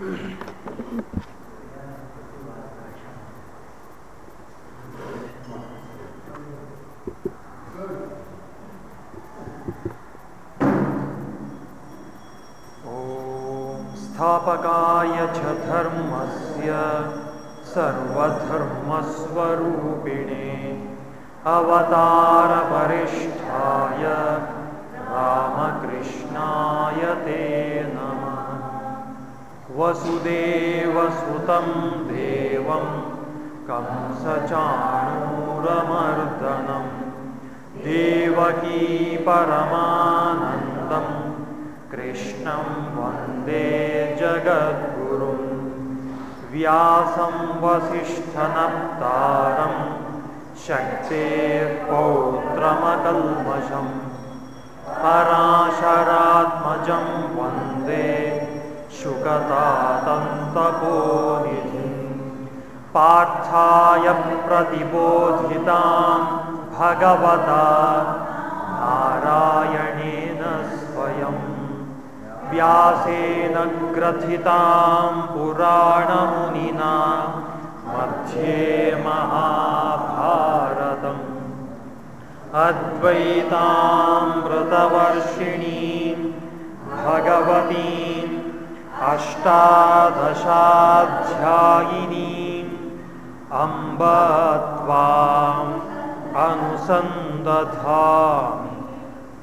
Mm-hmm. वसुदेवसुतं देवं कंसचाणूरमर्दनं। देवकी परमानन्दं कृष्णं वन्दे जगद्गुरुं। व्यासं वसिष्ठनप्तारं शक्तेः पौत्रमकल्मषम् पराशरात्मजं वन्दे शुकतातन्तपोनिधिं पार्थाय प्रतिबोधितां भगवता नारायणेन स्वयं व्यासेन ग्रथितां पुराणमुनिना मध्ये महाभारतम् अद्वैतामृतवर्षिणीं भगवतीम् अष्टादशाध्यायिनीम् अम्ब त्वाम् अनुसन्दधामि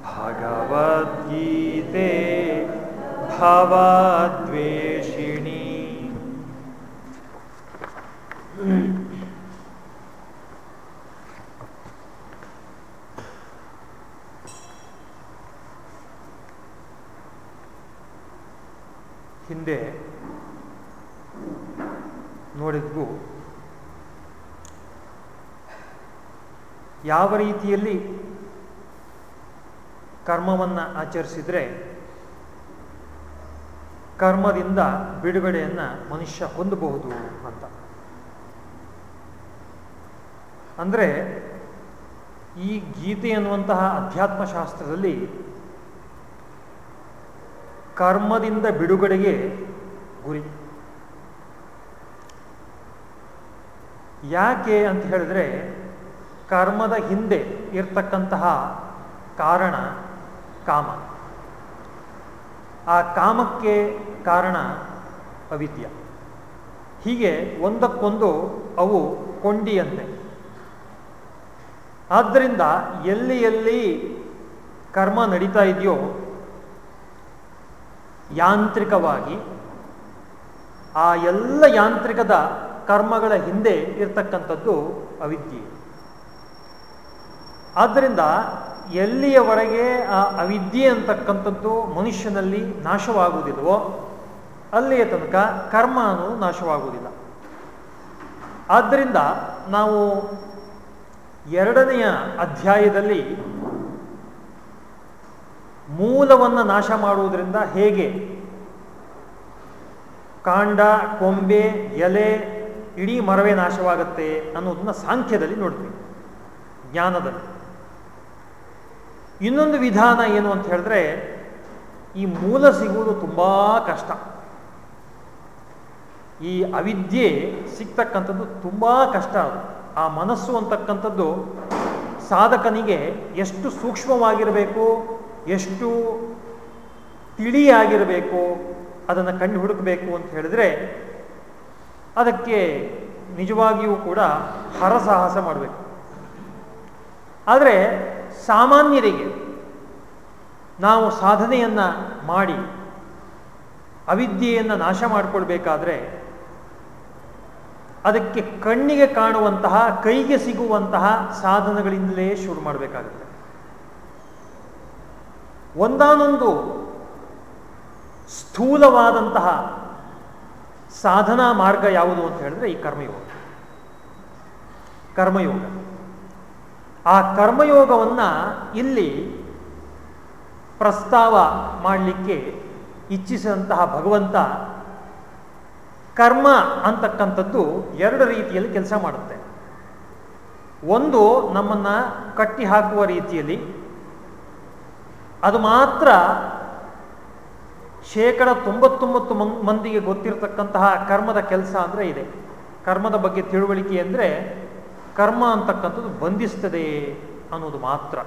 भगवद्गीते भवद्वेषिणी ಹಿಂದೆ ನೋಡಿದ್ವು. ಯಾವ ರೀತಿಯಲ್ಲಿ ಕರ್ಮವನ್ನು ಆಚರಿಸಿದರೆ ಕರ್ಮದಿಂದ ಬಿಡುಗಡೆಯನ್ನು ಮನುಷ್ಯ ಹೊಂದಬಹುದು ಅಂತ. ಅಂದರೆ ಈ ಗೀತೆ ಅನ್ನುವಂತಹ ಅಧ್ಯಾತ್ಮಶಾಸ್ತ್ರದಲ್ಲಿ ಕರ್ಮದಿಂದ ಬಿಡುಗಡೆಗೆ ಗುರಿ. ಯಾಕೆ ಅಂತ ಹೇಳಿದ್ರೆ ಕರ್ಮದ ಹಿಂದೆ ಇರ್ತಕ್ಕಂತಹ ಕಾರಣ ಕಾಮ. ಆ ಕಾಮಕ್ಕೆ ಕಾರಣ ಅವಿದ್ಯ. ಹೀಗೆ ಒಂದಕ್ಕೊಂದು ಅವು ಕೊಂಡಿಯಂತೆ. ಆದ್ದರಿಂದ ಎಲ್ಲಿ ಎಲ್ಲಿ ಕರ್ಮ ನಡೀತಾ ಇದೆಯೋ ಯಾಂತ್ರಿಕವಾಗಿ ಆ ಎಲ್ಲ ಯಾಂತ್ರಿಕದ ಕರ್ಮಗಳ ಹಿಂದೆ ಇರ್ತಕ್ಕಂಥದ್ದು ಅವಿದ್ಯೆ. ಆದ್ದರಿಂದ ಎಲ್ಲಿಯವರೆಗೆ ಆ ಅವಿದ್ಯೆ ಅಂತಕ್ಕಂಥದ್ದು ಮನುಷ್ಯನಲ್ಲಿ ನಾಶವಾಗುವುದಿಲ್ಲವೋ ಅಲ್ಲಿಯ ತನಕ ಕರ್ಮ ಅನ್ನೋದು ನಾಶವಾಗುವುದಿಲ್ಲ. ಆದ್ದರಿಂದ ನಾವು ಎರಡನೆಯ ಅಧ್ಯಾಯದಲ್ಲಿ ಮೂಲವನ್ನು ನಾಶ ಮಾಡುವುದರಿಂದ ಹೇಗೆ? ಕಾಂಡ, ಕೊಂಬೆ, ಎಲೆ, ಇಡೀ ಮರವೇ ನಾಶವಾಗುತ್ತೆ ಅನ್ನೋದನ್ನ ಸಾಂಖ್ಯದಲ್ಲಿ ನೋಡ್ತೀವಿ ಜ್ಞಾನದಲ್ಲಿ. ಇನ್ನೊಂದು ವಿಧಾನ ಏನು ಅಂತ ಹೇಳಿದ್ರೆ, ಈ ಮೂಲ ಸಿಗುವುದು ತುಂಬ ಕಷ್ಟ. ಈ ಅವಿದ್ಯೆ ಸಿಗ್ತಕ್ಕಂಥದ್ದು ತುಂಬ ಕಷ್ಟ ಅದು. ಆ ಮನಸ್ಸು ಅಂತಕ್ಕಂಥದ್ದು ಸಾಧಕನಿಗೆ ಎಷ್ಟು ಸೂಕ್ಷ್ಮವಾಗಿರಬೇಕು ಎಷ್ಟು ತಿಳಿಯಾಗಿರಬೇಕು, ಅದನ್ನು ಕಂಡು ಹುಡುಕಬೇಕು ಅಂತ ಹೇಳಿದ್ರೆ, ಅದಕ್ಕೆ ನಿಜವಾಗಿಯೂ ಕೂಡ ಹರಸಾಹಸ ಮಾಡಬೇಕು. ಆದರೆ ಸಾಮಾನ್ಯರಿಗೆ ನಾವು ಸಾಧನೆಯನ್ನು ಮಾಡಿ, ಅವಿದ್ಯೆಯನ್ನು ನಾಶ ಮಾಡಿಕೊಳ್ಬೇಕಾದ್ರೆ, ಅದಕ್ಕೆ ಕಣ್ಣಿಗೆ ಕಾಣುವಂತಹ, ಕೈಗೆ ಸಿಗುವಂತಹ ಸಾಧನಗಳಿಂದಲೇ ಶುರು ಮಾಡಬೇಕಾಗುತ್ತೆ. ಒಂದಾನೊಂದು ಸ್ಥೂಲವಾದಂತಹ ಸಾಧನಾ ಮಾರ್ಗ ಯಾವುದು ಅಂತ ಹೇಳಿದ್ರೆ ಈ ಕರ್ಮಯೋಗ. ಕರ್ಮಯೋಗ. ಆ ಕರ್ಮಯೋಗವನ್ನು ಇಲ್ಲಿ ಪ್ರಸ್ತಾವ ಮಾಡಲಿಕ್ಕೆ ಇಚ್ಛಿಸಿದಂತಹ ಭಗವಂತ ಕರ್ಮ ಅಂತಕ್ಕಂಥದ್ದು ಎರಡು ರೀತಿಯಲ್ಲಿ ಕೆಲಸ ಮಾಡುತ್ತೆ. ಒಂದು ನಮ್ಮನ್ನ ಕಟ್ಟಿ ಹಾಕುವ ರೀತಿಯಲ್ಲಿ ಅದು ಮಾತ್ರ ಶೇಕಡ ತೊಂಬತ್ತೊಂಬತ್ತು ಮಂದಿಗೆ ಗೊತ್ತಿರತಕ್ಕಂತಹ ಕರ್ಮದ ಕೆಲಸ ಅಂದರೆ ಇದೆ. ಕರ್ಮದ ಬಗ್ಗೆ ತಿಳುವಳಿಕೆ ಅಂದರೆ ಕರ್ಮ ಅಂತಕ್ಕಂಥದ್ದು ಬಂಧಿಸ್ತದೆ ಅನ್ನೋದು ಮಾತ್ರ.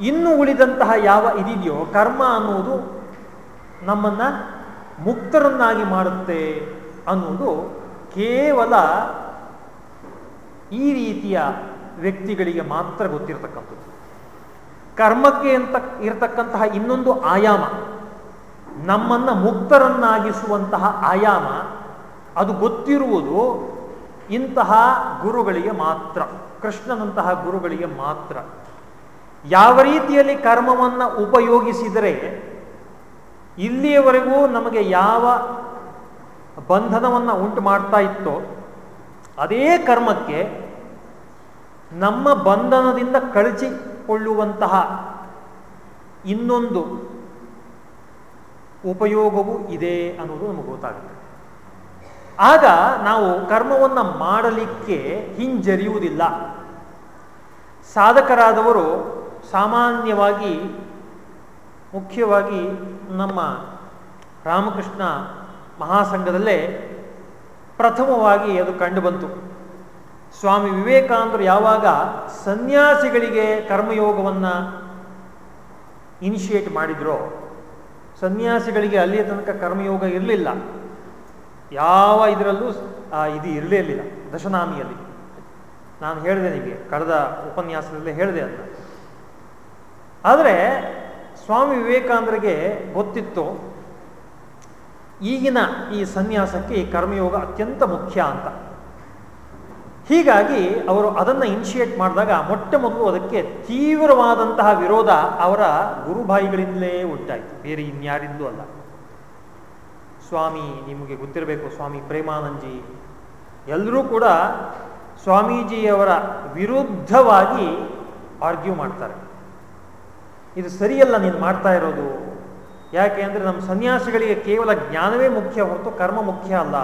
ಇನ್ನು ಉಳಿದಂತಹ ಯಾವ ಇದಿದೆಯೋ ಕರ್ಮ ಅನ್ನುವುದು ನಮ್ಮನ್ನ ಮುಕ್ತರನ್ನಾಗಿ ಮಾಡುತ್ತೆ ಅನ್ನುವುದು ಕೇವಲ ಈ ರೀತಿಯ ವ್ಯಕ್ತಿಗಳಿಗೆ ಮಾತ್ರ ಗೊತ್ತಿರತಕ್ಕಂಥದ್ದು. ಕರ್ಮಕ್ಕೆ ಅಂತ ಇರತಕ್ಕಂತಹ ಇನ್ನೊಂದು ಆಯಾಮ, ನಮ್ಮನ್ನು ಮುಕ್ತರನ್ನಾಗಿಸುವಂತಹ ಆಯಾಮ, ಅದು ಗೊತ್ತಿರುವುದು ಇಂತಹ ಗುರುಗಳಿಗೆ ಮಾತ್ರ, ಕೃಷ್ಣನಂತಹ ಗುರುಗಳಿಗೆ ಮಾತ್ರ. ಯಾವ ರೀತಿಯಲ್ಲಿ ಕರ್ಮವನ್ನು ಉಪಯೋಗಿಸಿದರೆ ಇಲ್ಲಿಯವರೆಗೂ ನಮಗೆ ಯಾವ ಬಂಧನವನ್ನು ಉಂಟು ಮಾಡ್ತಾ ಇತ್ತೋ, ಅದೇ ಕರ್ಮಕ್ಕೆ ನಮ್ಮ ಬಂಧನದಿಂದ ಕಳಚಿಕೊಳ್ಳುವಂತಹ ಇನ್ನೊಂದು ಉಪಯೋಗವೂ ಇದೆ ಅನ್ನೋದು ನಮಗೆ ಗೊತ್ತಾಗುತ್ತೆ. ಆಗ ನಾವು ಕರ್ಮವನ್ನು ಮಾಡಲಿಕ್ಕೆ ಹಿಂಜರಿಯುವುದಿಲ್ಲ. ಸಾಧಕರಾದವರು ಸಾಮಾನ್ಯವಾಗಿ ಮುಖ್ಯವಾಗಿ ನಮ್ಮ ರಾಮಕೃಷ್ಣ ಮಹಾಸಂಘದಲ್ಲೇ ಪ್ರಥಮವಾಗಿ ಅದು ಕಂಡುಬಂತು ಸ್ವಾಮಿ ವಿವೇಕಾನಂದರು ಯಾವಾಗ ಸನ್ಯಾಸಿಗಳಿಗೆ ಕರ್ಮಯೋಗವನ್ನು ಇನಿಷಿಯೇಟ್ ಮಾಡಿದ್ರೋ, ಸನ್ಯಾಸಿಗಳಿಗೆ ಅಲ್ಲಿಯ ತನಕ ಕರ್ಮಯೋಗ ಇರಲಿಲ್ಲ. ಯಾವ ಇದರಲ್ಲೂ ಇದು ಇರಲೇ ಇರಲಿಲ್ಲ, ದಶನಾಮಿಯಲ್ಲಿ. ನಾನು ಹೇಳಿದೆ ನಿಮಗೆ, ಕಳೆದ ಉಪನ್ಯಾಸದಲ್ಲೇ ಹೇಳಿದೆ ಅಂತ. ಆದರೆ, ಸ್ವಾಮಿ ವಿವೇಕಾನಂದರಿಗೆ ಗೊತ್ತಿತ್ತು, ಈಗಿನ ಈ ಸನ್ಯಾಸಕ್ಕೆ ಈ ಕರ್ಮಯೋಗ ಅತ್ಯಂತ ಮುಖ್ಯ ಅಂತ. ಹೀಗಾಗಿ ಅವರು ಅದನ್ನು ಇನಿಷಿಯೇಟ್ ಮಾಡಿದಾಗ ಮೊಟ್ಟ ಮೊದಲು ಅದಕ್ಕೆ ತೀವ್ರವಾದಂತಹ ವಿರೋಧ ಅವರ ಗುರುಭಾಯಿಗಳಿಂದಲೇ ಉಂಟಾಯಿತು ಬೇರೆ ಇನ್ಯಾರಿಂದಲೂ ಅಲ್ಲ. ಸ್ವಾಮಿ, ನಿಮಗೆ ಗೊತ್ತಿರಬೇಕು, ಸ್ವಾಮಿ ಪ್ರೇಮಾನಂದಜಿ ಎಲ್ಲರೂ ಕೂಡ ಸ್ವಾಮೀಜಿಯವರ ವಿರುದ್ಧವಾಗಿ ಆರ್ಗ್ಯೂ ಮಾಡ್ತಾರೆ. ಇದು ಸರಿಯಲ್ಲ, ನೀನು ಮಾಡ್ತಾ ಇರೋದು. ಯಾಕೆ ಅಂದರೆ ನಮ್ಮ ಸನ್ಯಾಸಿಗಳಿಗೆ ಕೇವಲ ಜ್ಞಾನವೇ ಮುಖ್ಯ ಹೊರತು ಕರ್ಮ ಮುಖ್ಯ ಅಲ್ಲ.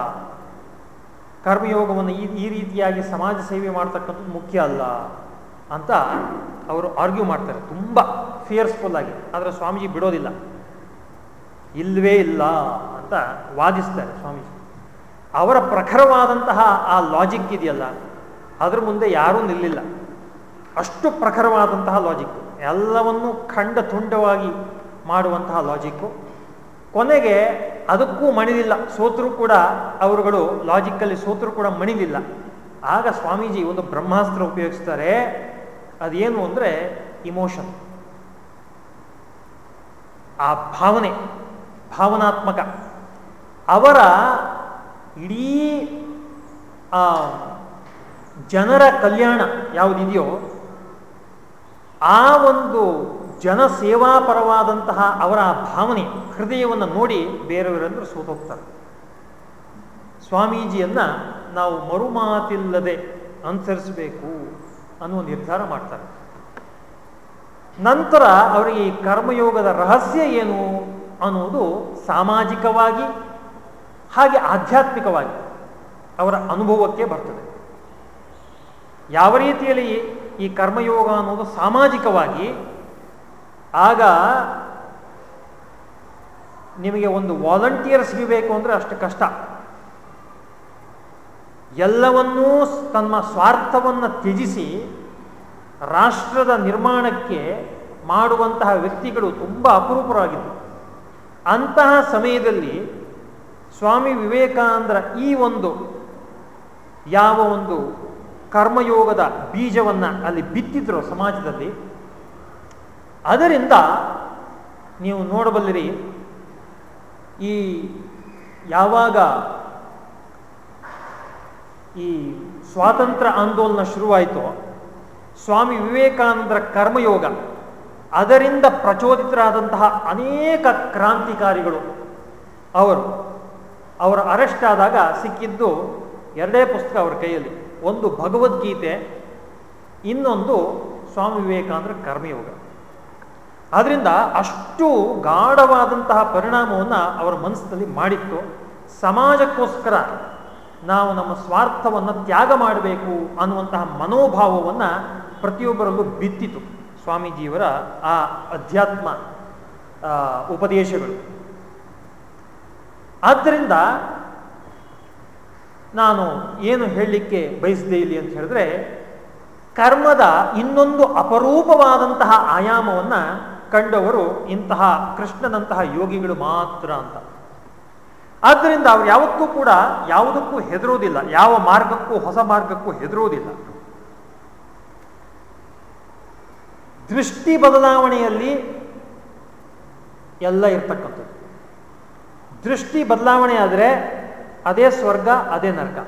ಕರ್ಮಯೋಗವನ್ನು ಈ ಈ ರೀತಿಯಾಗಿ ಸಮಾಜ ಸೇವೆ ಮಾಡ್ತಕ್ಕಂಥದ್ದು ಮುಖ್ಯ ಅಲ್ಲ ಅಂತ ಅವರು ಆರ್ಗ್ಯೂ ಮಾಡ್ತಾರೆ. ತುಂಬ ಫಿಯರ್ಸ್ಫುಲ್ ಆಗಿ. ಆದರೆ ಸ್ವಾಮೀಜಿ ಬಿಡೋದಿಲ್ಲ. ಇಲ್ಲವೇ ಇಲ್ಲ ಅಂತ ವಾದಿಸ್ತಾರೆ ಸ್ವಾಮೀಜಿ. ಅವರ ಪ್ರಖರವಾದಂತಹ ಆ ಲಾಜಿಕ್ ಇದೆಯಲ್ಲ, ಅದ್ರ ಮುಂದೆ ಯಾರೂ ನಿಲ್ಲಿಲ್ಲ. ಅಷ್ಟು ಪ್ರಖರವಾದಂತಹ ಲಾಜಿಕ್ ಎಲ್ಲವನ್ನೂ ಖಂಡ ತುಂಡವಾಗಿ ಮಾಡುವಂತಹ ಲಾಜಿಕ್ಕು ಕೊನೆಗೆ ಅದಕ್ಕೂ ಮಣಿಲಿಲ್ಲ. ಸೋತರು ಕೂಡ ಅವರುಗಳು ಲಾಜಿಕಲ್ಲಿ ಸೋತರು ಕೂಡ ಮಣಿಲಿಲ್ಲ. ಆಗ ಸ್ವಾಮೀಜಿ ಒಂದು ಬ್ರಹ್ಮಾಸ್ತ್ರ ಉಪಯೋಗಿಸ್ತಾರೆ. ಅದೇನು ಅಂದರೆ ಇಮೋಷನ್ ಆ ಭಾವನೆ, ಭಾವನಾತ್ಮಕ. ಅವರ ಇಡೀ ಜನರ ಕಲ್ಯಾಣ ಯಾವುದಿದೆಯೋ ಆ ಒಂದು ಜನಸೇವಾಪರವಾದಂತಹ ಅವರ ಭಾವನೆ, ಹೃದಯವನ್ನು ನೋಡಿ ಬೇರೆಯವರೆಲ್ಲರೂ ಸೋತೋಗ್ತಾರೆ. ಸ್ವಾಮೀಜಿಯನ್ನ ನಾವು ಮರುಮಾತಿಲ್ಲದೆ ಅನುಸರಿಸಬೇಕು ಅನ್ನುವ ನಿರ್ಧಾರ ಮಾಡ್ತಾರೆ. ನಂತರ ಅವರಿಗೆ ಈ ಕರ್ಮಯೋಗದ ರಹಸ್ಯ ಏನು ಅನ್ನುವುದು ಸಾಮಾಜಿಕವಾಗಿ ಹಾಗೆ ಆಧ್ಯಾತ್ಮಿಕವಾಗಿ ಅವರ ಅನುಭವಕ್ಕೆ ಬರ್ತದೆ. ಯಾವ ರೀತಿಯಲ್ಲಿ ಈ ಕರ್ಮಯೋಗ ಅನ್ನೋದು ಸಾಮಾಜಿಕವಾಗಿ ಆಗ ನಿಮಗೆ ಒಂದು ವಾಲಂಟಿಯರ್ ಸಿಗಬೇಕು ಅಂದರೆ ಅಷ್ಟು ಕಷ್ಟ. ಎಲ್ಲವನ್ನೂ ತಮ್ಮ ಸ್ವಾರ್ಥವನ್ನು ತ್ಯಜಿಸಿ ರಾಷ್ಟ್ರದ ನಿರ್ಮಾಣಕ್ಕೆ ಮಾಡುವಂತಹ ವ್ಯಕ್ತಿಗಳು ತುಂಬ ಅಪರೂಪರಾಗಿದ್ದರು ಅಂತಹ ಸಮಯದಲ್ಲಿ ಸ್ವಾಮಿ ವಿವೇಕಾನಂದರ ಈ ಒಂದು ಯಾವ ಒಂದು ಕರ್ಮಯೋಗದ ಬೀಜವನ್ನು ಅಲ್ಲಿ ಬಿತ್ತಿದ್ರು ಸಮಾಜದಲ್ಲಿ ಅದರಿಂದ ನೀವು ನೋಡಬಲ್ಲಿರಿ, ಈ ಯಾವಾಗ ಈ ಸ್ವಾತಂತ್ರ್ಯ ಆಂದೋಲನ ಶುರುವಾಯಿತು, ಸ್ವಾಮಿ ವಿವೇಕಾನಂದರ ಕರ್ಮಯೋಗ, ಅದರಿಂದ ಪ್ರಚೋದಿತರಾದಂತಹ ಅನೇಕ ಕ್ರಾಂತಿಕಾರಿಗಳು, ಅವರು, ಅವರ ಅರೆಸ್ಟ್ ಆದಾಗ ಸಿಕ್ಕಿದ್ದು ಎರಡೇ ಪುಸ್ತಕ ಅವರ ಕೈಯಲ್ಲಿ, ಒಂದು ಭಗವದ್ಗೀತೆ, ಇನ್ನೊಂದು ಸ್ವಾಮಿ ವಿವೇಕಾನಂದರ ಕರ್ಮಯೋಗ. ಆದ್ರಿಂದ ಅಷ್ಟು ಗಾಢವಾದಂತಹ ಪರಿಣಾಮವನ್ನು ಅವರ ಮನಸ್ಸಿನಲ್ಲಿ ಮಾಡಿತ್ತು. ಸಮಾಜಕ್ಕೋಸ್ಕರ ನಾವು ನಮ್ಮ ಸ್ವಾರ್ಥವನ್ನು ತ್ಯಾಗ ಮಾಡಬೇಕು ಅನ್ನುವಂತಹ ಮನೋಭಾವವನ್ನು ಪ್ರತಿಯೊಬ್ಬರಲ್ಲೂ ಬಿತ್ತಿತು ಸ್ವಾಮೀಜಿಯವರ ಆ ಅಧ್ಯಾತ್ಮ ಉಪದೇಶಗಳು. ಆದ್ದರಿಂದ ನಾನು ಏನು ಹೇಳಲಿಕ್ಕೆ ಬಯಸಿದೆ ಇಲ್ಲಿ ಅಂತ ಹೇಳಿದ್ರೆ, ಕರ್ಮದ ಇನ್ನೊಂದು ಅಪರೂಪವಾದಂತಹ ಆಯಾಮವನ್ನು ಕಂಡವರು ಇಂತಹ ಕೃಷ್ಣನಂತಹ ಯೋಗಿಗಳು ಮಾತ್ರ ಅಂತ. ಆದ್ದರಿಂದ ಅವ್ರು ಯಾವತ್ತೂ ಕೂಡ ಯಾವುದಕ್ಕೂ ಹೆದರುವುದಿಲ್ಲ. ಯಾವ ಮಾರ್ಗಕ್ಕೂ, ಹೊಸ ಮಾರ್ಗಕ್ಕೂ ಹೆದರುವುದಿಲ್ಲ. ದೃಷ್ಟಿ ಬದಲಾವಣೆಯಲ್ಲಿ ಎಲ್ಲ ಇರ್ತಕ್ಕಂಥದ್ದು. ದೃಷ್ಟಿ ಬದಲಾವಣೆ ಆದರೆ ಅದೇ ಸ್ವರ್ಗ, ಅದೇ ನರಕ.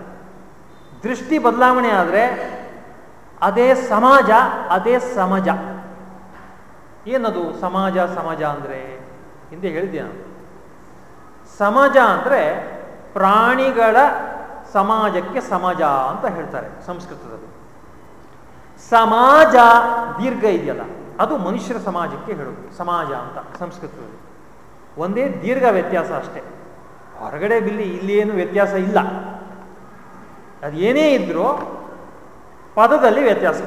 ದೃಷ್ಟಿ ಬದಲಾವಣೆ ಆದರೆ ಅದೇ ಸಮಾಜ ಅದೇ ಸಮಾಜ. ಏನದು ಸಮಾಜ ಸಮಾಜ ಅಂದರೆ? ಹಿಂದೆ ಹೇಳಿದ್ದೆ ನಾನು. ಸಮಾಜ ಅಂದರೆ ಪ್ರಾಣಿಗಳ ಸಮಾಜಕ್ಕೆ ಸಮಾಜ ಅಂತ ಹೇಳ್ತಾರೆ ಸಂಸ್ಕೃತದಲ್ಲಿ. ಸಮಾಜ ದೀರ್ಘ ಇದೆಯಲ್ಲ, ಅದು ಮನುಷ್ಯರ ಸಮಾಜಕ್ಕೆ ಹೇಳೋದು, ಸಮಾಜ ಅಂತ ಸಂಸ್ಕೃತದಲ್ಲಿ. ಒಂದೇ ದೀರ್ಘ ವ್ಯತ್ಯಾಸ ಅಷ್ಟೇ. ಹೊರಗಡೆ ಬಿಲ್ಲಿ ಇಲ್ಲಿ ಏನು ವ್ಯತ್ಯಾಸ ಇಲ್ಲ. ಅದೇನೇ ಇದ್ರೂ ಪದದಲ್ಲಿ ವ್ಯತ್ಯಾಸ.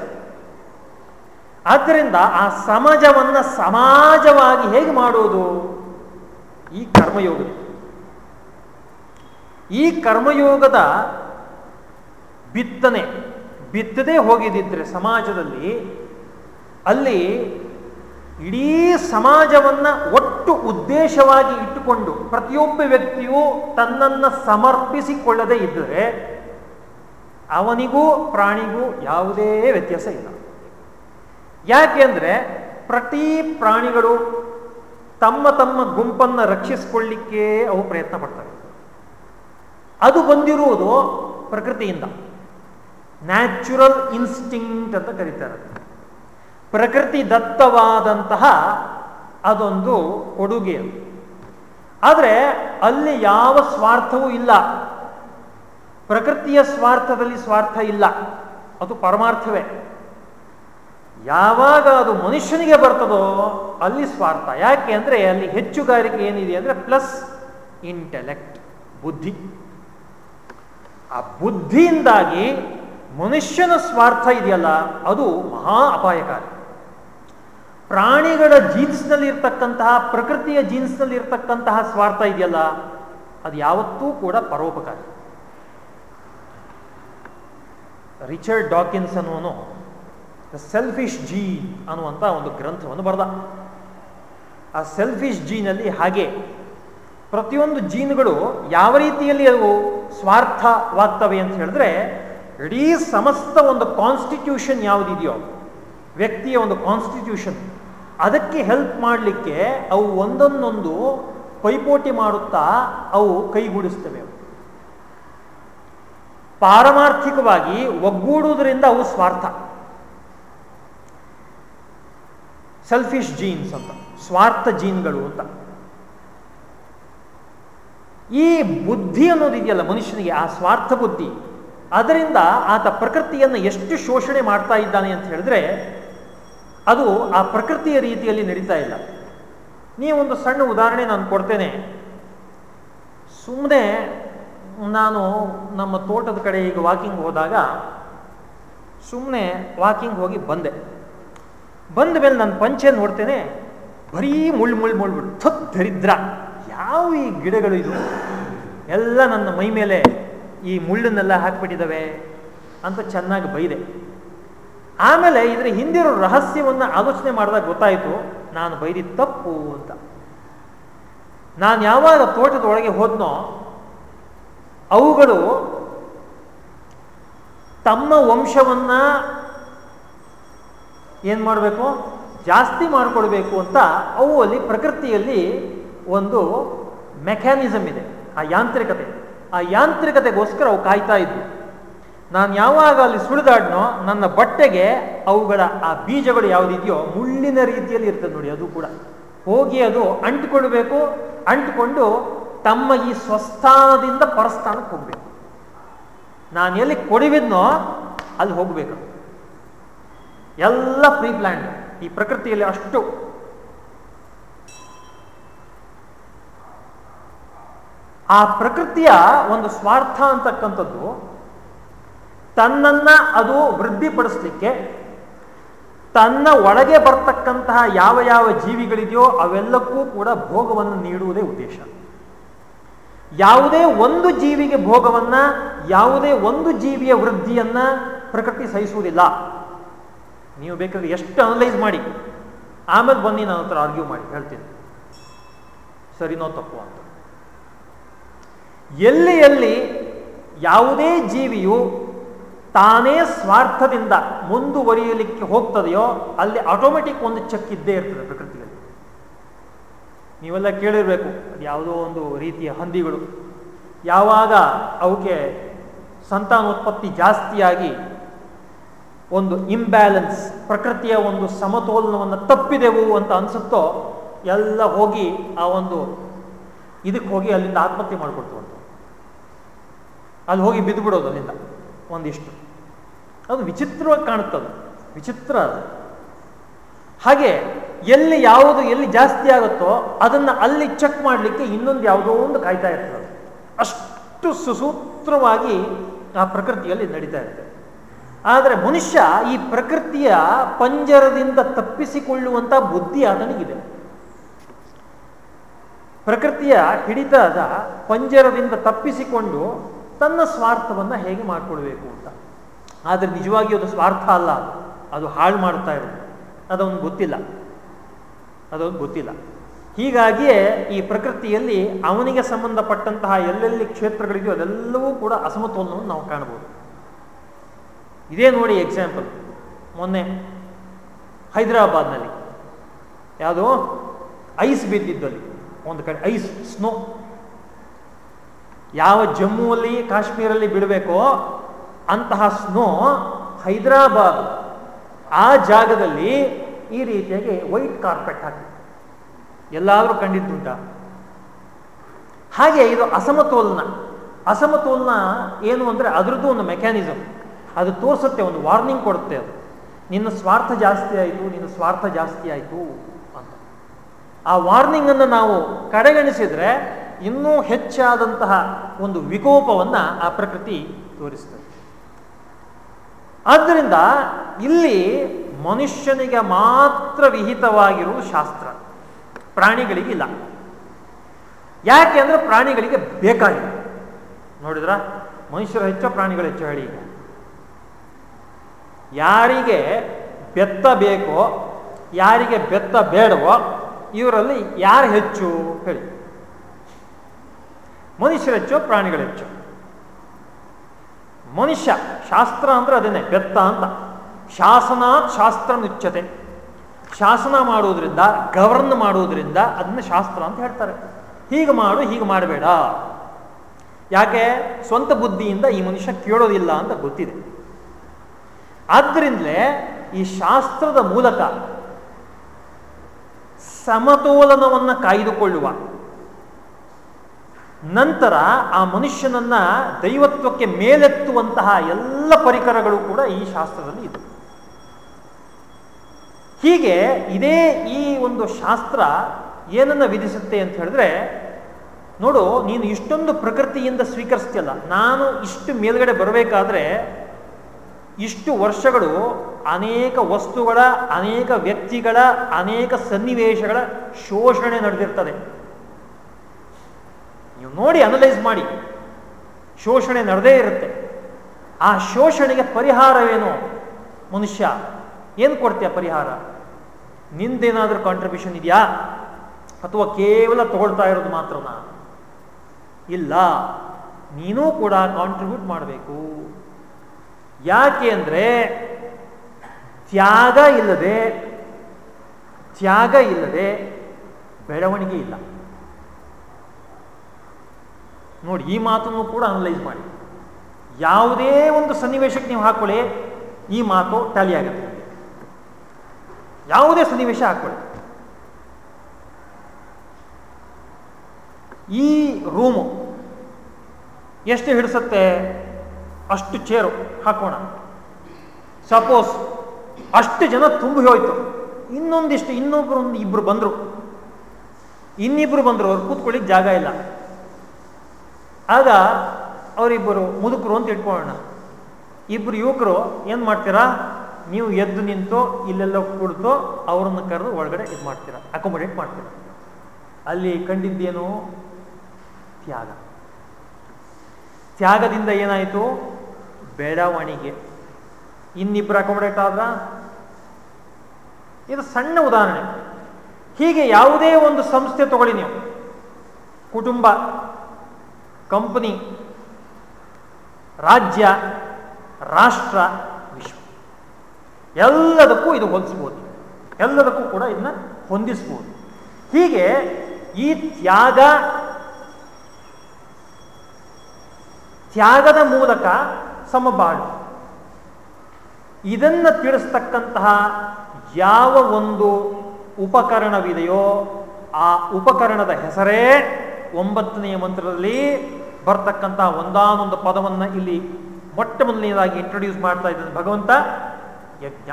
ಆದ್ದರಿಂದ ಆ ಸಮಾಜವನ್ನ ಸಮಾಜವಾಗಿ ಹೇಗೆ ಮಾಡುವುದು? ಈ ಕರ್ಮಯೋಗ ಈ ಕರ್ಮಯೋಗದ ಬಿತ್ತನೆ, ಬಿತ್ತದೇ ಹೋಗಿದ್ದಿದ್ರೆ ಸಮಾಜದಲ್ಲಿ ಅಲ್ಲಿ ಇಡೀ ಸಮಾಜವನ್ನ ಒಟ್ಟು ಉದ್ದೇಶವಾಗಿ ಇಟ್ಟುಕೊಂಡು ಪ್ರತಿಯೊಬ್ಬ ವ್ಯಕ್ತಿಯೂ ತನ್ನನ್ನು ಸಮರ್ಪಿಸಿಕೊಳ್ಳದೆ ಇದ್ದರೆ ಅವನಿಗೂ ಪ್ರಾಣಿಗೂ ಯಾವುದೇ ವ್ಯತ್ಯಾಸ ಇಲ್ಲ. ಯಾಕೆಂದ್ರೆ ಪ್ರತಿ ಪ್ರಾಣಿಗಳು ತಮ್ಮ ತಮ್ಮ ಗುಂಪನ್ನು ರಕ್ಷಿಸಿಕೊಳ್ಳಿಕ್ಕೆ ಅವು ಪ್ರಯತ್ನ ಪಡ್ತವೆ. ಅದು ಬಂದಿರುವುದು ಪ್ರಕೃತಿಯಿಂದ. ನ್ಯಾಚುರಲ್ ಇನ್ಸ್ಟಿಂಕ್ಟ್ ಅಂತ ಕರೀತಾರೆ. ಪ್ರಕೃತಿ ದತ್ತವಾದಂತಹ ಅದೊಂದು ಕೊಡುಗೆ. ಆದರೆ ಅಲ್ಲಿ ಯಾವ ಸ್ವಾರ್ಥವೂ ಇಲ್ಲ. ಪ್ರಕೃತಿಯ ಸ್ವಾರ್ಥದಲ್ಲಿ ಸ್ವಾರ್ಥ ಇಲ್ಲ. ಅದು ಪರಮಾರ್ಥವೇ. ಯಾವಾಗ ಅದು ಮನುಷ್ಯನಿಗೆ ಬರ್ತದೋ ಅಲ್ಲಿ ಸ್ವಾರ್ಥ. ಯಾಕೆ ಅಂದರೆ ಅಲ್ಲಿ ಹೆಚ್ಚುಗಾರಿಕೆ ಏನಿದೆ ಅಂದರೆ ಪ್ಲಸ್ ಇಂಟೆಲೆಕ್ಟ್, ಬುದ್ಧಿ. ಆ ಬುದ್ಧಿಯಿಂದಾಗಿ ಮನುಷ್ಯನ ಸ್ವಾರ್ಥ ಇದೆಯಲ್ಲ, ಅದು ಮಹಾ ಅಪಾಯಕಾರಿ. ಪ್ರಾಣಿಗಳ ಜೀನ್ಸ್ನಲ್ಲಿ ಇರ್ತಕ್ಕಂತಹ ಪ್ರಕೃತಿಯ ಜೀನ್ಸ್ನಲ್ಲಿ ಇರ್ತಕ್ಕಂತಹ ಸ್ವಾರ್ಥ ಇದೆಯಲ್ಲ, ಅದು ಯಾವತ್ತೂ ಕೂಡ ಪರೋಪಕಾರಿ. ರಿಚರ್ಡ್ ಡಾಕಿನ್ಸ್ ಅನ್ನುವನು ದ ಸೆಲ್ಫಿಶ್ ಜೀನ್ ಅನ್ನುವಂಥ ಒಂದು ಗ್ರಂಥವನ್ನು ಬರೆದ. ಆ ಸೆಲ್ಫಿಶ್ ಜೀನಲ್ಲಿ ಹಾಗೆ ಪ್ರತಿಯೊಂದು ಜೀನ್ಗಳು ಯಾವ ರೀತಿಯಲ್ಲಿ ಅವು ಸ್ವಾರ್ಥವಾಗ್ತವೆ ಅಂತ ಹೇಳಿದ್ರೆ, ಇಡೀ ಸಮಸ್ತ ಒಂದು ಕಾನ್ಸ್ಟಿಟ್ಯೂಷನ್ ಯಾವುದಿದೆಯೋ, ವ್ಯಕ್ತಿಯ ಒಂದು ಕಾನ್ಸ್ಟಿಟ್ಯೂಷನ್ ಅದಕ್ಕೆ ಹೆಲ್ಪ್ ಮಾಡಲಿಕ್ಕೆ ಅವು ಒಂದೊಂದೊಂದು ಪೈಪೋಟಿ ಮಾಡುತ್ತಾ ಅವು ಕೈಗೂಡಿಸ್ತವೆ. ಪಾರಮಾರ್ಥಿಕವಾಗಿ ಒಗ್ಗೂಡುವುದರಿಂದ ಅವು ಸ್ವಾರ್ಥ. ಸೆಲ್ಫಿಶ್ ಜೀನ್ಸ್ ಅಂತ, ಸ್ವಾರ್ಥ ಜೀನ್ಗಳು ಅಂತ. ಈ ಬುದ್ಧಿ ಅನ್ನೋದಿದೆಯಲ್ಲ ಮನುಷ್ಯನಿಗೆ, ಆ ಸ್ವಾರ್ಥ ಬುದ್ಧಿ. ಅದರಿಂದ ಆತ ಪ್ರಕೃತಿಯನ್ನು ಎಷ್ಟು ಶೋಷಣೆ ಮಾಡ್ತಾ ಇದ್ದಾನೆ ಅಂತ ಹೇಳಿದ್ರೆ, ಅದು ಆ ಪ್ರಕೃತಿಯ ರೀತಿಯಲ್ಲಿ ನಡೀತಾ ಇಲ್ಲ. ನೀವೊಂದು ಸಣ್ಣ ಉದಾಹರಣೆ ನಾನು ಕೊಡ್ತೇನೆ. ಸುಮ್ಮನೆ ನಾನು ನಮ್ಮ ತೋಟದ ಕಡೆ ಈಗ ವಾಕಿಂಗ್ ಹೋದಾಗ ಸುಮ್ಮನೆ ವಾಕಿಂಗ್ ಹೋಗಿ ಬಂದೆ. ಬಂದ ಮೇಲೆ ನಾನು ಪಂಚೆ ನೋಡ್ತೇನೆ, ಬರೀ ಮುಳ್ಳು ಮುಳ್ಳು ಮುಳ್ಬಿಡು ಥತ್ ದರಿದ್ರ, ಯಾವ ಈ ಗಿಡಗಳು ಇದು? ಎಲ್ಲ ನನ್ನ ಮೈ ಮೇಲೆ ಈ ಮುಳ್ಳನ್ನೆಲ್ಲ ಹಾಕ್ಬಿಟ್ಟಿದ್ದಾವೆ ಅಂತ ಚೆನ್ನಾಗಿ ಬೈದೆ. ಆಮೇಲೆ ಇದರ ಹಿಂದಿರೋ ರಹಸ್ಯವನ್ನು ಆಲೋಚನೆ ಮಾಡಿದಾಗ ಗೊತ್ತಾಯಿತು, ನಾನು ಬೈದಿ ತಪ್ಪು ಅಂತ. ನಾನು ಯಾವಾಗ ತೋಟದ ಒಳಗೆ ಹೋದ್ನೋ, ಅವುಗಳು ತಮ್ಮ ವಂಶವನ್ನ ಏನು ಮಾಡಬೇಕು? ಜಾಸ್ತಿ ಮಾಡಿಕೊಡ್ಬೇಕು ಅಂತ ಅವು ಅಲ್ಲಿ ಪ್ರಕೃತಿಯಲ್ಲಿ ಒಂದು ಮೆಕ್ಯಾನಿಸಮ್ ಇದೆ, ಆ ಯಾಂತ್ರಿಕತೆ. ಆ ಯಾಂತ್ರಿಕತೆಗೋಸ್ಕರ ಅವು ಕಾಯ್ತಾ ಇದ್ವು. ನಾನು ಯಾವಾಗ ಅಲ್ಲಿ ಸುಳಿದಾಡ್ನೋ, ನನ್ನ ಬಟ್ಟೆಗೆ ಅವುಗಳ ಆ ಬೀಜಗಳು ಯಾವುದಿದೆಯೋ ಮುಳ್ಳಿನ ರೀತಿಯಲ್ಲಿ ಇರ್ತದೆ ನೋಡಿ ಅದು ಕೂಡ. ಹೋಗಿ ಅದು ಅಂಟಿಕೊಳ್ಬೇಕು, ಅಂಟಿಕೊಂಡು ತಮ್ಮ ಈ ಸ್ವಸ್ಥಾನದಿಂದ ಪರಸ್ಥಾನಕ್ಕೆ ಹೋಗ್ಬೇಕು. ನಾನು ಎಲ್ಲಿ ಕೊಡಿವಿದ್ನೋ ಅಲ್ಲಿ ಹೋಗ್ಬೇಕು. ಎಲ್ಲ ಪ್ರೀ ಪ್ಲ್ಯಾಂಡ್ ಈ ಪ್ರಕೃತಿಯಲ್ಲಿ ಅಷ್ಟು ಆ ಪ್ರಕೃತಿಯ ಒಂದು ಸ್ವಾರ್ಥ ಅಂತಕ್ಕಂಥದ್ದು ತನ್ನನ್ನ ಅದು ವೃದ್ಧಿಪಡಿಸ್ಲಿಕ್ಕೆ, ತನ್ನ ಒಳಗೆ ಬರ್ತಕ್ಕಂತಹ ಯಾವ ಯಾವ ಜೀವಿಗಳಿದೆಯೋ ಅವೆಲ್ಲಕ್ಕೂ ಕೂಡ ಭೋಗವನ್ನು ನೀಡುವುದೇ ಉದ್ದೇಶ. ಯಾವುದೇ ಒಂದು ಜೀವಿಗೆ ಭೋಗವನ್ನ, ಯಾವುದೇ ಒಂದು ಜೀವಿಯ ವೃದ್ಧಿಯನ್ನ ಪ್ರಕೃತಿ ಸಹಿಸುವುದಿಲ್ಲ. ನೀವು ಬೇಕಾದ್ರೆ ಎಷ್ಟು ಅನಲೈಸ್ ಮಾಡಿ, ಆಮೇಲೆ ಬನ್ನಿ ನನ್ನ ಹತ್ರ ಆರ್ಗ್ಯೂ ಮಾಡಿ, ಹೇಳ್ತೀನಿ. ಸರಿನೋ ತಪ್ಪು ಅಂತ. ಎಲ್ಲಿ ಎಲ್ಲಿ ಯಾವುದೇ ಜೀವಿಯು ತಾನೇ ಸ್ವಾರ್ಥದಿಂದ ಮುಂದುವರಿಯಲಿಕ್ಕೆ ಹೋಗ್ತದೆಯೋ, ಅಲ್ಲಿ ಆಟೋಮೆಟಿಕ್ ಒಂದು ಚೆಕ್ ಇದ್ದೇ ಇರ್ತದೆ ಪ್ರಕೃತಿಯಲ್ಲಿ. ನೀವೆಲ್ಲ ಕೇಳಿರ್ಬೇಕು ಯಾವುದೋ ಒಂದು ರೀತಿಯ ಹಂದಿಗಳು. ಯಾವಾಗ ಅವಕ್ಕೆ ಸಂತಾನೋತ್ಪತ್ತಿ ಜಾಸ್ತಿಯಾಗಿ ಒಂದು ಇಂಬ್ಯಾಲೆನ್ಸ್ ಪ್ರಕೃತಿಯ ಒಂದು ಸಮತೋಲನವನ್ನು ತಪ್ಪಿದೆವು ಅಂತ ಅನಿಸುತ್ತೋ, ಎಲ್ಲ ಹೋಗಿ ಆ ಒಂದು ಇದಕ್ಕೆ ಹೋಗಿ ಅಲ್ಲಿಂದ ಆತ್ಮಹತ್ಯೆ ಮಾಡಿಕೊಡ್ತೀವಂತ ಅಲ್ಲಿ ಹೋಗಿ ಬಿದ್ದು ಬಿಡೋದು ಅಲ್ಲಿಂದ ಒಂದಿಷ್ಟು. ಅದು ವಿಚಿತ್ರವಾಗಿ ಕಾಣುತ್ತದೆ ವಿಚಿತ್ರ ಅದು. ಹಾಗೆ ಎಲ್ಲಿ ಯಾವುದು ಎಲ್ಲಿ ಜಾಸ್ತಿ ಆಗುತ್ತೋ ಅದನ್ನು ಅಲ್ಲಿ ಚೆಕ್ ಮಾಡಲಿಕ್ಕೆ ಇನ್ನೊಂದು ಯಾವುದೋ ಒಂದು ಕಾಯ್ತಾ ಇರ್ತದೆ ಅಷ್ಟು ಸುಸೂತ್ರವಾಗಿ ಆ ಪ್ರಕೃತಿಯಲ್ಲಿ ನಡೀತಾ ಇರ್ತದೆ. ಆದರೆ ಮನುಷ್ಯ ಈ ಪ್ರಕೃತಿಯ ಪಂಜರದಿಂದ ತಪ್ಪಿಸಿಕೊಳ್ಳುವಂಥ ಬುದ್ಧಿ ಆತನಿಗಿದೆ. ಪ್ರಕೃತಿಯ ಹಿಡಿತದ ಪಂಜರದಿಂದ ತಪ್ಪಿಸಿಕೊಂಡು ತನ್ನ ಸ್ವಾರ್ಥವನ್ನು ಹೇಗೆ ಮಾಡಿಕೊಳ್ಬೇಕು ಅಂತ. ಆದರೆ ನಿಜವಾಗಿ ಅದು ಸ್ವಾರ್ಥ ಅಲ್ಲ ಅದು. ಹಾಳು ಮಾಡ್ತಾ ಇರೋದು ಅದೊಂದು ಗೊತ್ತಿಲ್ಲ. ಅದೊಂದು ಗೊತ್ತಿಲ್ಲ. ಹೀಗಾಗಿಯೇ ಈ ಪ್ರಕೃತಿಯಲ್ಲಿ ಅವನಿಗೆ ಸಂಬಂಧಪಟ್ಟಂತಹ ಎಲ್ಲೆಲ್ಲಿ ಕ್ಷೇತ್ರಗಳಿದೆಯೋ ಅದೆಲ್ಲವೂ ಕೂಡ ಅಸಮತೋಲನವನ್ನು ನಾವು ಕಾಣಬಹುದು. ಇದೇ ನೋಡಿ ಎಕ್ಸಾಂಪಲ್ ಮೊನ್ನೆ ಹೈದರಾಬಾದ್ನಲ್ಲಿ. ಯಾವುದು? ಐಸ್ ಬಿದ್ದಿದ್ದಲ್ಲಿ. ಒಂದು ಕಡೆ ಐಸ್ ಸ್ನೋ ಯಾವ ಜಮ್ಮುವಲ್ಲಿ, ಕಾಶ್ಮೀರಲ್ಲಿ ಬಿಡಬೇಕೋ ಅಂತಹ ಸ್ನೋ ಹೈದರಾಬಾದ್ ಆ ಜಾಗದಲ್ಲಿ ಈ ರೀತಿಯಾಗಿ ವೈಟ್ ಕಾರ್ಪೆಟ್ ಹಾಕಿ. ಎಲ್ಲಾದರೂ ಕಂಡಿದ್ದುಂಟ? ಹಾಗೆ ಇದು ಅಸಮತೋಲನ. ಅಸಮತೋಲನ ಏನು ಅಂದರೆ ಅದರದ್ದು ಒಂದು ಮೆಕ್ಯಾನಿಸಮ್ ಅದು ತೋರಿಸುತ್ತೆ, ಒಂದು ವಾರ್ನಿಂಗ್ ಕೊಡುತ್ತೆ ಅದು. ನಿನ್ನ ಸ್ವಾರ್ಥ ಜಾಸ್ತಿ ಆಯಿತು, ನಿನ್ನ ಸ್ವಾರ್ಥ ಜಾಸ್ತಿ ಆಯಿತು ಅಂತ. ಆ ವಾರ್ನಿಂಗನ್ನು ನಾವು ಕಡೆಗಣಿಸಿದರೆ ಇನ್ನೂ ಹೆಚ್ಚಾದಂತಹ ಒಂದು ವಿಕೋಪವನ್ನು ಆ ಪ್ರಕೃತಿ ತೋರಿಸ್ತದೆ. ಆದ್ದರಿಂದ ಇಲ್ಲಿ ಮನುಷ್ಯನಿಗೆ ಮಾತ್ರ ವಿಹಿತವಾಗಿರುವುದು ಶಾಸ್ತ್ರ, ಪ್ರಾಣಿಗಳಿಗೆ ಇಲ್ಲ. ಯಾಕೆ ಅಂದರೆ ಪ್ರಾಣಿಗಳಿಗೆ ಬೇಕಾಗಿದೆ. ನೋಡಿದ್ರ? ಮನುಷ್ಯರು ಹೆಚ್ಚೋ ಪ್ರಾಣಿಗಳು ಹೆಚ್ಚು ಹೇಳಿ ಈಗ. ಯಾರಿಗೆ ಬೆತ್ತ ಬೇಕೋ, ಯಾರಿಗೆ ಬೆತ್ತ ಬೇಡವೋ, ಇವರಲ್ಲಿ ಯಾರು ಹೆಚ್ಚು ಹೇಳಿ. ಮನುಷ್ಯರು ಹೆಚ್ಚು, ಪ್ರಾಣಿಗಳು ಹೆಚ್ಚು. ಮನುಷ್ಯ ಶಾಸ್ತ್ರ ಅಂದ್ರೆ ಅದನ್ನೇ, ಬೆತ್ತ ಅಂತ. ಶಾಸನ ಶಾಸ್ತ್ರ ನುಚ್ಚತೆ. ಶಾಸನ ಮಾಡುವುದರಿಂದ ಗವರ್ನ್ ಮಾಡುವುದರಿಂದ ಅದನ್ನ ಶಾಸ್ತ್ರ ಅಂತ ಹೇಳ್ತಾರೆ. ಹೀಗೆ ಮಾಡು, ಹೀಗೆ ಮಾಡಬೇಡ. ಯಾಕೆ? ಸ್ವಂತ ಬುದ್ಧಿಯಿಂದ ಈ ಮನುಷ್ಯ ಕೇಳೋದಿಲ್ಲ ಅಂತ ಗೊತ್ತಿದೆ. ಆದ್ದರಿಂದಲೇ ಈ ಶಾಸ್ತ್ರದ ಮೂಲಕ ಸಮತೋಲನವನ್ನು ಕಾಯ್ದುಕೊಳ್ಳುವ. ನಂತರ ಆ ಮನುಷ್ಯನನ್ನ ದೈವತ್ವಕ್ಕೆ ಮೇಲೆತ್ತುವಂತಹ ಎಲ್ಲ ಪರಿಕರಗಳು ಕೂಡ ಈ ಶಾಸ್ತ್ರದಲ್ಲಿ ಇದೆ ಹೀಗೆ ಇದೇ ಈ ಒಂದು ಶಾಸ್ತ್ರ ಏನನ್ನ ವಿಧಿಸುತ್ತೆ ಅಂತ ಹೇಳಿದ್ರೆ, ನೋಡು, ನೀನು ಇಷ್ಟೊಂದು ಪ್ರಕೃತಿಯಿಂದ ಸ್ವೀಕರಿಸ್ತಿಯಲ್ಲ, ನಾನು ಇಷ್ಟು ಮೇಲ್ಗಡೆ ಬರಬೇಕಾದ್ರೆ ಇಷ್ಟು ವರ್ಷಗಳು ಅನೇಕ ವಸ್ತುಗಳ, ಅನೇಕ ವ್ಯಕ್ತಿಗಳ, ಅನೇಕ ಸನ್ನಿವೇಶಗಳ ಶೋಷಣೆ ನಡೆದಿರ್ತದೆ. ನೀವು ನೋಡಿ ಅನಲೈಸ್ ಮಾಡಿ. ಶೋಷಣೆ ನಡೆದೇ ಇರುತ್ತೆ. ಆ ಶೋಷಣೆಗೆ ಪರಿಹಾರವೇನು? ಮನುಷ್ಯ, ಏನು ಕೊಡ್ತೀಯ ಪರಿಹಾರ? ನಿಂದೇನಾದರೂ ಕಾಂಟ್ರಿಬ್ಯೂಷನ್ ಇದೆಯಾ? ಅಥವಾ ಕೇವಲ ತಗೊಳ್ತಾ ಇರೋದು ಮಾತ್ರನಾ? ಇಲ್ಲ. ನೀನೂ ಕೂಡ ಕಾಂಟ್ರಿಬ್ಯೂಟ್ ಮಾಡಬೇಕು. ಯಾಕೆ ಅಂದರೆ ತ್ಯಾಗ ಇಲ್ಲದೆ ತ್ಯಾಗ ಇಲ್ಲದೆ ಬೆಳವಣಿಗೆ ಇಲ್ಲ. ನೋಡಿ, ಈ ಮಾತನ್ನು ಕೂಡ ಅನಲೈಸ್ ಮಾಡಿ. ಯಾವುದೇ ಒಂದು ಸನ್ನಿವೇಶಕ್ಕೆ ನೀವು ಹಾಕೊಳ್ಳಿ, ಈ ಮಾತು ಟ್ಯಾಲಿ ಆಗುತ್ತೆ. ಯಾವುದೇ ಸನ್ನಿವೇಶ ಹಾಕೊಳ್ಳಿ. ಈ ರೂಮು ಎಷ್ಟು ಹಿಡಿಸುತ್ತೆ? ಅಷ್ಟು ಚೇರು ಹಾಕೋಣ. ಸಪೋಸ್ ಅಷ್ಟು ಜನ ತುಂಬಿ ಹೋಯ್ತು. ಇನ್ನೊಂದಿಷ್ಟು ಇನ್ನೊಬ್ರು ಒಂದು ಇಬ್ರು ಬಂದರು. ಇನ್ನಿಬ್ರು ಬಂದರು, ಅವ್ರು ಕೂತ್ಕೊಳ್ಳಿಕ್ ಜಾಗ ಇಲ್ಲ. ಆಗ ಅವರಿಬ್ಬರು ಮುದುಕರು ಅಂತ ಇಟ್ಕೊಳ್ಳೋಣ. ಇಬ್ಬರು ಯುವಕರು ಏನು ಮಾಡ್ತೀರಾ? ನೀವು ಎದ್ದು ನಿಂತೋ, ಇಲ್ಲೆಲ್ಲ ಕುಳಿತೋ ಅವರನ್ನು ಕರೆದು ಒಳಗಡೆ ಇದು ಮಾಡ್ತೀರಾ? ಅಕೊಮಡೇಟ್ ಮಾಡ್ತೀರಾ? ಅಲ್ಲಿ ಕಂಡಿದ್ದೇನು ತ್ಯಾಗ. ತ್ಯಾಗದಿಂದ ಏನಾಯಿತು? ಬೆಳವಣಿಗೆ. ಇನ್ನಿಬ್ಬರು ಅಕೊಮಡೇಟ್ ಆದ್ರ? ಇದು ಸಣ್ಣ ಉದಾಹರಣೆ. ಹೀಗೆ ಯಾವುದೇ ಒಂದು ಸಂಸ್ಥೆ ತಗೊಳ್ಳಿ ನೀವು. ಕುಟುಂಬ ಕಂಪನಿ ರಾಜ್ಯ, ರಾಷ್ಟ್ರ, ವಿಶ್ವ. ಎಲ್ಲದಕ್ಕೂ ಇದು ಹೊಂದಿಸ್ಬೋದು ಎಲ್ಲದಕ್ಕೂ ಕೂಡ ಇದನ್ನ ಹೊಂದಿಸ್ಬೋದು. ಹೀಗೆ ಈ ತ್ಯಾಗ, ತ್ಯಾಗದ ಮೂಲಕ ಸಮಬಾಳು. ಇದನ್ನ ತಿಳಿಸ್ತಕ್ಕಂತಹ ಯಾವ ಒಂದು ಉಪಕರಣವಿದೆಯೋ ಆ ಉಪಕರಣದ ಹೆಸರೇ ಒಂಬತ್ತನೆಯ ಮಂತ್ರದಲ್ಲಿ ಬರ್ತಕ್ಕಂತಹ ಒಂದಾನೊಂದು ಪದವನ್ನು ಇಲ್ಲಿ ಮೊಟ್ಟ ಮೊದಲನೇದಾಗಿ ಇಂಟ್ರೊಡ್ಯೂಸ್ ಮಾಡ್ತಾ ಇದ್ದಾನೆ ಭಗವಂತ ಯಜ್ಞ.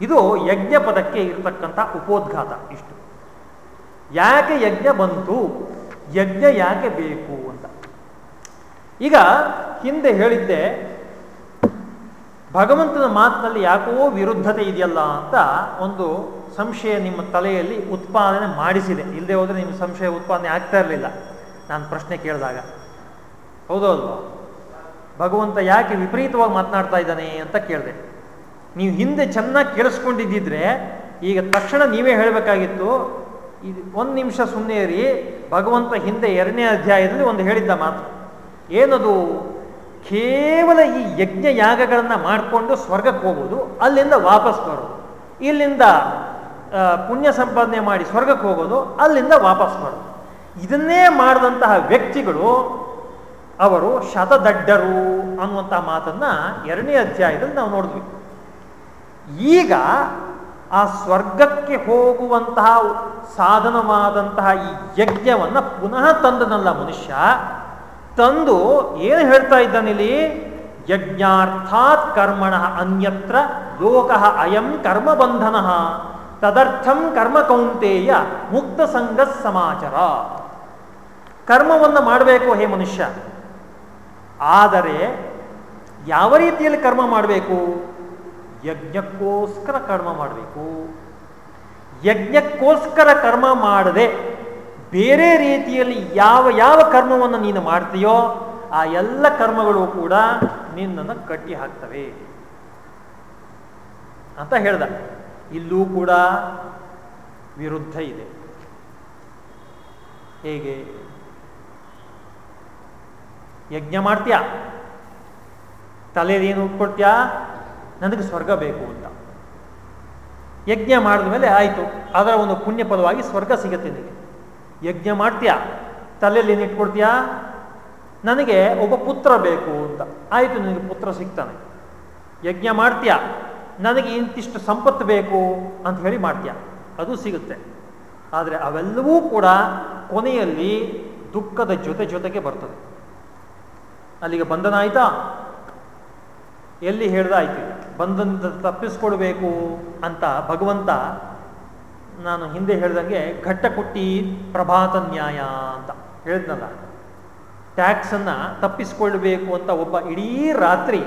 ಇದು ಯಜ್ಞ ಪದಕ್ಕೆ ಇರತಕ್ಕಂಥ ಉಪೋದ್ಘಾತ ಇಷ್ಟು. ಯಾಕೆ ಯಜ್ಞ ಬಂತು? ಯಜ್ಞ ಯಾಕೆ ಬೇಕು? ಈಗ ಹಿಂದೆ ಹೇಳಿದ್ದೆ, ಭಗವಂತನ ಮಾತಿನಲ್ಲಿ ಯಾಕೋ ವಿರುದ್ಧತೆ ಇದೆಯಲ್ಲ ಅಂತ ಒಂದು ಸಂಶಯ ನಿಮ್ಮ ತಲೆಯಲ್ಲಿ ಉತ್ಪಾದನೆ ಮಾಡಿಸಿದೆ. ಇಲ್ಲದೆ ಹೋದರೆ ನಿಮ್ಮ ಸಂಶಯ ಉತ್ಪಾದನೆ ಆಗ್ತಾ ಇರಲಿಲ್ಲ. ನಾನು ಪ್ರಶ್ನೆ ಕೇಳಿದಾಗ, ಹೌದೋ ಅಲ್ವಾ? ಭಗವಂತ ಯಾಕೆ ವಿಪರೀತವಾಗಿ ಮಾತನಾಡ್ತಾ ಇದ್ದಾನೆ ಅಂತ ಕೇಳಿದೆ. ನೀವು ಹಿಂದೆ ಚೆನ್ನಾಗಿ ಕೇಳಿಸ್ಕೊಂಡಿದ್ದಿದ್ರೆ, ಈಗ ತಕ್ಷಣ ನೀವೇ ಹೇಳಬೇಕಾಗಿತ್ತು, ಇದು ಒಂದು ನಿಮಿಷ ಸುಮ್ಮನೆ ಇರಿ, ಭಗವಂತ ಹಿಂದೆ ಎರಡನೇ ಅಧ್ಯಾಯದಲ್ಲಿ ಒಂದು ಹೇಳಿದ್ದ ಮಾತು. ಏನದು? ಕೇವಲ ಈ ಯಜ್ಞ ಯಾಗಗಳನ್ನು ಮಾಡಿಕೊಂಡು ಸ್ವರ್ಗಕ್ಕೆ ಹೋಗೋದು ಅಲ್ಲಿಂದ ವಾಪಸ್ ಬರೋದು. ಇಲ್ಲಿಂದ ಪುಣ್ಯ ಸಂಪಾದನೆ ಮಾಡಿ ಸ್ವರ್ಗಕ್ಕೆ ಹೋಗೋದು, ಅಲ್ಲಿಂದ ವಾಪಸ್ ಬರೋದು. ಇದನ್ನೇ ಮಾಡಿದಂತಹ ವ್ಯಕ್ತಿಗಳು ಅವರು ಶತದಡ್ಡರು ಅನ್ನುವಂತಹ ಮಾತನ್ನ ಎರಡನೇ ಅಧ್ಯಾಯದಲ್ಲಿ ನಾವು ನೋಡಿದ್ವಿ. ಈಗ ಆ ಸ್ವರ್ಗಕ್ಕೆ ಹೋಗುವಂತಹ ಸಾಧನವಾದಂತಹ ಈ ಯಜ್ಞವನ್ನು ಪುನಃ ತಂದನಲ್ಲ ಮನುಷ್ಯ ತಂದು ಏನು ಹೇಳ್ತಾ ಇದ್ದಾನಿಲ್ಲಿ ಯಜ್ಞಾರ್ಥಾತ್ ಕರ್ಮಣ ಅನ್ಯತ್ರ ಲೋಕ ಅಯಂ ಕರ್ಮಬಂಧನ ತದರ್ಥಂ ಕರ್ಮ ಕೌಂತೆಯ ಮುಕ್ತ ಸಂಘ ಸಮಾಚಾರ. ಕರ್ಮವನ್ನು ಮಾಡಬೇಕು ಹೇ ಮನುಷ್ಯ. ಆದರೆ ಯಾವ ರೀತಿಯಲ್ಲಿ ಕರ್ಮ ಮಾಡಬೇಕು? ಯಜ್ಞಕ್ಕೋಸ್ಕರ ಕರ್ಮ ಮಾಡಬೇಕು. ಯಜ್ಞಕ್ಕೋಸ್ಕರ ಕರ್ಮ ಮಾಡದೆ ಬೇರೆ ರೀತಿಯಲ್ಲಿ ಯಾವ ಯಾವ ಕರ್ಮವನ್ನು ನೀನು ಮಾಡ್ತೀಯೋ ಆ ಎಲ್ಲ ಕರ್ಮಗಳು ಕೂಡ ನಿನ್ನನ್ನು ಕಟ್ಟಿ ಹಾಕ್ತವೆ. ಅಂತ ಹೇಳ್ದ. ಇಲ್ಲೂ ಕೂಡ ವಿರುದ್ಧ ಇದೆ. ಹೇಗೆ? ಯಜ್ಞ ಮಾಡ್ತೀಯ? ಏನು ಉಟ್ಕೊಡ್ತೀಯಾ? ನನಗೆ ಸ್ವರ್ಗ ಬೇಕು ಅಂತ. ಯಜ್ಞ ಮಾಡಿದ ಮೇಲೆ ಆಯಿತು. ಅದರ ಒಂದು ಪುಣ್ಯ ಪದವಾಗಿ ಸ್ವರ್ಗ ಸಿಗುತ್ತೆ ನಿನಗೆ. ಯಜ್ಞ ಮಾಡ್ತೀಯಾ? ತಲೆಯಲ್ಲಿ ಏನು ಇಟ್ಕೊಡ್ತೀಯಾ? ನನಗೆ ಒಬ್ಬ ಪುತ್ರ ಬೇಕು ಅಂತ. ಆಯಿತು, ನಿನಗೆ ಪುತ್ರ ಸಿಗ್ತಾನೆ. ಯಜ್ಞ ಮಾಡ್ತೀಯಾ? ನನಗೆ ಇಂತಿಷ್ಟು ಸಂಪತ್ತು ಬೇಕು ಅಂತ ಹೇಳಿ ಮಾಡ್ತೀಯ? ಅದು ಸಿಗುತ್ತೆ. ಆದರೆ ಅವೆಲ್ಲವೂ ಕೂಡ ಕೊನೆಯಲ್ಲಿ ದುಃಖದ ಜೊತೆ ಜೊತೆಗೆ ಬರ್ತದೆ. ಅಲ್ಲಿಗೆ ಬಂಧನ ಆಯ್ತಾ? ಎಲ್ಲಿ ಹೇಳ್ದಾಯ್ತು ಬಂಧನದ ತಪ್ಪಿಸ್ಕೊಳ್ಬೇಕು ಅಂತ ಭಗವಂತ ನಾನು ಹಿಂದೆ ಹೇಳ್ದಂಗೆ ಘಟ್ಟಕುಟ್ಟಿ ಪ್ರಭಾತ ನ್ಯಾಯ ಅಂತ ಹೇಳಿದ್ನಲ್ಲ. ಟ್ಯಾಕ್ಸನ್ನು ತಪ್ಪಿಸ್ಕೊಳ್ಬೇಕು ಅಂತ ಒಬ್ಬ ಇಡೀ ರಾತ್ರಿ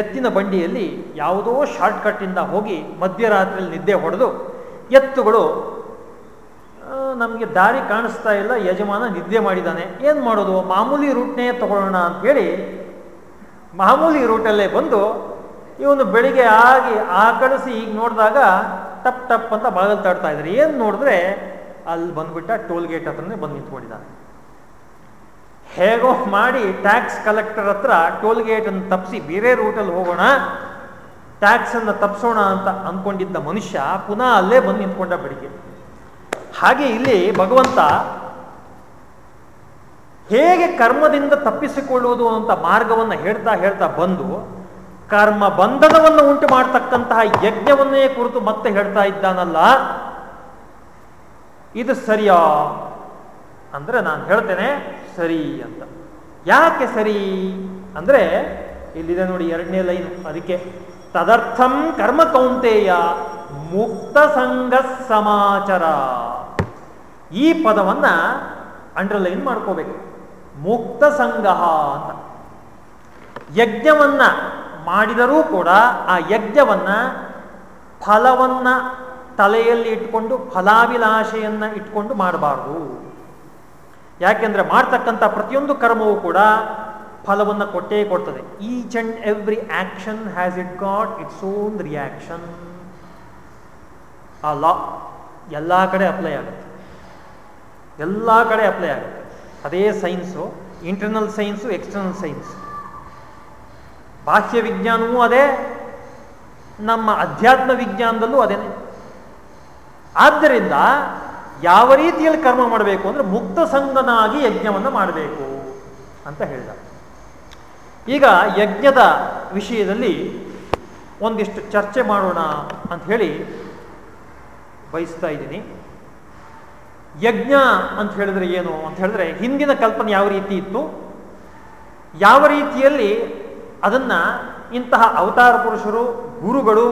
ಎತ್ತಿನ ಬಂಡಿಯಲ್ಲಿ ಯಾವುದೋ ಶಾರ್ಟ್ಕಟ್ಟಿಂದ ಹೋಗಿ ಮಧ್ಯರಾತ್ರಿಯಲ್ಲಿ ನಿದ್ದೆ ಹೊಡೆದು ಎತ್ತುಗಳು ನಮಗೆ ದಾರಿ ಕಾಣಿಸ್ತಾ ಇಲ್ಲ, ಯಜಮಾನ ನಿದ್ದೆ ಮಾಡಿದ್ದಾನೆ ಏನು ಮಾಡೋದು? ಮಾಮೂಲಿ ರೂಟ್ನೇ ತಗೊಳ್ಳೋಣ ಅಂತೇಳಿ ಮಾಮೂಲಿ ರೂಟಲ್ಲೇ ಬಂದು ಇವನು ಬೆಳಿಗ್ಗೆ ಆಗಿ ಆಕಳಿಸಿ ಈಗ ನೋಡಿದಾಗ ಟಪ್ ಟಪ್ ಅಂತ ಬಾಗಲ್ ತಡ್ತಾ ಇದ್ದಾರೆ. ಏನು ನೋಡಿದ್ರೆ ಅಲ್ಲಿ ಬಂದ್ಬಿಟ್ಟ ಟೋಲ್ ಗೇಟ್ ಹತ್ರನೇ ಬಂದು ನಿಂತ್ಕೊಂಡಿದ್ದಾನೆ ಹೇಗೋ ಮಾಡಿ ಟ್ಯಾಕ್ಸ್ ಕಲೆಕ್ಟರ್ ಹತ್ರ ಟೋಲ್ ಗೇಟನ್ನು ತಪ್ಪಿಸಿ ಬೇರೆ ರೂಟಲ್ಲಿ ಹೋಗೋಣ ಟ್ಯಾಕ್ಸನ್ನು ತಪ್ಪಿಸೋಣ ಅಂತ ಅಂದ್ಕೊಂಡಿದ್ದ ಮನುಷ್ಯ ಪುನಃ ಅಲ್ಲೇ ಬಂದು ನಿಂತ್ಕೊಂಡ ಬೆಳಿಗ್ಗೆ ಹಾಗೆ ಇಲ್ಲಿ ಭಗವಂತ ಹೇಗೆ ಕರ್ಮದಿಂದ ತಪ್ಪಿಸಿಕೊಳ್ಳುವುದು ಅಂತ ಮಾರ್ಗವನ್ನು ಹೇಳ್ತಾ ಹೇಳ್ತಾ ಬಂದು ಕರ್ಮ ಬಂಧನವನ್ನು ಉಂಟು ಮಾಡತಕ್ಕಂತಹ ಯಜ್ಞವನ್ನೇ ಕುರಿತು ಮತ್ತೆ ಹೇಳ್ತಾ ಇದ್ದಾನಲ್ಲ. ಇದು ಸರಿಯಾ? ಅಂದ್ರೆ ನಾನು ಹೇಳ್ತೇನೆ ಸರಿ ಅಂತ. ಯಾಕೆ ಸರಿ? ಅಂದ್ರೆ ಇಲ್ಲಿದೆ ನೋಡಿ ಎರಡನೇ ಲೈನ್ ಅದಕ್ಕೆ. ತದರ್ಥಂ ಕರ್ಮ ಕೌಂತೆಯ ಮುಕ್ತ ಸಂಘ ಸಮಾಚಾರ. ಈ ಪದವನ್ನ ಅಂಡರ್ಲೈನ್ ಮಾಡ್ಕೋಬೇಕು. ಮುಕ್ತ ಸಂಘ ಅಂತ. ಯಜ್ಞವನ್ನ ಮಾಡಿದರೂ ಕೂಡ ಆ ಯಜ್ಞವನ್ನು ಫಲವನ್ನ ತಲೆಯಲ್ಲಿ ಇಟ್ಕೊಂಡು ಫಲಾಭಿಲಾಷೆಯನ್ನ ಇಟ್ಕೊಂಡು ಮಾಡಬಾರ್ದು. ಯಾಕೆಂದ್ರೆ ಮಾಡ್ತಕ್ಕಂಥ ಪ್ರತಿಯೊಂದು ಕರ್ಮವೂ ಕೂಡ ಫಲವನ್ನು ಕೊಟ್ಟೇ ಕೊಡ್ತದೆ. Each and every action has it got its own reaction ಆ ಲಾ, ಎಲ್ಲ ಕಡೆ ಅಪ್ಲೈ ಆಗುತ್ತೆ. ಎಲ್ಲ ಕಡೆ ಅಪ್ಲೈ ಆಗುತ್ತೆ. ಅದೇ science internal science external science ಬಾಹ್ಯ ವಿಜ್ಞಾನವೂ ಅದೇ, ನಮ್ಮ ಅಧ್ಯಾತ್ಮ ವಿಜ್ಞಾನದಲ್ಲೂ ಅದೇನೆ ಆದ್ದರಿಂದ ಯಾವ ರೀತಿಯಲ್ಲಿ ಕರ್ಮ ಮಾಡಬೇಕು ಅಂದರೆ ಮುಕ್ತ ಸಂಗನಾಗಿ ಯಜ್ಞವನ್ನು ಮಾಡಬೇಕು ಅಂತ ಹೇಳಿದ. ಈಗ ಯಜ್ಞದ ವಿಷಯದಲ್ಲಿ ಒಂದಿಷ್ಟು ಚರ್ಚೆ ಮಾಡೋಣ ಅಂತ ಹೇಳಿ ಬಯಸ್ತಾ ಇದ್ದೀನಿ. ಯಜ್ಞ ಅಂತ ಹೇಳಿದ್ರೆ ಏನು ಅಂತ ಹೇಳಿದ್ರೆ ಹಿಂದಿನ ಕಲ್ಪನೆ ಯಾವ ರೀತಿ ಇತ್ತು? ಯಾವ ರೀತಿಯಲ್ಲಿ ಅದನ್ನ ಇಂತಹ ಅವತಾರ ಪುರುಷರು, ಗುರುಗಳು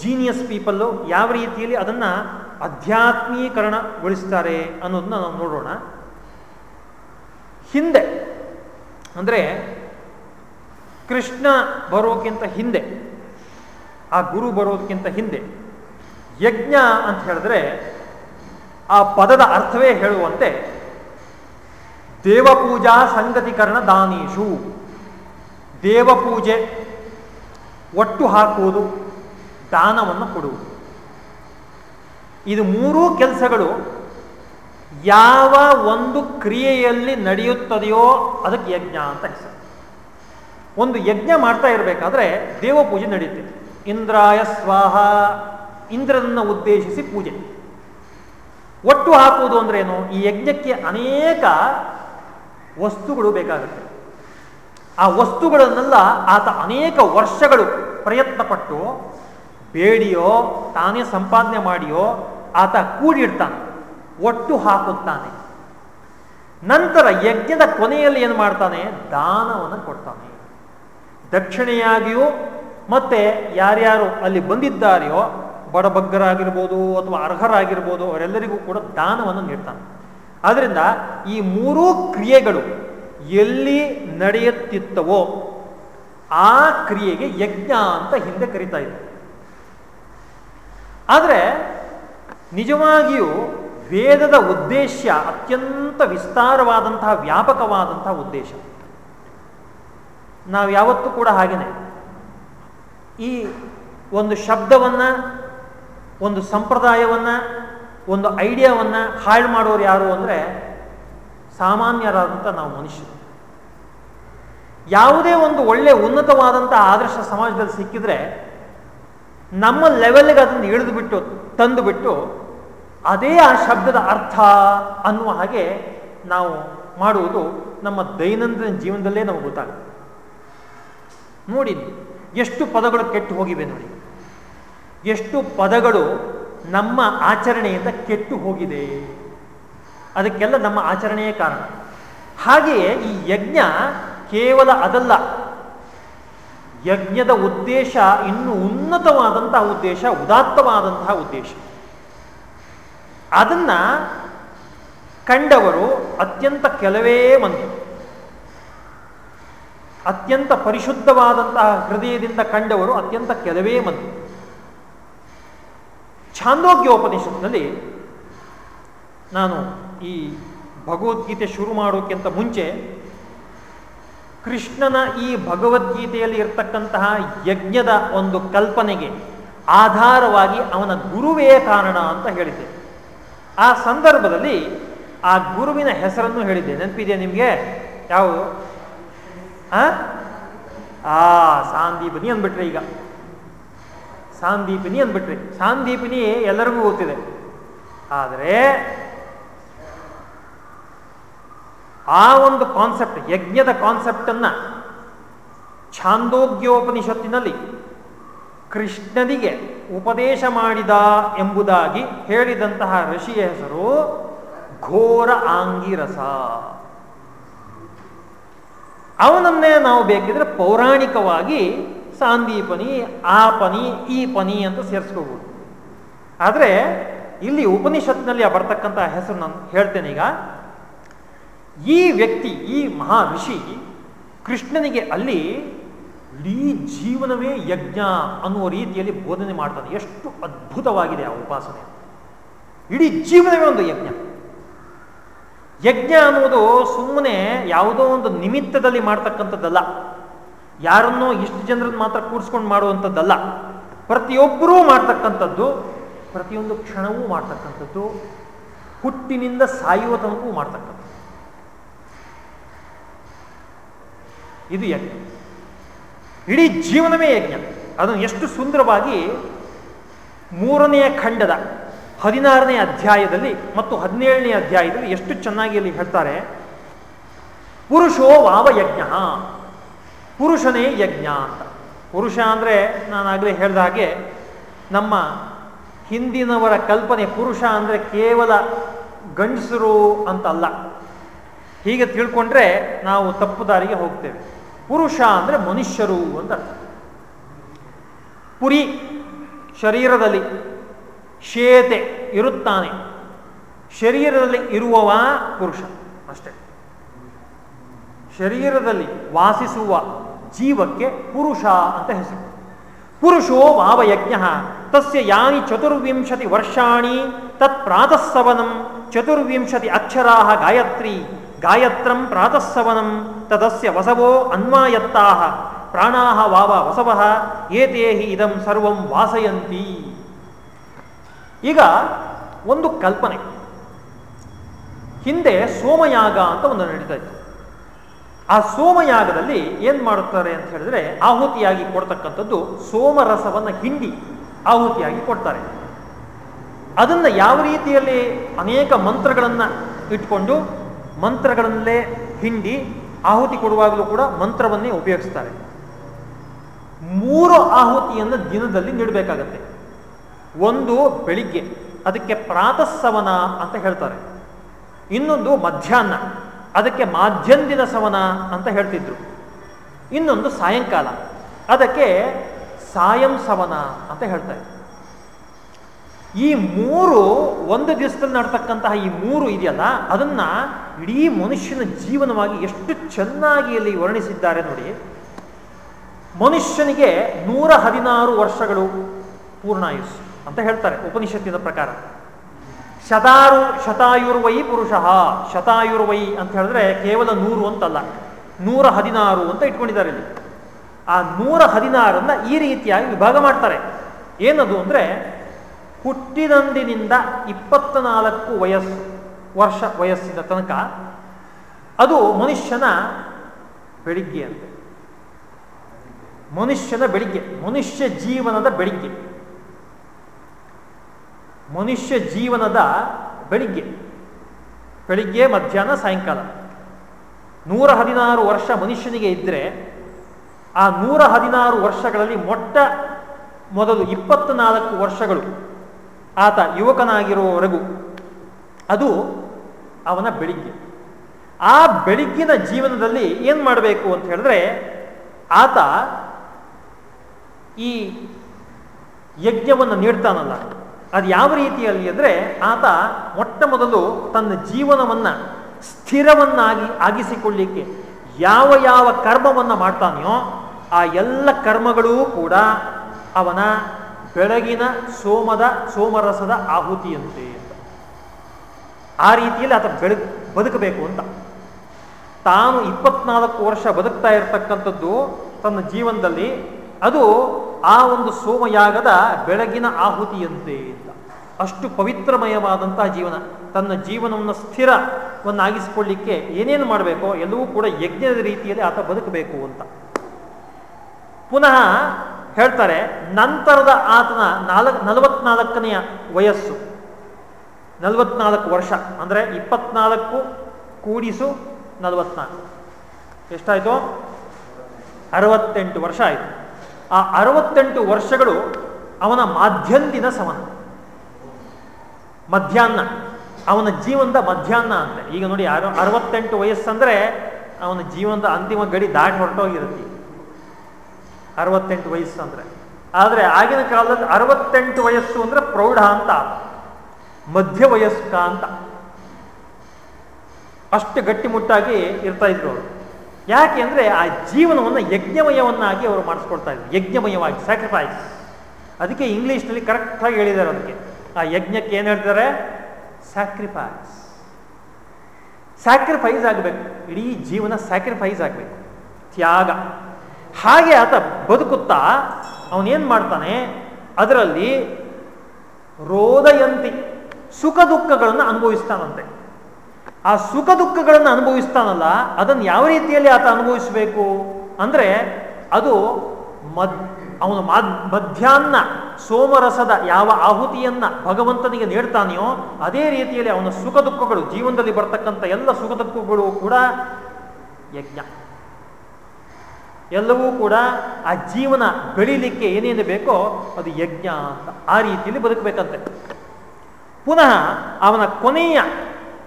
ಜೀನಿಯಸ್ ಪೀಪಲ್ಲು ಯಾವ ರೀತಿಯಲ್ಲಿ ಅದನ್ನ ಅಧ್ಯಾತ್ಮೀಕರಣಗೊಳಿಸ್ತಾರೆ ಅನ್ನೋದನ್ನ ನಾವು ನೋಡೋಣ. ಹಿಂದೆ, ಅಂದರೆ ಕೃಷ್ಣ ಬರೋಕ್ಕಿಂತ ಹಿಂದೆ, ಆ ಗುರು ಬರೋದಕ್ಕಿಂತ ಹಿಂದೆ, ಯಜ್ಞ ಅಂತ ಹೇಳಿದ್ರೆ ಆ ಪದದ ಅರ್ಥವೇ ಹೇಳುವಂತೆ ದೇವಪೂಜಾ ಸಂಗತಿಕರಣ ದಾನೀಶು. ದೇವಪೂಜೆ ಒಟ್ಟು ಹಾಕುವುದು, ದಾನವನ್ನು ಕೊಡುವುದು. ಇದು ಮೂರೂ ಕೆಲಸಗಳು ಯಾವ ಒಂದು ಕ್ರಿಯೆಯಲ್ಲಿ ನಡೆಯುತ್ತದೆಯೋ ಅದಕ್ಕೆ ಯಜ್ಞ ಅಂತ ಹೆಸರು. ಒಂದು ಯಜ್ಞ ಮಾಡ್ತಾ ಇರಬೇಕಾದ್ರೆ ದೇವ ಪೂಜೆ ನಡೆಯುತ್ತೆ ಇಂದ್ರಾಯ ಸ್ವಾಹ, ಇಂದ್ರನನ್ನು ಉದ್ದೇಶಿಸಿ ಪೂಜೆ. ಒಟ್ಟು ಹಾಕುವುದು ಅಂದ್ರೇನು ಈ ಯಜ್ಞಕ್ಕೆ ಅನೇಕ ವಸ್ತುಗಳು ಬೇಕಾಗುತ್ತೆ. ಆ ವಸ್ತುಗಳನ್ನೆಲ್ಲ ಆತ ಅನೇಕ ವರ್ಷಗಳು ಪ್ರಯತ್ನ ಪಟ್ಟು ಬೇಡಿಯೋ, ತಾನೇ ಸಂಪಾದನೆ ಮಾಡಿಯೋ ಆತ ಕೂಡಿಡ್ತಾನೆ, ಒಟ್ಟು ಹಾಕುತ್ತಾನೆ. ನಂತರ ಯಜ್ಞದ ಕೊನೆಯಲ್ಲಿ ಏನು ಮಾಡ್ತಾನೆ? ದಾನವನ್ನು ಕೊಡ್ತಾನೆ. ದಕ್ಷಿಣೆಯಾಗಿಯೂ ಮತ್ತೆ ಯಾರ್ಯಾರು ಅಲ್ಲಿ ಬಂದಿದ್ದಾರೆಯೋ ಬಡಬಗ್ಗರಾಗಿರ್ಬೋದು ಅಥವಾ ಅರ್ಹರಾಗಿರ್ಬೋದು, ಅವರೆಲ್ಲರಿಗೂ ಕೂಡ ದಾನವನ್ನು ನೀಡ್ತಾನೆ. ಆದ್ರಿಂದ ಈ ಮೂರೂ ಕ್ರಿಯೆಗಳು ಎಲ್ಲಿ ನಡೆಯುತ್ತಿತ್ತವೋ ಆ ಕ್ರಿಯೆಗೆ ಯಜ್ಞ ಅಂತ ಹಿಂದೆ ಕರಿತಾ ಇದ್ರು. ಆದರೆ ನಿಜವಾಗಿಯೂ ವೇದದ ಉದ್ದೇಶ ಅತ್ಯಂತ ವಿಸ್ತಾರವಾದಂತಹ, ವ್ಯಾಪಕವಾದಂತಹ ಉದ್ದೇಶ. ನಾವು ಯಾವತ್ತೂ ಕೂಡ ಹಾಗೇನೆ. ಈ ಒಂದು ಶಬ್ದವನ್ನು, ಒಂದು ಸಂಪ್ರದಾಯವನ್ನು, ಒಂದು ಐಡಿಯಾವನ್ನು ಹಾಳು ಮಾಡೋರು ಯಾರು ಅಂದರೆ ಸಾಮಾನ್ಯರಾದಂಥ ನಾವು ಮನುಷ್ಯರು. ಯಾವುದೇ ಒಂದು ಒಳ್ಳೆ ಉನ್ನತವಾದಂಥ ಆದರ್ಶ ಸಮಾಜದಲ್ಲಿ ಸಿಕ್ಕಿದ್ರೆ ನಮ್ಮ ಲೆವೆಲ್ಗೆ ಅದನ್ನು ಇಳಿದು ಬಿಟ್ಟು ತಂದು ಬಿಟ್ಟು ಅದೇ ಆ ಶಬ್ದದ ಅರ್ಥ ಅನ್ನುವ ಹಾಗೆ ನಾವು ಮಾಡುವುದು ನಮ್ಮ ದೈನಂದಿನ ಜೀವನದಲ್ಲೇ ನಮಗೆ ಗೊತ್ತಾಗುತ್ತೆ. ನೋಡಿ, ಎಷ್ಟು ಪದಗಳು ಕೆಟ್ಟು ಹೋಗಿವೆ ನೋಡಿ. ಎಷ್ಟು ಪದಗಳು ನಮ್ಮ ಆಚರಣೆಯಿಂದ ಕೆಟ್ಟು ಹೋಗಿದೆ. ಅದಕ್ಕೆಲ್ಲ ನಮ್ಮ ಆಚರಣೆಯೇ ಕಾರಣ. ಹಾಗೆಯೇ ಈ ಯಜ್ಞ ಕೇವಲ ಅದಲ್ಲ. ಯಜ್ಞದ ಉದ್ದೇಶ ಇನ್ನು ಉನ್ನತವಾದಂತಹ ಉದ್ದೇಶ, ಉದಾತ್ತವಾದಂತಹ ಉದ್ದೇಶ. ಅದನ್ನ ಕಂಡವರು ಅತ್ಯಂತ ಕೆಲವೇ ಮಂದಿ. ಅತ್ಯಂತ ಪರಿಶುದ್ಧವಾದಂತಹ ಹೃದಯದಿಂದ ಕಂಡವರು ಅತ್ಯಂತ ಕೆಲವೇ ಮಂದಿ. ಛಾಂದೋಗ್ಯೋಪನಿಷತ್ನಲ್ಲಿ ನಾನು ಈ ಭಗವದ್ಗೀತೆ ಶುರು ಮಾಡೋಕ್ಕಿಂತ ಮುಂಚೆ ಕೃಷ್ಣನ ಈ ಭಗವದ್ಗೀತೆಯಲ್ಲಿ ಇರತಕ್ಕಂತಹ ಯಜ್ಞದ ಒಂದು ಕಲ್ಪನೆಗೆ ಆಧಾರವಾಗಿ ಅವನ ಗುರುವೇ ಕಾರಣ ಅಂತ ಹೇಳಿದೆ ಆ ಸಂದರ್ಭದಲ್ಲಿ ಆ ಗುರುವಿನ ಹೆಸರನ್ನು ಹೇಳಿದ್ದೆ. ನೆನಪಿದೆ ನಿಮಗೆ? ಯಾವುದು? ಆ, ಸಾಂದೀಪನಿ ಅಂದ್ಬಿಟ್ರಿ ಈಗ. ಸಾಂದೀಪಿನಿ ಅಂದ್ಬಿಟ್ರಿ. ಸಾಂದೀಪಿನಿ ಎಲ್ಲರಿಗೂ ಗೊತ್ತಿದೆ. ಆದರೆ ಆ ಒಂದು ಕಾನ್ಸೆಪ್ಟ್ ಯಜ್ಞದ ಕಾನ್ಸೆಪ್ಟನ್ನು ಛಾಂದೋಗ್ಯೋಪನಿಷತ್ತಿನಲ್ಲಿ ಕೃಷ್ಣನಿಗೆ ಉಪದೇಶ ಮಾಡಿದ ಎಂಬುದಾಗಿ ಹೇಳಿದಂತಹ ಋಷಿಯ ಹೆಸರು ಘೋರ ಆಂಗಿರಸ. ಅವನನ್ನೇ ನಾವು ಬೇಕಿದ್ರೆ ಪೌರಾಣಿಕವಾಗಿ ಸಾಂದೀಪನಿ ಆ ಪನಿ ಈ ಪನಿ ಅಂತ ಸೇರಿಸ್ಕೋಬಹುದು ಆದರೆ ಇಲ್ಲಿ ಉಪನಿಷತ್ನಲ್ಲಿ ಬರ್ತಕ್ಕಂತಹ ಹೆಸರು ನಾನು ಹೇಳ್ತೇನೆ ಈಗ. ಈ ವ್ಯಕ್ತಿ, ಈ ಮಹಾ ಋಷಿ ಕೃಷ್ಣನಿಗೆ ಅಲ್ಲಿ ಇಡೀ ಜೀವನವೇ ಯಜ್ಞ ಅನ್ನುವ ರೀತಿಯಲ್ಲಿ ಬೋಧನೆ ಮಾಡ್ತಾನೆ. ಎಷ್ಟು ಅದ್ಭುತವಾಗಿದೆ ಆ ಉಪಾಸನೆ. ಇಡೀ ಜೀವನವೇ ಒಂದು ಯಜ್ಞ. ಯಜ್ಞ ಅನ್ನುವುದು ಸುಮ್ಮನೆ ಯಾವುದೋ ಒಂದು ನಿಮಿತ್ತದಲ್ಲಿ ಮಾಡ್ತಕ್ಕಂಥದ್ದಲ್ಲ. ಯಾರನ್ನೋ ಇಷ್ಟು ಜನರನ್ನು ಮಾತ್ರ ಕೂಡಿಸ್ಕೊಂಡು ಮಾಡುವಂಥದ್ದಲ್ಲ. ಪ್ರತಿಯೊಬ್ಬರೂ ಮಾಡ್ತಕ್ಕಂಥದ್ದು, ಪ್ರತಿಯೊಂದು ಕ್ಷಣವೂ ಮಾಡ್ತಕ್ಕಂಥದ್ದು, ಹುಟ್ಟಿನಿಂದ ಸಾಯುವ ತನಕವೂ ಮಾಡ್ತಕ್ಕಂಥದ್ದು. ಇದು ಯಜ್ಞ. ಇಡೀ ಜೀವನವೇ ಯಜ್ಞ. ಅದನ್ನು ಎಷ್ಟು ಸುಂದರವಾಗಿ ಮೂರನೆಯ ಖಂಡದ ಹದಿನಾರನೇ ಅಧ್ಯಾಯದಲ್ಲಿ ಮತ್ತು ಹದಿನೇಳನೇ ಅಧ್ಯಾಯದಲ್ಲಿ ಎಷ್ಟು ಚೆನ್ನಾಗಿ ಅಲ್ಲಿ ಹೇಳ್ತಾರೆ, ಪುರುಷೋ ವಾವಯಜ್ಞ ಪುರುಷನೇ ಯಜ್ಞ ಅಂತ. ಪುರುಷ ಅಂದರೆ ನಾನಾಗಲೇ ಹೇಳಿದ ಹಾಗೆ ನಮ್ಮ ಹಿಂದಿನವರ ಕಲ್ಪನೆ ಪುರುಷ ಅಂದರೆ ಕೇವಲ ಗಂಡಸರು ಅಂತಲ್ಲ. ಹೀಗೆ ತಿಳ್ಕೊಂಡ್ರೆ ನಾವು ತಪ್ಪು ದಾರಿಗೆ ಹೋಗ್ತೇವೆ. ಪುರುಷ ಅಂದರೆ ಮನುಷ್ಯರು ಅಂತ ಅರ್ಥ. ಪುರಿ ಶರೀರದಲ್ಲಿ ಶೇತೆ ಇರುತ್ತಾನೆ. ಶರೀರದಲ್ಲಿ ಇರುವವ ಪುರುಷ ಅಷ್ಟೇ. ಶರೀರದಲ್ಲಿ ವಾಸಿಸುವ ಜೀವಕ್ಕೆ ಪುರುಷ ಅಂತ ಹೆಸರು. ಪುರುಷೋ ವಾವಯಜ್ಞ ತಸ್ಯ ಯಾನಿ ಚತುರ್ವಿಂಶತಿ ವರ್ಷಾಣಿ ತತ್ ಪ್ರಾತಃಸವನಂ ಚತುರ್ವಿಂಶತಿ ಅಕ್ಷರಾ ಗಾಯತ್ರಿ. ಗಾಯತ್ರಂ ಪ್ರಾತಃಸವನಂ ತದಸ್ಯ ವಸವೋ ಅನ್ವಾಯತ್ತಾ ಪ್ರಾಣಾಹ ವಾವ ವಸವ, ಏತೇ ಹಿ ಇದಂ ಸರ್ವಂ ವಾಸಯಂತಿ. ಈಗ ಒಂದು ಕಲ್ಪನೆ. ಹಿಂದೆ ಸೋಮಯಾಗ ಅಂತ ಒಂದು ನಡೀತಾ ಇತ್ತು. ಆ ಸೋಮಯಾಗದಲ್ಲಿ ಏನ್ ಮಾಡುತ್ತಾರೆ ಅಂತ ಹೇಳಿದ್ರೆ ಆಹುತಿಯಾಗಿ ಕೊಡ್ತಕ್ಕಂಥದ್ದು ಸೋಮರಸವನ್ನು ಹಿಂಡಿ ಆಹುತಿಯಾಗಿ ಕೊಡ್ತಾರೆ. ಅದನ್ನ ಯಾವ ರೀತಿಯಲ್ಲಿ ಅನೇಕ ಮಂತ್ರಗಳನ್ನು ಇಟ್ಕೊಂಡು ಮಂತ್ರಗಳನ್ನಲೇ ಹಿಂಡಿ ಆಹುತಿ ಕೊಡುವಾಗಲೂ ಕೂಡ ಮಂತ್ರವನ್ನೇ ಉಪಯೋಗಿಸ್ತಾರೆ. ಮೂರು ಆಹುತಿಯನ್ನು ದಿನದಲ್ಲಿ ನೀಡಬೇಕಾಗತ್ತೆ. ಒಂದು ಬೆಳಿಗ್ಗೆ, ಅದಕ್ಕೆ ಪ್ರಾತಃಸವನ ಅಂತ ಹೇಳ್ತಾರೆ. ಇನ್ನೊಂದು ಮಧ್ಯಾಹ್ನ, ಅದಕ್ಕೆ ಮಾಧ್ಯಂದಿನ ಸವನ ಅಂತ ಹೇಳ್ತಿದ್ರು. ಇನ್ನೊಂದು ಸಾಯಂಕಾಲ, ಅದಕ್ಕೆ ಸಾಯಂ ಸವನ ಅಂತ ಹೇಳ್ತಾರೆ. ಈ ಮೂರು ಒಂದು ದಿವಸದಲ್ಲಿ ನಡ್ತಕ್ಕಂತಹ ಈ ಮೂರು ಇದೆಯಲ್ಲ, ಅದನ್ನ ಇಡೀ ಮನುಷ್ಯನ ಜೀವನವಾಗಿ ಎಷ್ಟು ಚೆನ್ನಾಗಿ ಇಲ್ಲಿ ವರ್ಣಿಸಿದ್ದಾರೆ ನೋಡಿ. ಮನುಷ್ಯನಿಗೆ ನೂರ ಹದಿನಾರು ವರ್ಷಗಳು ಪೂರ್ಣಾಯುಸ್ ಅಂತ ಹೇಳ್ತಾರೆ ಉಪನಿಷತ್ತಿನ ಪ್ರಕಾರ. ಶತಾರು ಶತಾಯುರ್ವೈ ಪುರುಷ, ಶತಾಯುರ್ವೈ ಅಂತ ಹೇಳಿದ್ರೆ ಕೇವಲ ನೂರು ಅಂತಲ್ಲ, ನೂರ ಹದಿನಾರು ಅಂತ ಇಟ್ಕೊಂಡಿದ್ದಾರೆ ಇಲ್ಲಿ. ಆ ನೂರ ಹದಿನಾರನ್ನ ಈ ರೀತಿಯಾಗಿ ವಿಭಾಗ ಮಾಡ್ತಾರೆ. ಏನದು ಅಂದ್ರೆ ಹುಟ್ಟಿದಂದಿನಿಂದ ಇಪ್ಪತ್ತ ನಾಲ್ಕು ವಯಸ್ಸು, ವರ್ಷ ವಯಸ್ಸಿನ ತನಕ ಅದು ಮನುಷ್ಯನ ಬೆಳಿಗ್ಗೆ ಅಂತೆ. ಮನುಷ್ಯನ ಬೆಳಿಗ್ಗೆ, ಮನುಷ್ಯ ಜೀವನದ ಬೆಳಿಗ್ಗೆ. ಮನುಷ್ಯ ಜೀವನದ ಬೆಳಿಗ್ಗೆ ಬೆಳಿಗ್ಗೆ, ಮಧ್ಯಾಹ್ನ, ಸಾಯಂಕಾಲ. ನೂರ ಹದಿನಾರು ವರ್ಷ ಮನುಷ್ಯನಿಗೆ ಇದ್ದರೆ ಆ ನೂರ ಹದಿನಾರು ವರ್ಷಗಳಲ್ಲಿ ಮೊಟ್ಟ ಮೊದಲು ಇಪ್ಪತ್ನಾಲ್ಕು ವರ್ಷಗಳು ಆತ ಯುವಕನಾಗಿರುವವರೆಗೂ ಅದು ಅವನ ಬೆಳಿಗ್ಗೆ. ಆ ಬೆಳಿಗ್ಗಿನ ಜೀವನದಲ್ಲಿ ಏನು ಮಾಡಬೇಕು ಅಂತ ಹೇಳಿದ್ರೆ ಆತ ಈ ಯಜ್ಞವನ್ನು ನೀಡ್ತಾನಲ್ಲ. ಅದು ಯಾವ ರೀತಿಯಲ್ಲಿ ಅಂದರೆ ಆತ ಮೊಟ್ಟ ಮೊದಲು ತನ್ನ ಜೀವನವನ್ನು ಸ್ಥಿರವನ್ನಾಗಿ ಆಗಿಸಿಕೊಳ್ಳಿಕ್ಕೆ ಯಾವ ಯಾವ ಕರ್ಮವನ್ನು ಮಾಡ್ತಾನೆಯೋ ಆ ಎಲ್ಲ ಕರ್ಮಗಳೂ ಕೂಡ ಅವನ ಬೆಳಗಿನ ಸೋಮದ ಸೋಮರಸದ ಆಹುತಿಯಂತೆ. ಅಂತ ಆ ರೀತಿಯಲ್ಲಿ ಆತ ಬೆಳಗ್ ಬದುಕಬೇಕು ಅಂತ. ತಾನು ಇಪ್ಪತ್ನಾಲ್ಕು ವರ್ಷ ಬದುಕ್ತಾ ಇರತಕ್ಕಂಥದ್ದು ತನ್ನ ಜೀವನದಲ್ಲಿ ಅದು ಆ ಒಂದು ಸೋಮಯಾಗದ ಬೆಳಗಿನ ಆಹುತಿಯಂತೆ ಅಂತ ಅಷ್ಟು ಪವಿತ್ರಮಯವಾದಂತಹ ಜೀವನ, ತನ್ನ ಜೀವನವನ್ನು ಸ್ಥಿರವನ್ನಾಗಿಸಿಕೊಳ್ಳಿಕ್ಕೆ ಏನೇನು ಮಾಡಬೇಕೋ ಎಲ್ಲವೂ ಕೂಡ ಯಜ್ಞದ ರೀತಿಯಲ್ಲಿ ಆತ ಬದುಕಬೇಕು ಅಂತ. ಪುನಃ ಹೇಳ್ತಾರೆ, ನಂತರದ ಆತನ ನಾಲ್ಕು, ನಲವತ್ನಾಲ್ಕನೆಯ ವಯಸ್ಸು. ನಲವತ್ನಾಲ್ಕು ವರ್ಷ, ಅಂದರೆ ಇಪ್ಪತ್ನಾಲ್ಕು ಕೂಡಿಸು ನಲವತ್ನಾಲ್ಕು. ಎಷ್ಟಾಯಿತು? ಅರವತ್ತೆಂಟು ವರ್ಷ ಆಯಿತು. ಆ ಅರವತ್ತೆಂಟು ವರ್ಷಗಳು ಅವನ ಮಾಧ್ಯಂದಿನ ಸಮನ. ಮಧ್ಯಾಹ್ನ, ಅವನ ಜೀವನದ ಮಧ್ಯಾಹ್ನ ಅಂತೆ ಈಗ ನೋಡಿ, ಅರ, ಅರವತ್ತೆಂಟು ವಯಸ್ಸಂದ್ರೆ ಅವನ ಜೀವನದ ಅಂತಿಮ ಗಡಿ ದಾಟಿ ಹೊರಟೋಗಿರುತ್ತೆ. ಅರವತ್ತೆಂಟು ವಯಸ್ಸು ಅಂದರೆ. ಆದರೆ ಆಗಿನ ಕಾಲದಲ್ಲಿ ಅರವತ್ತೆಂಟು ವಯಸ್ಸು ಅಂದರೆ ಪ್ರೌಢ ಅಂತ. ಮಧ್ಯ ವಯಸ್ಕ ಅಂತ. ಅಷ್ಟು ಗಟ್ಟಿಮುಟ್ಟಾಗಿ ಇರ್ತಾ ಇದ್ರು ಅವರು. ಯಾಕೆ ಅಂದರೆ ಆ ಜೀವನವನ್ನು ಯಜ್ಞಮಯವನ್ನಾಗಿ ಅವರು ಮಾಡಿಸ್ಕೊಳ್ತಾ ಇದ್ರು. ಯಜ್ಞಮಯವಾಗಿ ಸ್ಯಾಕ್ರಿಫೈಸ್ ಅದಕ್ಕೆ ಇಂಗ್ಲೀಷ್ನಲ್ಲಿ ಕರೆಕ್ಟಾಗಿ ಹೇಳಿದ್ದಾರೆ ಅದಕ್ಕೆ. ಆ ಯಜ್ಞಕ್ಕೆ ಏನು ಹೇಳ್ತಾರೆ? ಸ್ಯಾಕ್ರಿಫೈಸ್ ಸ್ಯಾಕ್ರಿಫೈಸ್ ಆಗಬೇಕು. ಇಡೀ ಜೀವನ ಸ್ಯಾಕ್ರಿಫೈಸ್ ಆಗಬೇಕು. ತ್ಯಾಗ. ಹಾಗೆ ಆತ ಬದುಕುತ್ತಾ ಅವನೇನು ಮಾಡ್ತಾನೆ? ಅದರಲ್ಲಿ ರೋದಯಂತಿ ಸುಖ ದುಃಖಗಳನ್ನು ಅನುಭವಿಸ್ತಾನಂತೆ. ಆ ಸುಖ ದುಃಖಗಳನ್ನು ಅನುಭವಿಸ್ತಾನಲ್ಲ, ಅದನ್ನು ಯಾವ ರೀತಿಯಲ್ಲಿ ಆತ ಅನುಭವಿಸಬೇಕು? ಅಂದರೆ ಅದು ಮದ್, ಅವನು ಮಧ್ಯಾಹ್ನ ಸೋಮರಸದ ಯಾವ ಆಹುತಿಯನ್ನ ಭಗವಂತನಿಗೆ ನೀಡ್ತಾನೆಯೋ, ಅದೇ ರೀತಿಯಲ್ಲಿ ಅವನ ಸುಖ ದುಃಖಗಳು ಜೀವನದಲ್ಲಿ ಬರ್ತಕ್ಕಂಥ ಎಲ್ಲ ಸುಖ ದುಃಖಗಳು ಕೂಡ ಯಜ್ಞ. ಎಲ್ಲವೂ ಕೂಡ ಆ ಜೀವನ ಬೆಳೀಲಿಕ್ಕೆ ಏನೇನು ಬೇಕೋ ಅದು ಯಜ್ಞ ಅಂತ ಆ ರೀತಿಯಲ್ಲಿ ಬದುಕಬೇಕಂತೆ. ಪುನಃ ಅವನ ಕೊನೆಯ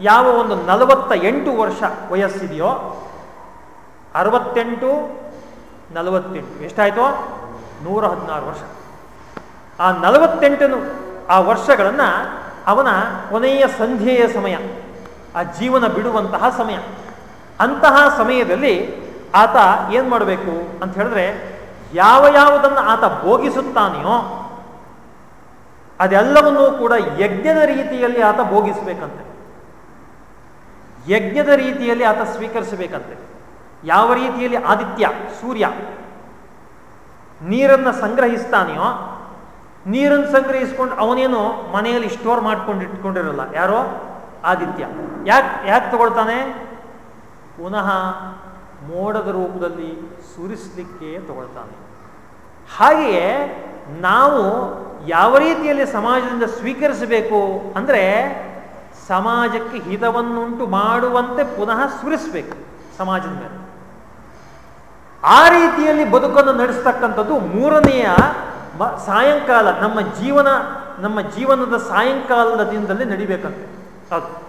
ಯಾವ ಒಂದು ನಲವತ್ತ ಎಂಟು ವರ್ಷ ವಯಸ್ಸಿದೆಯೋ, ಅರವತ್ತೆಂಟು, ನಲವತ್ತೆಂಟು, ಎಷ್ಟಾಯಿತು? ನೂರ ಹದಿನಾರು ವರ್ಷ. ಆ ನಲವತ್ತೆಂಟು ಆ ವರ್ಷಗಳನ್ನು ಅವನ ಕೊನೆಯ ಸಂಧ್ಯೆಯ ಸಮಯ, ಆ ಜೀವನ ಬಿಡುವಂತಹ ಸಮಯ. ಅಂತಹ ಸಮಯದಲ್ಲಿ ಆತ ಏನು ಮಾಡಬೇಕು ಅಂತ ಹೇಳಿದ್ರೆ, ಯಾವ ಯಾವುದನ್ನು ಆತ ಭೋಗಿಸುತ್ತಾನೆಯೋ ಅದೆಲ್ಲವನ್ನೂ ಕೂಡ ಯಜ್ಞದ ರೀತಿಯಲ್ಲಿ ಆತ ಭೋಗಿಸಬೇಕಂತೆ. ಯಜ್ಞದ ರೀತಿಯಲ್ಲಿ ಆತ ಸ್ವೀಕರಿಸಬೇಕಂತೆ. ಯಾವ ರೀತಿಯಲ್ಲಿ ಆದಿತ್ಯ, ಸೂರ್ಯ ನೀರನ್ನು ಸಂಗ್ರಹಿಸ್ತಾನೆಯೋ, ನೀರನ್ನು ಸಂಗ್ರಹಿಸ್ಕೊಂಡು ಅವನೇನು ಮನೆಯಲ್ಲಿ ಸ್ಟೋರ್ ಮಾಡ್ಕೊಂಡು ಇಟ್ಕೊಂಡಿರಲ್ಲ, ಯಾರೋ? ಆದಿತ್ಯ. ಯಾಕೆ ಯಾಕೆ ತಗೊಳ್ತಾನೆ? ಪುನಃ ಮೋಡದ ರೂಪದಲ್ಲಿ ಸುರಿಸಲಿಕ್ಕೆ ತಗೊಳ್ತಾನೆ. ಹಾಗೆಯೇ ನಾವು ಯಾವ ರೀತಿಯಲ್ಲಿ ಸಮಾಜದಿಂದ ಸ್ವೀಕರಿಸಬೇಕು ಅಂದರೆ ಸಮಾಜಕ್ಕೆ ಹಿತವನ್ನುಂಟು ಮಾಡುವಂತೆ ಪುನಃ ಸುರಿಸಬೇಕು ಸಮಾಜದ ಮೇಲೆ. ಆ ರೀತಿಯಲ್ಲಿ ಬದುಕನ್ನು ನಡೆಸ್ತಕ್ಕಂಥದ್ದು ಮೂರನೆಯ ಸಾಯಂಕಾಲ, ನಮ್ಮ ಜೀವನ, ನಮ್ಮ ಜೀವನದ ಸಾಯಂಕಾಲದ ದಿನದಲ್ಲಿ ನಡಿಬೇಕಂತೆ. ಅದು.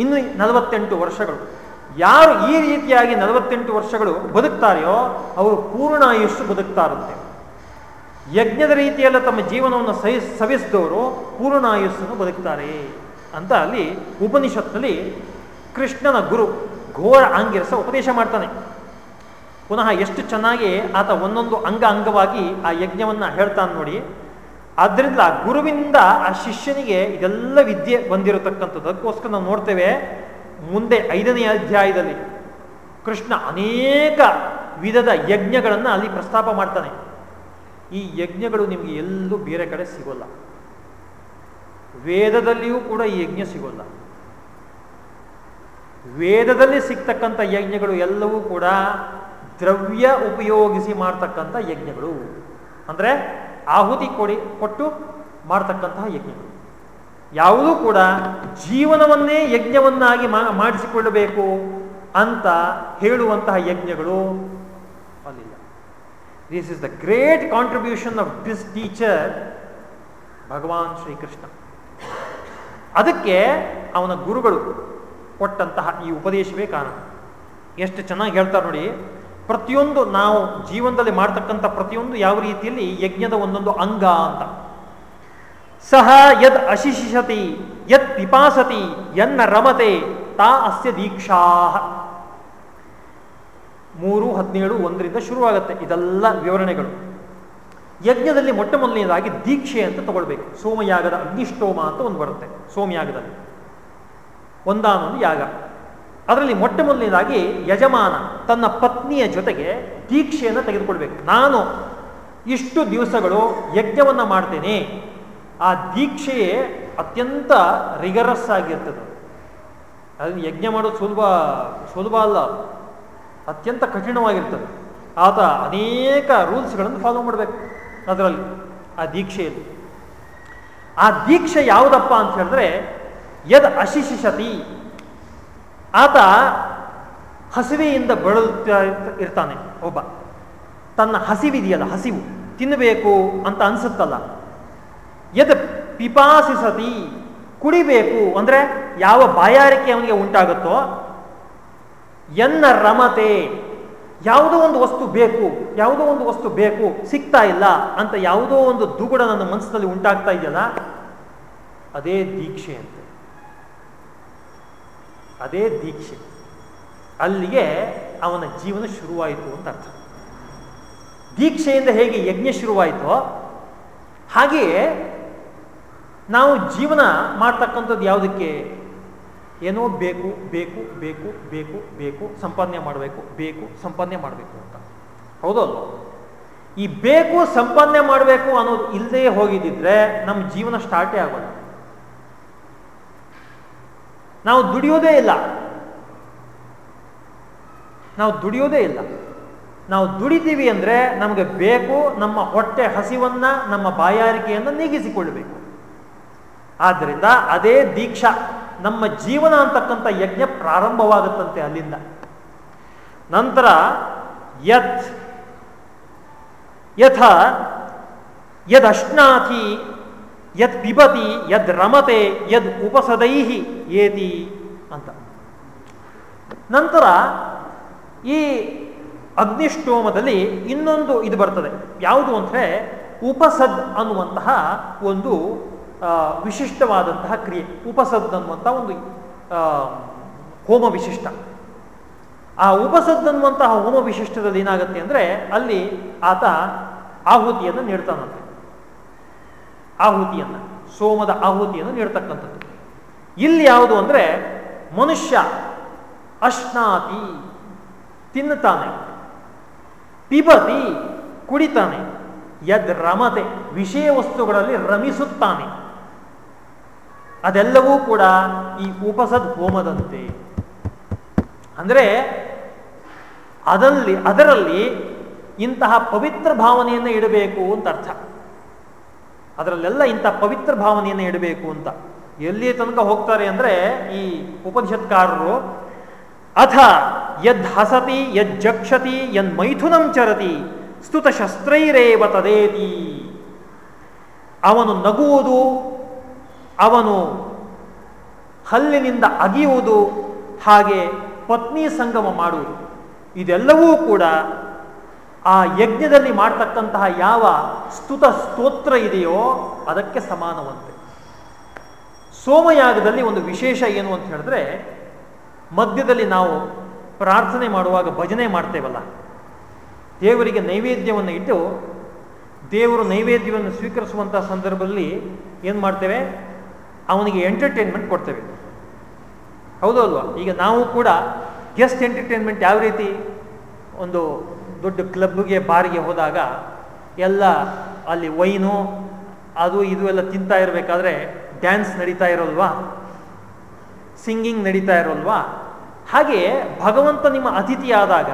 ಇನ್ನು ನಲವತ್ತೆಂಟು ವರ್ಷಗಳು. ಯಾರು ಈ ರೀತಿಯಾಗಿ ನಲವತ್ತೆಂಟು ವರ್ಷಗಳು ಬದುಕ್ತಾರೆಯೋ ಅವರು ಪೂರ್ಣ ಆಯುಷ್ಯ ಬದುಕ್ತಾರಂತೆ. ಯಜ್ಞದ ರೀತಿಯಲ್ಲ ತಮ್ಮ ಜೀವನವನ್ನು ಸಹಿ, ಸವಿಸಿದವರು ಪೂರ್ಣ ಆಯುಸ್ಸನ್ನು ಬದುಕ್ತಾರೆ ಅಂತ ಅಲ್ಲಿ ಉಪನಿಷತ್ನಲ್ಲಿ ಕೃಷ್ಣನ ಗುರು ಘೋರ ಆಂಗಿರಸ ಉಪದೇಶ ಮಾಡ್ತಾನೆ. ಪುನಃ ಎಷ್ಟು ಚೆನ್ನಾಗಿ ಆತ ಒಂದೊಂದು ಅಂಗ ಅಂಗವಾಗಿ ಆ ಯಜ್ಞವನ್ನು ಹೇಳ್ತಾನೆ ನೋಡಿ. ಆದ್ದರಿಂದ ಗುರುವಿಂದ ಆ ಶಿಷ್ಯನಿಗೆ ಇದೆಲ್ಲ ವಿದ್ಯೆ ಬಂದಿರತಕ್ಕಂಥದ್ದು ಅದಕ್ಕೋಸ್ಕರ ನಾವು ನೋಡ್ತೇವೆ. ಮುಂದೆ ಐದನೇ ಅಧ್ಯಾಯದಲ್ಲಿ ಕೃಷ್ಣ ಅನೇಕ ವಿಧದ ಯಜ್ಞಗಳನ್ನು ಅಲ್ಲಿ ಪ್ರಸ್ತಾಪ ಮಾಡ್ತಾನೆ. ಈ ಯಜ್ಞಗಳು ನಿಮಗೆ ಎಲ್ಲೂ ಬೇರೆ ಕಡೆ ಸಿಗೋಲ್ಲ. ವೇದದಲ್ಲಿಯೂ ಕೂಡ ಈ ಯಜ್ಞ ಸಿಗೋಲ್ಲ. ವೇದದಲ್ಲಿ ಸಿಗ್ತಕ್ಕಂಥ ಯಜ್ಞಗಳು ಎಲ್ಲವೂ ಕೂಡ ದ್ರವ್ಯ ಉಪಯೋಗಿಸಿ ಮಾಡ್ತಕ್ಕಂಥ ಯಜ್ಞಗಳು. ಅಂದರೆ ಆಹುತಿ ಕೊಡಿ, ಕೊಟ್ಟು ಮಾಡ್ತಕ್ಕಂತಹ ಯಜ್ಞಗಳು. ಯಾವುದೂ ಕೂಡ ಜೀವನವನ್ನೇ ಯಜ್ಞವನ್ನಾಗಿ ಮಾಡಿಸಿಕೊಳ್ಳಬೇಕು ಅಂತ ಹೇಳುವಂತಹ ಯಜ್ಞಗಳು ಅಲ್ಲಿಲ್ಲ. This is the great contribution of this teacher Bhagwan Shri Krishna. ಅದಕ್ಕೆ ಅವನ ಗುರುಗಳು ಕೊಟ್ಟಂತಹ ಈ ಉಪದೇಶವೇ ಕಾರಣ. ಎಷ್ಟು ಚೆನ್ನಾಗಿ ಹೇಳ್ತಾರೆ ನೋಡಿ, ಪ್ರತಿಯೊಂದು ನಾವು ಜೀವನದಲ್ಲಿ ಮಾಡ್ತಕ್ಕಂಥ ಪ್ರತಿಯೊಂದು ಯಾವ ರೀತಿಯಲ್ಲಿ ಯಜ್ಞದ ಒಂದೊಂದು ಅಂಗ ಅಂತ. ಸಹ ಯದ್ ಅಶಿಷಿಷತಿ ಯತ್ ಪಿಪಾಸತಿ ಎನ್ನ ರಮತೆ, ತಾ ಅಸ್ಯ ದೀಕ್ಷಾ. ಮೂರು, ಹದಿನೇಳು, ಒಂದರಿಂದ ಶುರುವಾಗುತ್ತೆ ಇದೆಲ್ಲ ವಿವರಣೆಗಳು. ಯಜ್ಞದಲ್ಲಿ ಮೊಟ್ಟ ಮೊದಲನೇದಾಗಿ ದೀಕ್ಷೆ ಅಂತ ತಗೊಳ್ಬೇಕು. ಸೋಮಯಾಗದ ಅಗ್ನಿಷ್ಟೋಮ ಅಂತ ಒಂದು ಬರುತ್ತೆ, ಸೋಮಯಾಗದಲ್ಲಿ. ಒಂದಾನೊಂದು ಯಾಗ. ಅದರಲ್ಲಿ ಮೊಟ್ಟ ಮೊದಲನೇದಾಗಿ ಯಜಮಾನ ತನ್ನ ಪತ್ನಿಯ ಜೊತೆಗೆ ದೀಕ್ಷೆಯನ್ನು ತೆಗೆದುಕೊಳ್ಬೇಕು. ನಾನು ಇಷ್ಟು ದಿವಸಗಳು ಯಜ್ಞವನ್ನು ಮಾಡ್ತೇನೆ ಆ ದೀಕ್ಷೆಯೇ ಅತ್ಯಂತ ರಿಗರಸ್ ಆಗಿರ್ತದೆ. ಅದನ್ನು ಯಜ್ಞ ಮಾಡೋದು ಸುಲಭ ಸುಲಭ ಅಲ್ಲ ಅತ್ಯಂತ ಕಠಿಣವಾಗಿರ್ತದೆ. ಆತ ಅನೇಕ ರೂಲ್ಸ್ಗಳನ್ನು ಫಾಲೋ ಮಾಡಬೇಕು ಅದರಲ್ಲಿ, ಆ ದೀಕ್ಷೆಯಲ್ಲಿ. ಆ ದೀಕ್ಷೆ ಯಾವುದಪ್ಪ ಅಂತ ಹೇಳಿದ್ರೆ, ಯದ್ ಅಶಿಶಿಷತಿ. ಆತ ಹಸಿವೆಯಿಂದ ಬಳಲುತ್ತಾ ಇರ್ತಾನೆ ಒಬ್ಬ. ತನ್ನ ಹಸಿವಿದೆಯಲ್ಲ, ಹಸಿವು, ತಿನ್ನಬೇಕು ಅಂತ ಅನ್ಸುತ್ತಲ್ಲ. ಯದ್ ಪಿಪಾಸಿಸತಿ, ಕುಡಿಬೇಕು, ಅಂದ್ರೆ ಯಾವ ಬಾಯಾರಿಕೆ ಅವನಿಗೆ ಉಂಟಾಗುತ್ತೋ, ಎನ್ನ ರಮತೆ, ಯಾವುದೋ ಒಂದು ವಸ್ತು ಬೇಕು, ಯಾವುದೋ ಒಂದು ವಸ್ತು ಬೇಕು, ಸಿಗ್ತಾ ಇಲ್ಲ ಅಂತ ಯಾವುದೋ ಒಂದು ದುಗುಡ ನನ್ನ ಮನಸ್ಸಿನಲ್ಲಿ ಉಂಟಾಗ್ತಾ ಇದೆಯಲ್ಲ, ಅದೇ ದೀಕ್ಷೆ ಅಂತ. ಅದೇ ದೀಕ್ಷೆ. ಅಲ್ಲಿಗೆ ಅವನ ಜೀವನ ಶುರುವಾಯಿತು ಅಂತ ಅರ್ಥ. ದೀಕ್ಷೆಯಿಂದ ಹೇಗೆ ಯಜ್ಞ ಶುರುವಾಯಿತೋ, ಹಾಗೆಯೇ ನಾವು ಜೀವನ ಮಾಡ್ತಕ್ಕಂಥದ್ದು ಯಾವುದಕ್ಕೆ? ಏನೋ ಬೇಕು ಬೇಕು ಬೇಕು ಬೇಕು ಬೇಕು, ಸಂಪಾದನೆ ಮಾಡಬೇಕು, ಬೇಕು, ಸಂಪಾದನೆ ಮಾಡಬೇಕು ಅಂತ. ಹೌದಲ್ಲ ಈ ಬೇಕು, ಸಂಪಾದನೆ ಮಾಡಬೇಕು ಅನ್ನೋದು ಇಲ್ಲದೆ ಹೋಗಿದ್ದಿದ್ರೆ ನಮ್ಮ ಜೀವನ ಸ್ಟಾರ್ಟೇ ಆಗೋಲ್ಲ. ನಾವು ದುಡಿಯೋದೇ ಇಲ್ಲ. ನಾವು ದುಡಿಯೋದೇ ಇಲ್ಲ. ನಾವು ದುಡಿತೀವಿ ಅಂದರೆ ನಮಗೆ ಬೇಕು, ನಮ್ಮ ಹೊಟ್ಟೆ ಹಸಿವನ್ನು, ನಮ್ಮ ಬಾಯಾರಿಕೆಯನ್ನು ನೀಗಿಸಿಕೊಳ್ಳಬೇಕು. ಆದ್ದರಿಂದ ಅದೇ ದೀಕ್ಷಾ ನಮ್ಮ ಜೀವನ ಅಂತಕ್ಕಂಥ ಯಜ್ಞ ಪ್ರಾರಂಭವಾಗುತ್ತಂತೆ ಅಲ್ಲಿಂದ. ನಂತರ ಯತ್, ಯಥ ಯದ್ ಅಶ್ನಾಥಿ ಯದ್ ಪಿಬತಿ, ಯದ್ ರಮತೆ, ಯದ್ ಉಪಸದೈಹಿ ಏತಿ ಅಂತ. ನಂತರ ಈ ಅಗ್ನಿಷ್ಟೋಮದಲ್ಲಿ ಇನ್ನೊಂದು ಇದು ಬರ್ತದೆ. ಯಾವುದು ಅಂದರೆ ಉಪಸದ್ ಅನ್ನುವಂತಹ ಒಂದು ವಿಶಿಷ್ಟವಾದಂತಹ ಕ್ರಿಯೆ ಉಪಸದ್ ಅನ್ನುವಂಥ ಒಂದು ಹೋಮ ವಿಶಿಷ್ಟ. ಆ ಉಪಸದ್ ಅನ್ನುವಂತಹ ಹೋಮ ವಿಶಿಷ್ಟದಲ್ಲಿ ಏನಾಗುತ್ತೆ ಅಂದರೆ ಅಲ್ಲಿ ಆತ ಆಹುತಿಯನ್ನು ನೀಡ್ತಾನಂತೆ. ಆಹುತಿಯನ್ನು, ಸೋಮದ ಆಹುತಿಯನ್ನು ನೀಡ್ತಕ್ಕಂಥದ್ದು. ಇಲ್ಲಿ ಯಾವುದು ಅಂದರೆ ಮನುಷ್ಯ ಅಶ್ನಾತಿ, ತಿನ್ನುತ್ತಾನೆ. ಪಿಬತಿ ಕುಡಿತಾನೆ. ಯದ್ ರಮತೆ ವಿಷಯ ವಸ್ತುಗಳಲ್ಲಿ ರಮಿಸುತ್ತಾನೆ. ಅದೆಲ್ಲವೂ ಕೂಡ ಈ ಉಪಸದ್ ಹೋಮದಂತೆ. ಅಂದರೆ ಅದಲ್ಲಿ ಅದರಲ್ಲಿ ಇಂತಹ ಪವಿತ್ರ ಭಾವನೆಯನ್ನು ಇಡಬೇಕು ಅಂತ ಅರ್ಥ. ಅದರಲ್ಲೆಲ್ಲ ಇಂತಹ ಪವಿತ್ರ ಭಾವನೆಯನ್ನು ಇಡಬೇಕು ಅಂತ. ಎಲ್ಲಿ ತನಕ ಹೋಗ್ತಾರೆ ಅಂದರೆ ಈ ಉಪನಿಷತ್ಕಾರರು, ಅಥ ಯದ್ ಹಸತಿ, ಯದ್ ಜಕ್ಷತಿ, ಯನ್ ಮೈಥುನಂ ಚರತಿ, ಸ್ತುತ ಶಸ್ತ್ರೈರೇವ ತದೇತಿ. ಅವನು ನಗುವುದು ಅವನು ಹಲ್ಲಿನಿಂದ ಅಗಿಯುವುದು ಹಾಗೆ ಪತ್ನಿ ಸಂಗಮ ಮಾಡುವುದು. ಇದೆಲ್ಲವೂ ಕೂಡ ಆ ಯಜ್ಞದಲ್ಲಿ ಮಾಡ್ತಕ್ಕಂತಹ ಯಾವ ಸ್ತುತ ಸ್ತೋತ್ರ ಇದೆಯೋ ಅದಕ್ಕೆ ಸಮಾನವಂತೆ. ಸೋಮಯಾಗದಲ್ಲಿ ಒಂದು ವಿಶೇಷ ಏನು ಅಂತ ಹೇಳಿದ್ರೆ, ಮಧ್ಯದಲ್ಲಿ ನಾವು ಪ್ರಾರ್ಥನೆ ಮಾಡುವಾಗ ಭಜನೆ ಮಾಡ್ತೇವಲ್ಲ. ದೇವರಿಗೆ ನೈವೇದ್ಯವನ್ನು ಇಟ್ಟು ದೇವರು ನೈವೇದ್ಯವನ್ನು ಸ್ವೀಕರಿಸುವಂತಹ ಸಂದರ್ಭದಲ್ಲಿ ಏನು ಮಾಡ್ತೇವೆ? ಅವನಿಗೆ ಎಂಟರ್ಟೈನ್ಮೆಂಟ್ ಕೊಡ್ತೇವೆ. ಹೌದು ಅಲ್ವಾ ಈಗ ನಾವು ಕೂಡ ಗೆಸ್ಟ್ ಎಂಟರ್ಟೈನ್ಮೆಂಟ್ ಯಾವ ರೀತಿ? ಒಂದು ದೊಡ್ಡ ಕ್ಲಬ್ಗೆ ಬಾರಿಗೆ ಹೋದಾಗ ಎಲ್ಲ ಅಲ್ಲಿ ವೈನು ಅದು ಇದು ಎಲ್ಲ ತಿಂತಾ ಇರಬೇಕಾದ್ರೆ ಡ್ಯಾನ್ಸ್ ನಡೀತಾ ಇರೋಲ್ವಾ? ಸಿಂಗಿಂಗ್ ನಡೀತಾ ಇರೋಲ್ವಾ? ಹಾಗೆ ಭಗವಂತ ನಿಮ್ಮ ಅತಿಥಿ ಆದಾಗ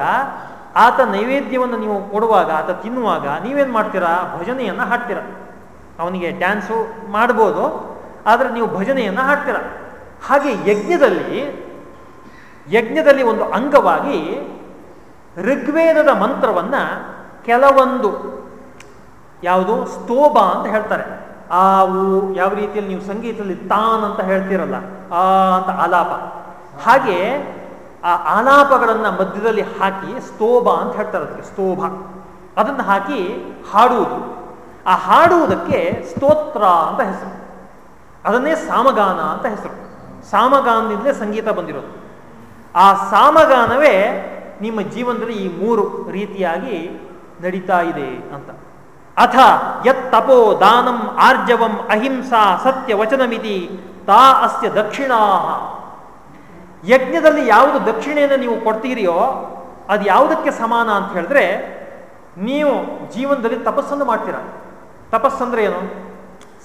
ಆತ ನೈವೇದ್ಯವನ್ನು ನೀವು ಕೊಡುವಾಗ, ಆತ ತಿನ್ನುವಾಗ ನೀವೇನು ಮಾಡ್ತೀರಾ? ಭಜನೆಯನ್ನು ಹಾಡ್ತೀರ. ಅವನಿಗೆ ಡ್ಯಾನ್ಸು ಮಾಡ್ಬೋದು. ಆದರೆ ನೀವು ಭಜನೆಯನ್ನು ಹಾಡ್ತೀರ. ಹಾಗೆ ಯಜ್ಞದಲ್ಲಿ ಯಜ್ಞದಲ್ಲಿ ಒಂದು ಅಂಗವಾಗಿ ಋಗ್ವೇದದ ಮಂತ್ರವನ್ನು ಕೆಲವೊಂದು ಯಾವುದು ಸ್ತೋಭ ಅಂತ ಹೇಳ್ತಾರೆ. ಆ ಯಾವ ರೀತಿಯಲ್ಲಿ ನೀವು ಸಂಗೀತದಲ್ಲಿ ತಾನ್ ಅಂತ ಹೇಳ್ತೀರಲ್ಲ, ಆ ಅಂತ ಆಲಾಪ. ಹಾಗೆ ಆ ಆಲಾಪಗಳನ್ನ ಮಧ್ಯದಲ್ಲಿ ಹಾಕಿ ಸ್ತೋಭ ಅಂತ ಹೇಳ್ತಾರೆ ಅದಕ್ಕೆ, ಸ್ತೋಭ. ಅದನ್ನು ಹಾಕಿ ಹಾಡುವುದು. ಆ ಹಾಡುವುದಕ್ಕೆ ಸ್ತೋತ್ರ ಅಂತ ಹೆಸರು. ಅದನ್ನೇ ಸಾಮಗಾನ ಅಂತ ಹೆಸರು. ಸಾಮಗಾನದಿಂದಲೇ ಸಂಗೀತ ಬಂದಿರೋದು. ಆ ಸಾಮಗಾನವೇ ನಿಮ್ಮ ಜೀವನದಲ್ಲಿ ಈ ಮೂರು ರೀತಿಯಾಗಿ ನಡೀತಾ ಇದೆ ಅಂತ. ಅಥ ಯತ್ ತಪೋ ದಾನಂ ಆರ್ಜವಂ ಅಹಿಂಸಾ ಸತ್ಯ ವಚನಮಿತಿ ತಾ ಅಸ್ಯ ದಕ್ಷಿಣಾ ಯಜ್ಞದಲ್ಲಿ ಯಾವುದು ದಕ್ಷಿಣೆಯನ್ನು ನೀವು ಕೊಡ್ತೀರಿಯೋ ಅದು ಯಾವುದಕ್ಕೆ ಸಮಾನ ಅಂತ ಹೇಳಿದ್ರೆ ನೀವು ಜೀವನದಲ್ಲಿ ತಪಸ್ಸನ್ನು ಮಾಡ್ತೀರ. ತಪಸ್ಸಂದ್ರೆ ಏನು?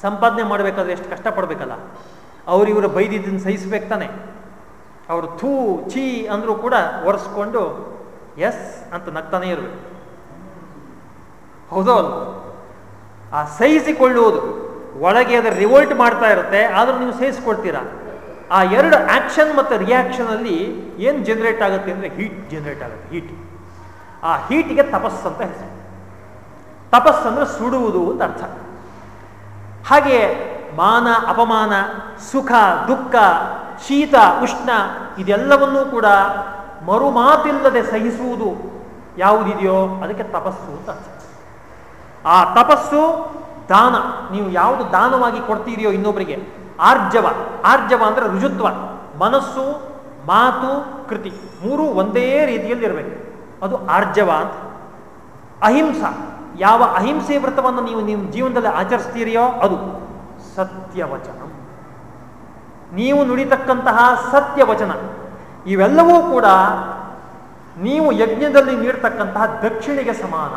ಸಂಪಾದನೆ ಮಾಡಬೇಕಾದ್ರೆ ಎಷ್ಟು ಕಷ್ಟಪಡಬೇಕಲ್ಲ? ಅವ್ರು ಇವರು ಬೈದಿದ್ದನ್ನು ಸಹಿಸ್ಬೇಕು ತಾನೆ. ಅವರು ಥೂ, ಛೀ ಅಂದರೂ ಕೂಡ ಒರೆಸ್ಕೊಂಡು, ಎಸ್ ಅಂತ ನಗ್ತಾನೆ ಇರಬೇಕು. ಹೌದೋ ಅಲ್ಲ ಆ ಸಹಿಸಿಕೊಳ್ಳುವುದು ಒಳಗೆ ಅದರ ರಿವೋಲ್ಟ್ ಮಾಡ್ತಾ ಇರುತ್ತೆ, ಆದರೂ ನೀವು ಸಹಿಸ್ಕೊಳ್ತೀರಾ? ಆ ಎರಡು ಆಕ್ಷನ್ ಮತ್ತು ರಿಯಾಕ್ಷನ್ ಅಲ್ಲಿ ಏನು ಜನರೇಟ್ ಆಗುತ್ತೆ ಅಂದರೆ ಹೀಟ್ ಜನರೇಟ್ ಆಗುತ್ತೆ, ಹೀಟ್. ಆ ಹೀಟಿಗೆ ತಪಸ್ಸು ಅಂತ ಹೆಸರು. ತಪಸ್ಸಂದ್ರೆ ಸುಡುವುದು ಅಂತ ಅರ್ಥ. ಹಾಗೆ ಮಾನ, ಅಪಮಾನ, ಸುಖ, ದುಃಖ, ಶೀತ, ಉಷ್ಣ ಇದೆಲ್ಲವನ್ನೂ ಕೂಡ ಮರುಮಾತಿಲ್ಲದೆ ಸಹಿಸುವುದು ಯಾವುದಿದೆಯೋ ಅದಕ್ಕೆ ತಪಸ್ಸು ಅಂತ ಆ ತಪಸ್ಸು ದಾನ. ನೀವು ಯಾವುದು ದಾನವಾಗಿ ಕೊಡ್ತೀರಿಯೋ ಇನ್ನೊಬ್ಬರಿಗೆ ಆರ್ಜವ. ಆರ್ಜವ ಅಂದ್ರೆ ರುಜುತ್ವ. ಮನಸ್ಸು, ಮಾತು, ಕೃತಿ. ಮೂರು ಒಂದೇ ರೀತಿಯಲ್ಲಿ ಇರಬೇಕು ಅದು ಆರ್ಜವ ಅಂತ. ಅಹಿಂಸ. ಯಾವ ಅಹಿಂಸೆ ವ್ರತವನ್ನು ನೀವು ನಿಮ್ಮ ಜೀವನದಲ್ಲಿ ಆಚರಿಸ್ತೀರಿಯೋ ಅದು ಸತ್ಯವಚನ. ನೀವು ನುಡಿತಕ್ಕಂತಹ ಸತ್ಯವಚನ. ಇವೆಲ್ಲವೂ ಕೂಡ ನೀವು ಯಜ್ಞದಲ್ಲಿ ನೀಡ್ತಕ್ಕಂತಹ ದಕ್ಷಿಣೆಗೆ ಸಮಾನ.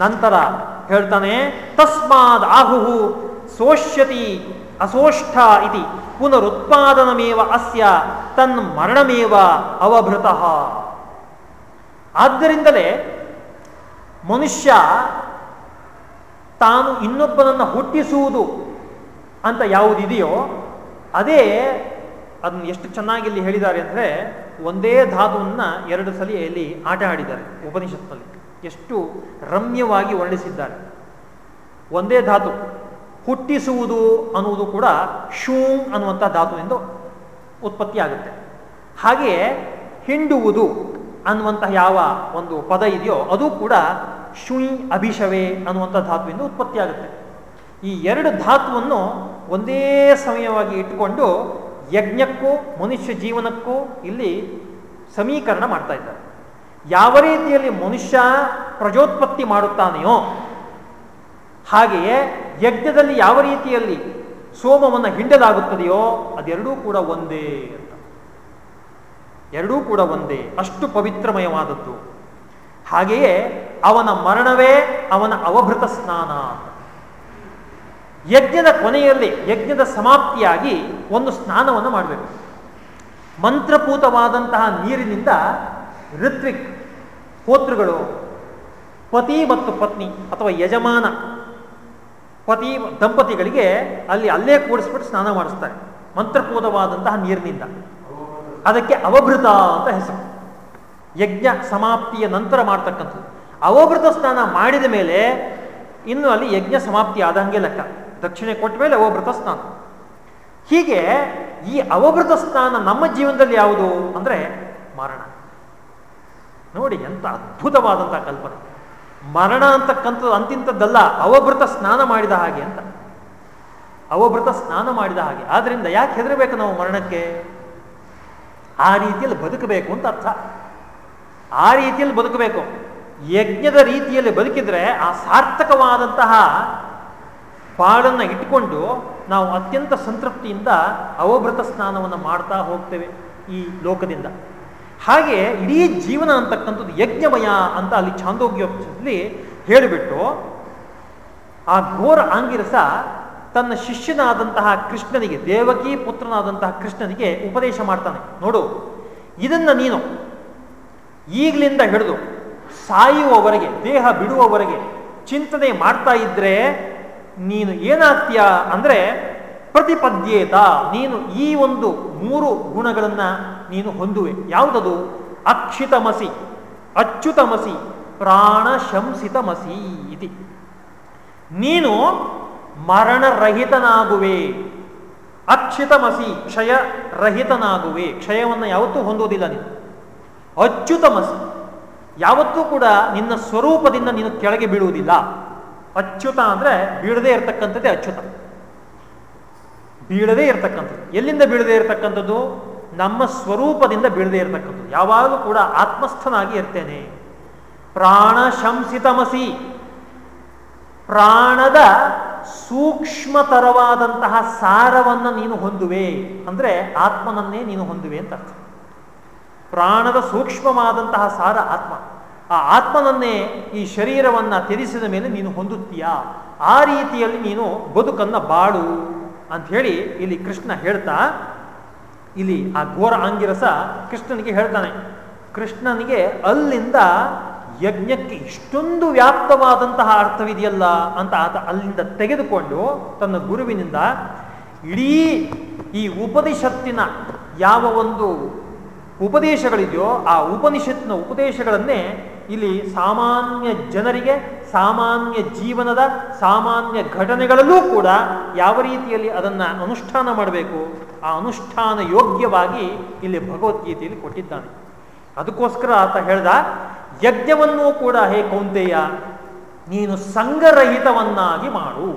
ನಂತರ ಹೇಳ್ತಾನೆ, ತಸ್ಮಾದ್ ಆಹುಹು ಸೋಷ್ಯತಿ ಅಸೋಷ್ಠ ಇತಿ ಪುನರುತ್ಪಾದನಮೇವ ಅಸ್ಯ ತನ್ ಮರಣಮೇವ ಅವಭೃತಃ. ಆದ್ದರಿಂದಲೇ ಮನುಷ್ಯ ತಾನು ಇನ್ನೊಬ್ಬನನ್ನು ಹುಟ್ಟಿಸುವುದು ಅಂತ ಯಾವುದಿದೆಯೋ, ಅದೇ ಅದನ್ನು ಎಷ್ಟು ಚೆನ್ನಾಗಿ ಇಲ್ಲಿ ಹೇಳಿದ್ದಾರೆ ಅಂದರೆ ಒಂದೇ ಧಾತುವನ್ನು ಎರಡು ಸಲ ಇಲ್ಲಿ ಆಟ ಆಡಿದ್ದಾರೆ ಉಪನಿಷತ್ನಲ್ಲಿ ಎಷ್ಟು ರಮ್ಯವಾಗಿ ವರ್ಣಿಸಿದ್ದಾರೆ. ಒಂದೇ ಧಾತು, ಹುಟ್ಟಿಸುವುದು ಅನ್ನುವುದು ಕೂಡ ಶೂಂ ಅನ್ನುವಂಥ ಧಾತುವಿಂದ ಉತ್ಪತ್ತಿ ಆಗುತ್ತೆ ಹಾಗೆಯೇ ಹಿಂಡುವುದು ಅನ್ನುವಂತಹ ಯಾವ ಒಂದು ಪದ ಇದೆಯೋ ಅದು ಕೂಡ ಶುಣಿ ಅಭಿಷವೇ ಅನ್ನುವಂಥ ಧಾತುವಿಂದ ಉತ್ಪತ್ತಿ ಆಗುತ್ತೆ ಈ ಎರಡು ಧಾತುವನ್ನು ಒಂದೇ ಸಮಯವಾಗಿ ಇಟ್ಟುಕೊಂಡು ಯಜ್ಞಕ್ಕೂ, ಮನುಷ್ಯ ಜೀವನಕ್ಕೂ ಇಲ್ಲಿ ಸಮೀಕರಣ ಮಾಡ್ತಾ ಇದ್ದಾರೆ. ಯಾವ ರೀತಿಯಲ್ಲಿ ಮನುಷ್ಯ ಪ್ರಜೋತ್ಪತ್ತಿ ಮಾಡುತ್ತಾನೆಯೋ ಹಾಗೆಯೇ ಯಜ್ಞದಲ್ಲಿ ಯಾವ ರೀತಿಯಲ್ಲಿ ಸೋಮವನ್ನು ಹಿಂಡಲಾಗುತ್ತದೆಯೋ ಅದೆರಡೂ ಕೂಡ ಒಂದೇ ಎರಡೂ ಕೂಡ ಒಂದೇ, ಅಷ್ಟು ಪವಿತ್ರಮಯವಾದದ್ದು. ಹಾಗೆಯೇ ಅವನ ಮರಣವೇ ಅವನ ಅವಭೃತ ಸ್ನಾನ. ಯಜ್ಞದ ಕೊನೆಯಲ್ಲಿ, ಯಜ್ಞದ ಸಮಾಪ್ತಿಯಾಗಿ ಒಂದು ಸ್ನಾನವನ್ನು ಮಾಡಬೇಕು. ಮಂತ್ರಪೂತವಾದಂತಹ ನೀರಿನಿಂದ ಋತ್ವಿಕ್ ಹೋತೃಗಳು ಪತಿ ಮತ್ತು ಪತ್ನಿ ಅಥವಾ ಯಜಮಾನ ಪತಿ ದಂಪತಿಗಳಿಗೆ ಅಲ್ಲಿ ಅಲ್ಲೇ ಕೂಡಿಸ್ಬಿಟ್ಟು ಸ್ನಾನ ಮಾಡಿಸ್ತಾರೆ, ಮಂತ್ರಪೂತವಾದಂತಹ ನೀರಿನಿಂದ. ಅದಕ್ಕೆ ಅವಭೃತ ಅಂತ ಹೆಸರು. ಯಜ್ಞ ಸಮಾಪ್ತಿಯ ನಂತರ ಮಾಡ್ತಕ್ಕಂಥದ್ದು. ಅವಭೃತ ಸ್ನಾನ ಮಾಡಿದ ಮೇಲೆ ಇನ್ನು ಅಲ್ಲಿ ಯಜ್ಞ ಸಮಾಪ್ತಿ ಆದ ಹಾಗೆ ಲೆಕ್ಕ. ದಕ್ಷಿಣೆ ಕೊಟ್ಟ ಮೇಲೆ ಅವಭೃತ ಸ್ನಾನ. ಹೀಗೆ ಈ ಅವಭೃತ ಸ್ನಾನ ನಮ್ಮ ಜೀವನದಲ್ಲಿ ಯಾವುದು ಅಂದರೆ ಮರಣ. ನೋಡಿ ಎಂತ ಅದ್ಭುತವಾದಂಥ ಕಲ್ಪನೆ. ಮರಣ ಅಂತಕ್ಕಂಥದ್ದು ಅಂತಿಂಥದ್ದಲ್ಲ, ಅವಭೃತ ಸ್ನಾನ ಮಾಡಿದ ಹಾಗೆ ಅಂತ. ಅವಭೃತ ಸ್ನಾನ ಮಾಡಿದ ಹಾಗೆ. ಆದ್ದರಿಂದ ಯಾಕೆ ಹೆದರಬೇಕು ನಾವು ಮರಣಕ್ಕೆ? ಆ ರೀತಿಯಲ್ಲಿ ಬದುಕಬೇಕು ಅಂತ ಅರ್ಥ. ಆ ರೀತಿಯಲ್ಲಿ ಬದುಕಬೇಕು. ಯಜ್ಞದ ರೀತಿಯಲ್ಲಿ ಬದುಕಿದ್ರೆ ಆ ಸಾರ್ಥಕವಾದಂತಹ ಪಾಡನ್ನು ಇಟ್ಟುಕೊಂಡು ನಾವು ಅತ್ಯಂತ ಸಂತೃಪ್ತಿಯಿಂದ ಅವಭೃತ ಸ್ನಾನವನ್ನು ಮಾಡ್ತಾ ಹೋಗ್ತೇವೆ ಈ ಲೋಕದಿಂದ. ಹಾಗೆ ಇಡೀ ಜೀವನ ಅಂತಕ್ಕಂಥದ್ದು ಯಜ್ಞಮಯ ಅಂತ ಅಲ್ಲಿ ಛಾಂದೋಗ್ಯೋಪದಲ್ಲಿ ಹೇಳಿಬಿಟ್ಟು ಆ ಘೋರ ಆಂಗಿರಸ ತನ್ನ ಶಿಷ್ಯನಾದಂತಹ ಕೃಷ್ಣನಿಗೆ, ದೇವಕಿ ಪುತ್ರನಾದಂತಹ ಕೃಷ್ಣನಿಗೆ ಉಪದೇಶ ಮಾಡ್ತಾನೆ. ನೋಡು, ಇದನ್ನು ನೀನು ಈಗಲಿಂದ ಹಿಡಿದು ಸಾಯುವವರೆಗೆ, ದೇಹ ಬಿಡುವವರೆಗೆ ಚಿಂತನೆ ಮಾಡ್ತಾ ಇದ್ರೆ ನೀನು ಏನಾಗ್ತೀಯ ಅಂದ್ರೆ ಪ್ರತಿಪದ್ಯೇತ. ನೀನು ಈ ಒಂದು ಮೂರು ಗುಣಗಳನ್ನು ನೀನು ಹೊಂದುವೆ. ಯಾವುದದು? ಅಕ್ಷಿತಮಸಿ, ಅಚ್ಯುತಮಸಿ ಪ್ರಾಣ ಶಂಸಿತಮಸಿ ಇತಿ. ನೀನು ಮರಣರಹಿತನಾಗುವೆ. ಅಕ್ಷಿತಮಸಿ ಕ್ಷಯ ರಹಿತನಾಗುವೆ. ಕ್ಷಯವನ್ನು ಯಾವತ್ತೂ ಹೊಂದುವುದಿಲ್ಲ ನೀನು. ಅಚ್ಯುತಮಸಿ, ಯಾವತ್ತೂ ಕೂಡ ನಿನ್ನ ಸ್ವರೂಪದಿಂದ ನೀನು ಕೆಳಗೆ ಬೀಳುವುದಿಲ್ಲ. ಅಚ್ಯುತ ಅಂದ್ರೆ ಬೀಳದೇ ಇರತಕ್ಕಂಥದ್ದೇ ಅಚ್ಯುತ. ಬೀಳದೇ ಇರತಕ್ಕಂಥದ್ದು. ಎಲ್ಲಿಂದ ಬೀಳದೇ ಇರತಕ್ಕಂಥದ್ದು? ನಮ್ಮ ಸ್ವರೂಪದಿಂದ ಬೀಳದೇ ಇರತಕ್ಕಂಥದ್ದು. ಯಾವಾಗಲೂ ಕೂಡ ಆತ್ಮಸ್ಥನಾಗಿ ಇರ್ತೇನೆ. ಪ್ರಾಣ ಶಂಸಿತಮಸಿ ಪ್ರಾಣದ ಸೂಕ್ಷ್ಮತರವಾದಂತಹ ಸಾರವನ್ನು ನೀನು ಹೊಂದುವೆ. ಅಂದರೆ ಆತ್ಮನನ್ನೇ ನೀನು ಹೊಂದುವೆ ಅಂತ ಅರ್ಥ. ಪ್ರಾಣದ ಸೂಕ್ಷ್ಮವಾದಂತಹ ಸಾರ ಆತ್ಮ. ಆ ಆತ್ಮನನ್ನೇ ಈ ಶರೀರವನ್ನು ತ್ಯಜಿಸಿದ ಮೇಲೆ ನೀನು ಹೊಂದುತ್ತೀಯಾ. ಆ ರೀತಿಯಲ್ಲಿ ನೀನು ಬದುಕನ್ನು ಬಾಳು ಅಂತ ಹೇಳಿ ಇಲ್ಲಿ ಕೃಷ್ಣ ಹೇಳ್ತಾ, ಇಲ್ಲಿ ಆ ಘೋರ ಆಂಗಿರಸ ಕೃಷ್ಣನಿಗೆ ಹೇಳ್ತಾನೆ. ಕೃಷ್ಣನಿಗೆ ಅಲ್ಲಿಂದ ಯಜ್ಞಕ್ಕೆ ಇಷ್ಟೊಂದು ವ್ಯಾಪ್ತವಾದಂತಹ ಅರ್ಥವಿದೆಯಲ್ಲ ಅಂತ ಆತ ಅಲ್ಲಿಂದ ತೆಗೆದುಕೊಂಡು ತನ್ನ ಗುರುವಿನಿಂದ ಇಡೀ ಈ ಉಪನಿಷತ್ತಿನ ಯಾವ ಒಂದು ಉಪದೇಶಗಳಿದೆಯೋ ಆ ಉಪನಿಷತ್ತಿನ ಉಪದೇಶಗಳನ್ನೇ ಇಲ್ಲಿ ಸಾಮಾನ್ಯ ಜನರಿಗೆ, ಸಾಮಾನ್ಯ ಜೀವನದ, ಸಾಮಾನ್ಯ ಘಟನೆಗಳಲ್ಲೂ ಕೂಡ ಯಾವ ರೀತಿಯಲ್ಲಿ ಅದನ್ನು ಅನುಷ್ಠಾನ ಮಾಡಬೇಕು? ಆ ಅನುಷ್ಠಾನ ಯೋಗ್ಯವಾಗಿ ಇಲ್ಲಿ ಭಗವದ್ಗೀತೆಯಲ್ಲಿ ಕೊಟ್ಟಿದ್ದಾನೆ. ಅದಕ್ಕೋಸ್ಕರ ಆತ ಹೇಳ್ದ ಯಜ್ಞವನ್ನೂ ಕೂಡ ಹೇ ಕೌಂತೆಯ, ನೀನು ಸಂಘರಹಿತವನ್ನಾಗಿ ಮಾಡು,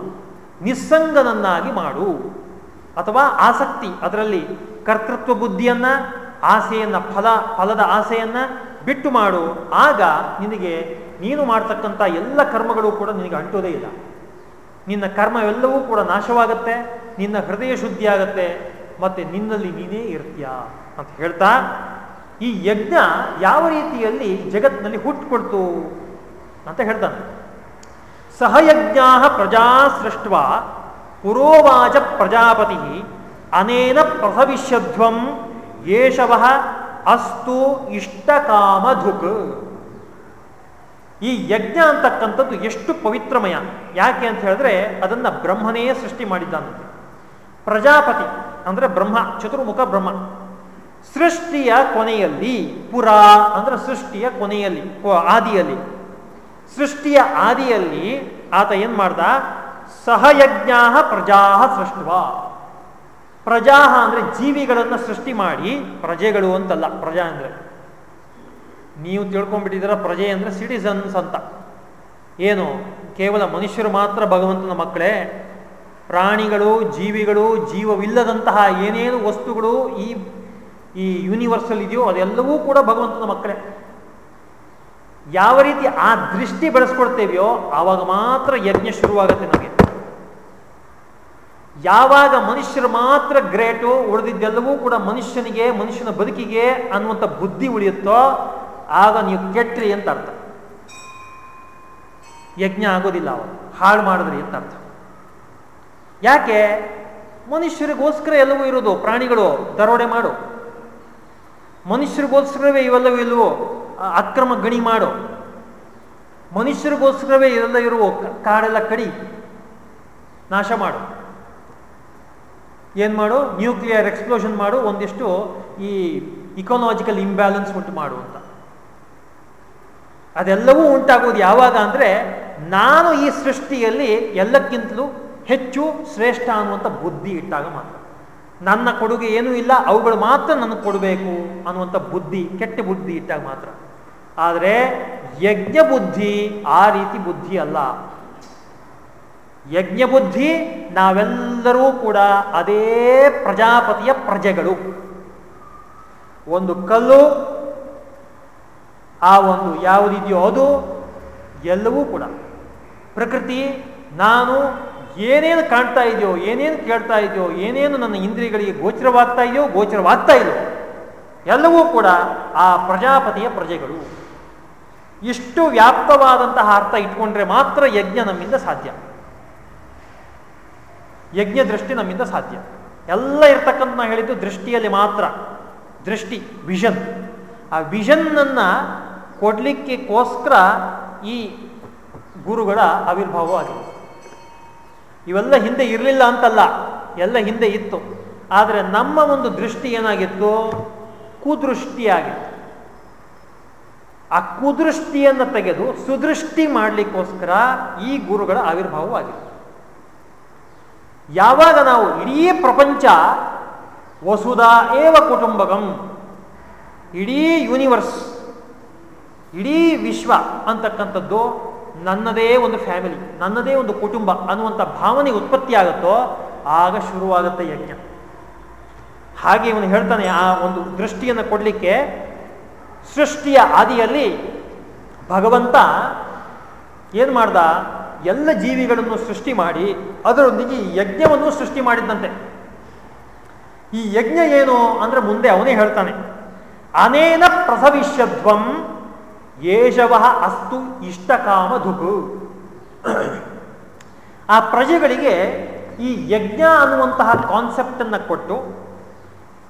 ನಿಸ್ಸಂಗನನ್ನಾಗಿ ಮಾಡು. ಅಥವಾ ಆಸಕ್ತಿ, ಅದರಲ್ಲಿ ಕರ್ತೃತ್ವ ಬುದ್ಧಿಯನ್ನ, ಆಸೆಯನ್ನ, ಫಲ, ಫಲದ ಆಸೆಯನ್ನ ಬಿಟ್ಟು ಮಾಡು. ಆಗ ನಿನಗೆ, ನೀನು ಮಾಡ್ತಕ್ಕಂಥ ಎಲ್ಲ ಕರ್ಮಗಳು ಕೂಡ ನಿನಗೆ ಅಂಟೋದೇ ಇಲ್ಲ. ನಿನ್ನ ಕರ್ಮವೆಲ್ಲವೂ ಕೂಡ ನಾಶವಾಗತ್ತೆ, ನಿನ್ನ ಹೃದಯ ಶುದ್ಧಿ ಆಗತ್ತೆ ಮತ್ತೆ ನಿನ್ನಲ್ಲಿ ನೀನೇ ಇರ್ತೀಯ ಅಂತ ಹೇಳ್ತಾ ಈ ಯಜ್ಞ ಯಾವ ರೀತಿಯಲ್ಲಿ ಜಗತ್ತಿನಲ್ಲಿ ಹುಟ್ಟುಕೊಡ್ತು ಅಂತ ಹೇಳ್ತಾನೆ. ಸಹಯಜ್ಞಾ ಪ್ರಜಾ ಸೃಷ್ಟ ಪುರೋವಾಚ ಪ್ರಜಾಪತಿ ಅನೇನ ಪ್ರಸವಿಷ್ಯಧ್ವಂ ಯೇಷವ ಅಸ್ತು ಇಷ್ಟಕಾಮಧುಕ್. ಈ ಯಜ್ಞ ಅಂತಕ್ಕಂಥದ್ದು ಎಷ್ಟು ಪವಿತ್ರಮಯ. ಯಾಕೆ ಅಂತ ಹೇಳಿದ್ರೆ ಅದನ್ನ ಬ್ರಹ್ಮನೇ ಸೃಷ್ಟಿ ಮಾಡಿದ್ದಾನಂತೆ. ಪ್ರಜಾಪತಿ ಅಂದ್ರೆ ಬ್ರಹ್ಮ, ಚತುರ್ಮುಖ ಬ್ರಹ್ಮ. ಸೃಷ್ಟಿಯ ಕೊನೆಯಲ್ಲಿ, ಪುರ ಅಂದ್ರೆ ಸೃಷ್ಟಿಯ ಕೊನೆಯಲ್ಲಿ ಆದಿಯಲ್ಲಿ. ಸೃಷ್ಟಿಯ ಆದಿಯಲ್ಲಿ ಆತ ಏನ್ ಮಾಡ್ದ? ಸಹಯಜ್ಞ ಪ್ರಜಾ ಸೃಷ್ಟುವ ಪ್ರಜಾ ಅಂದ್ರೆ ಜೀವಿಗಳನ್ನು ಸೃಷ್ಟಿ ಮಾಡಿ, ಪ್ರಜೆಗಳು ಅಂತಲ್ಲ, ಪ್ರಜಾ ಅಂದ್ರೆ. ನೀವು ತಿಳ್ಕೊಂಡ್ಬಿಟ್ಟಿದ್ದೀರ, ಪ್ರಜೆ ಅಂದ್ರೆ ಸಿಟಿಸನ್ಸ್ ಅಂತ. ಏನು? ಕೇವಲ ಮನುಷ್ಯರು ಮಾತ್ರ ಭಗವಂತನ ಮಕ್ಕಳೇ. ಪ್ರಾಣಿಗಳು, ಜೀವಿಗಳು, ಜೀವವಿಲ್ಲದಂತಹ ಏನೇನು ವಸ್ತುಗಳು ಈ ಈ ಯೂನಿವರ್ಸಲ್ ಇದೆಯೋ ಅದೆಲ್ಲವೂ ಕೂಡ ಭಗವಂತನ ಮಕ್ಕಳೇ. ಯಾವ ರೀತಿ ಆ ದೃಷ್ಟಿ ಬೆಳೆಸ್ಕೊಳ್ತೇವೆಯೋ ಆವಾಗ ಮಾತ್ರ ಯಜ್ಞ ಶುರುವಾಗುತ್ತೆ ನಮಗೆ. ಯಾವಾಗ ಮನುಷ್ಯರು ಮಾತ್ರ ಗ್ರೇಟು, ಉಳಿದಿದ್ದೆಲ್ಲವೂ ಕೂಡ ಮನುಷ್ಯನಿಗೆ, ಮನುಷ್ಯನ ಬದುಕಿಗೆ ಅನ್ನುವಂಥ ಬುದ್ಧಿ ಉಳಿಯುತ್ತೋ, ಆಗ ನೀವು ಕೆಟ್ಟ್ರಿ ಅಂತ ಅರ್ಥ. ಯಜ್ಞ ಆಗೋದಿಲ್ಲ ಅವ ಹಾಳು ಮಾಡಿದ್ರಿ ಅಂತ ಅರ್ಥ? ಯಾಕೆ? ಮನುಷ್ಯರಿಗೋಸ್ಕರ ಎಲ್ಲವೂ ಇರೋದು, ಪ್ರಾಣಿಗಳು ದರೋಡೆ ಮಾಡು. ಮನುಷ್ಯರಿಗೋಸ್ಕರವೇ ಇವೆಲ್ಲವೂ ಇಲ್ಲವೋ ಅಕ್ರಮ ಗಣಿ ಮಾಡು. ಮನುಷ್ಯರಿಗೋಸ್ಕರವೇ ಇವೆಲ್ಲ ಇರುವ? ಕಾಡೆಲ್ಲ ಕಡಿ. ನಾಶ ಮಾಡು. ಏನು ಮಾಡು? ನ್ಯೂಕ್ಲಿಯರ್ ಎಕ್ಸ್ಪ್ಲೋಷನ್ ಮಾಡು. ಒಂದಿಷ್ಟು ಈ ಇಕೋನಾಜಿಕಲ್ ಇಂಬ್ಯಾಲೆನ್ಸ್ ಉಂಟು ಮಾಡು ಅಂತ. ಅದೆಲ್ಲವೂ ಉಂಟಾಗೋದು ಯಾವಾಗ ಅಂದರೆ ನಾನು ಈ ಸೃಷ್ಟಿಯಲ್ಲಿ ಎಲ್ಲಕ್ಕಿಂತಲೂ ಹೆಚ್ಚು ಶ್ರೇಷ್ಠ ಅನ್ನುವಂಥ ಬುದ್ಧಿ ಇಟ್ಟಾಗ ಮಾತ್ರ. ನನ್ನ ಕೊಡುಗೆ ಏನೂ ಇಲ್ಲ, ಅವುಗಳು ಮಾತ್ರ ನನಗೆ ಕೊಡಬೇಕು ಅನ್ನುವಂಥ ಬುದ್ಧಿ, ಕೆಟ್ಟ ಬುದ್ಧಿ ಇಟ್ಟಾಗ ಮಾತ್ರ. ಆದರೆ ಯಜ್ಞ ಬುದ್ಧಿ ಆ ರೀತಿ ಬುದ್ಧಿ ಅಲ್ಲ. ಯಜ್ಞ ಬುದ್ಧಿ ನಾವೆಲ್ಲರೂ ಕೂಡ ಅದೇ ಪ್ರಜಾಪತಿಯ ಪ್ರಜೆಗಳು. ಒಂದು ಕಲ್ಲು, ಆ ಒಂದು ಯಾವುದಿದೆಯೋ ಅದು ಎಲ್ಲವೂ ಕೂಡ. ಪ್ರಕೃತಿ, ನಾನು ಏನೇನು ಕಾಣ್ತಾ ಇದೆಯೋ, ಏನೇನು ಕೇಳ್ತಾ ಇದೆಯೋ, ಏನೇನು ನನ್ನ ಇಂದ್ರಿಯಗಳಿಗೆ ಗೋಚರವಾಗ್ತಾ ಇದೆಯೋ ಗೋಚರವಾಗ್ತಾ ಇದೆಯೋ ಎಲ್ಲವೂ ಕೂಡ ಆ ಪ್ರಜಾಪತಿಯ ಪ್ರಜೆಗಳು. ಇಷ್ಟು ವ್ಯಾಪ್ತವಾದಂತಹ ಅರ್ಥ ಇಟ್ಕೊಂಡ್ರೆ ಮಾತ್ರ ಯಜ್ಞ ನಮ್ಮಿಂದ ಸಾಧ್ಯ. ಯಜ್ಞ ದೃಷ್ಟಿ ನಮ್ಮಿಂದ ಸಾಧ್ಯ. ಎಲ್ಲ ಇರ್ತಕ್ಕಂಥ ನಾವು ಹೇಳಿದ್ದು ದೃಷ್ಟಿಯಲ್ಲಿ ಮಾತ್ರ. ದೃಷ್ಟಿ, ವಿಷನ್. ಆ ವಿಷನ್ನನ್ನು ಕೊಡಲಿಕ್ಕೋಸ್ಕರ ಈ ಗುರುಗಳ ಆವಿರ್ಭಾವ ಆಗಿದೆ ಇವೆಲ್ಲ ಹಿಂದೆ ಇರಲಿಲ್ಲ ಅಂತಲ್ಲ, ಎಲ್ಲ ಹಿಂದೆ ಇತ್ತು. ಆದರೆ ನಮ್ಮ ಒಂದು ದೃಷ್ಟಿ ಏನಾಗಿತ್ತು? ಕುದೃಷ್ಟಿಯಾಗಿತ್ತು. ಆ ಕುದೃಷ್ಟಿಯನ್ನು ತೆಗೆದು ಸುದೃಷ್ಟಿ ಮಾಡಲಿಕ್ಕೋಸ್ಕರ ಈ ಗುರುಗಳ ಆವಿರ್ಭಾವವಾಗಿತ್ತು. ಯಾವಾಗ ನಾವು ಇಡೀ ಪ್ರಪಂಚ ವಸುಧಾ ಏವ ಕುಟುಂಬಕಂ ಇಡೀ ಯೂನಿವರ್ಸ್, ಇಡೀ ವಿಶ್ವ ಅಂತಕ್ಕಂಥದ್ದು ನನ್ನದೇ ಒಂದು ಫ್ಯಾಮಿಲಿ ನನ್ನದೇ ಒಂದು ಕುಟುಂಬ ಅನ್ನುವಂಥ ಭಾವನೆ ಉತ್ಪತ್ತಿ ಆಗುತ್ತೋ ಆಗ ಶುರುವಾಗುತ್ತೆ ಯಜ್ಞ. ಹಾಗೆ ಇವನು ಹೇಳ್ತಾನೆ, ಆ ಒಂದು ದೃಷ್ಟಿಯನ್ನು ಕೊಡಲಿಕ್ಕೆ ಸೃಷ್ಟಿಯ ಆದಿಯಲ್ಲಿ ಭಗವಂತ ಏನು ಮಾಡ್ದ? ಎಲ್ಲ ಜೀವಿಗಳನ್ನು ಸೃಷ್ಟಿ ಮಾಡಿ, ಅದರೊಂದಿಗೆ ಯಜ್ಞವನ್ನು ಸೃಷ್ಟಿ ಮಾಡಿದ್ದಂತೆ ಈ ಯಜ್ಞ ಏನು ಅಂದ್ರೆ ಮುಂದೆ ಅವನೇ ಹೇಳ್ತಾನೆ, ಅನೇನ ಪ್ರಸವಿಷ್ಯಧ್ವಂ ಯೇಷವ ಅಸ್ತು ಇಷ್ಟಕಾಮ ಧುಕು ಆ ಪ್ರಜೆಗಳಿಗೆ ಈ ಯಜ್ಞ ಅನ್ನುವಂತಹ ಕಾನ್ಸೆಪ್ಟನ್ನು ಕೊಟ್ಟು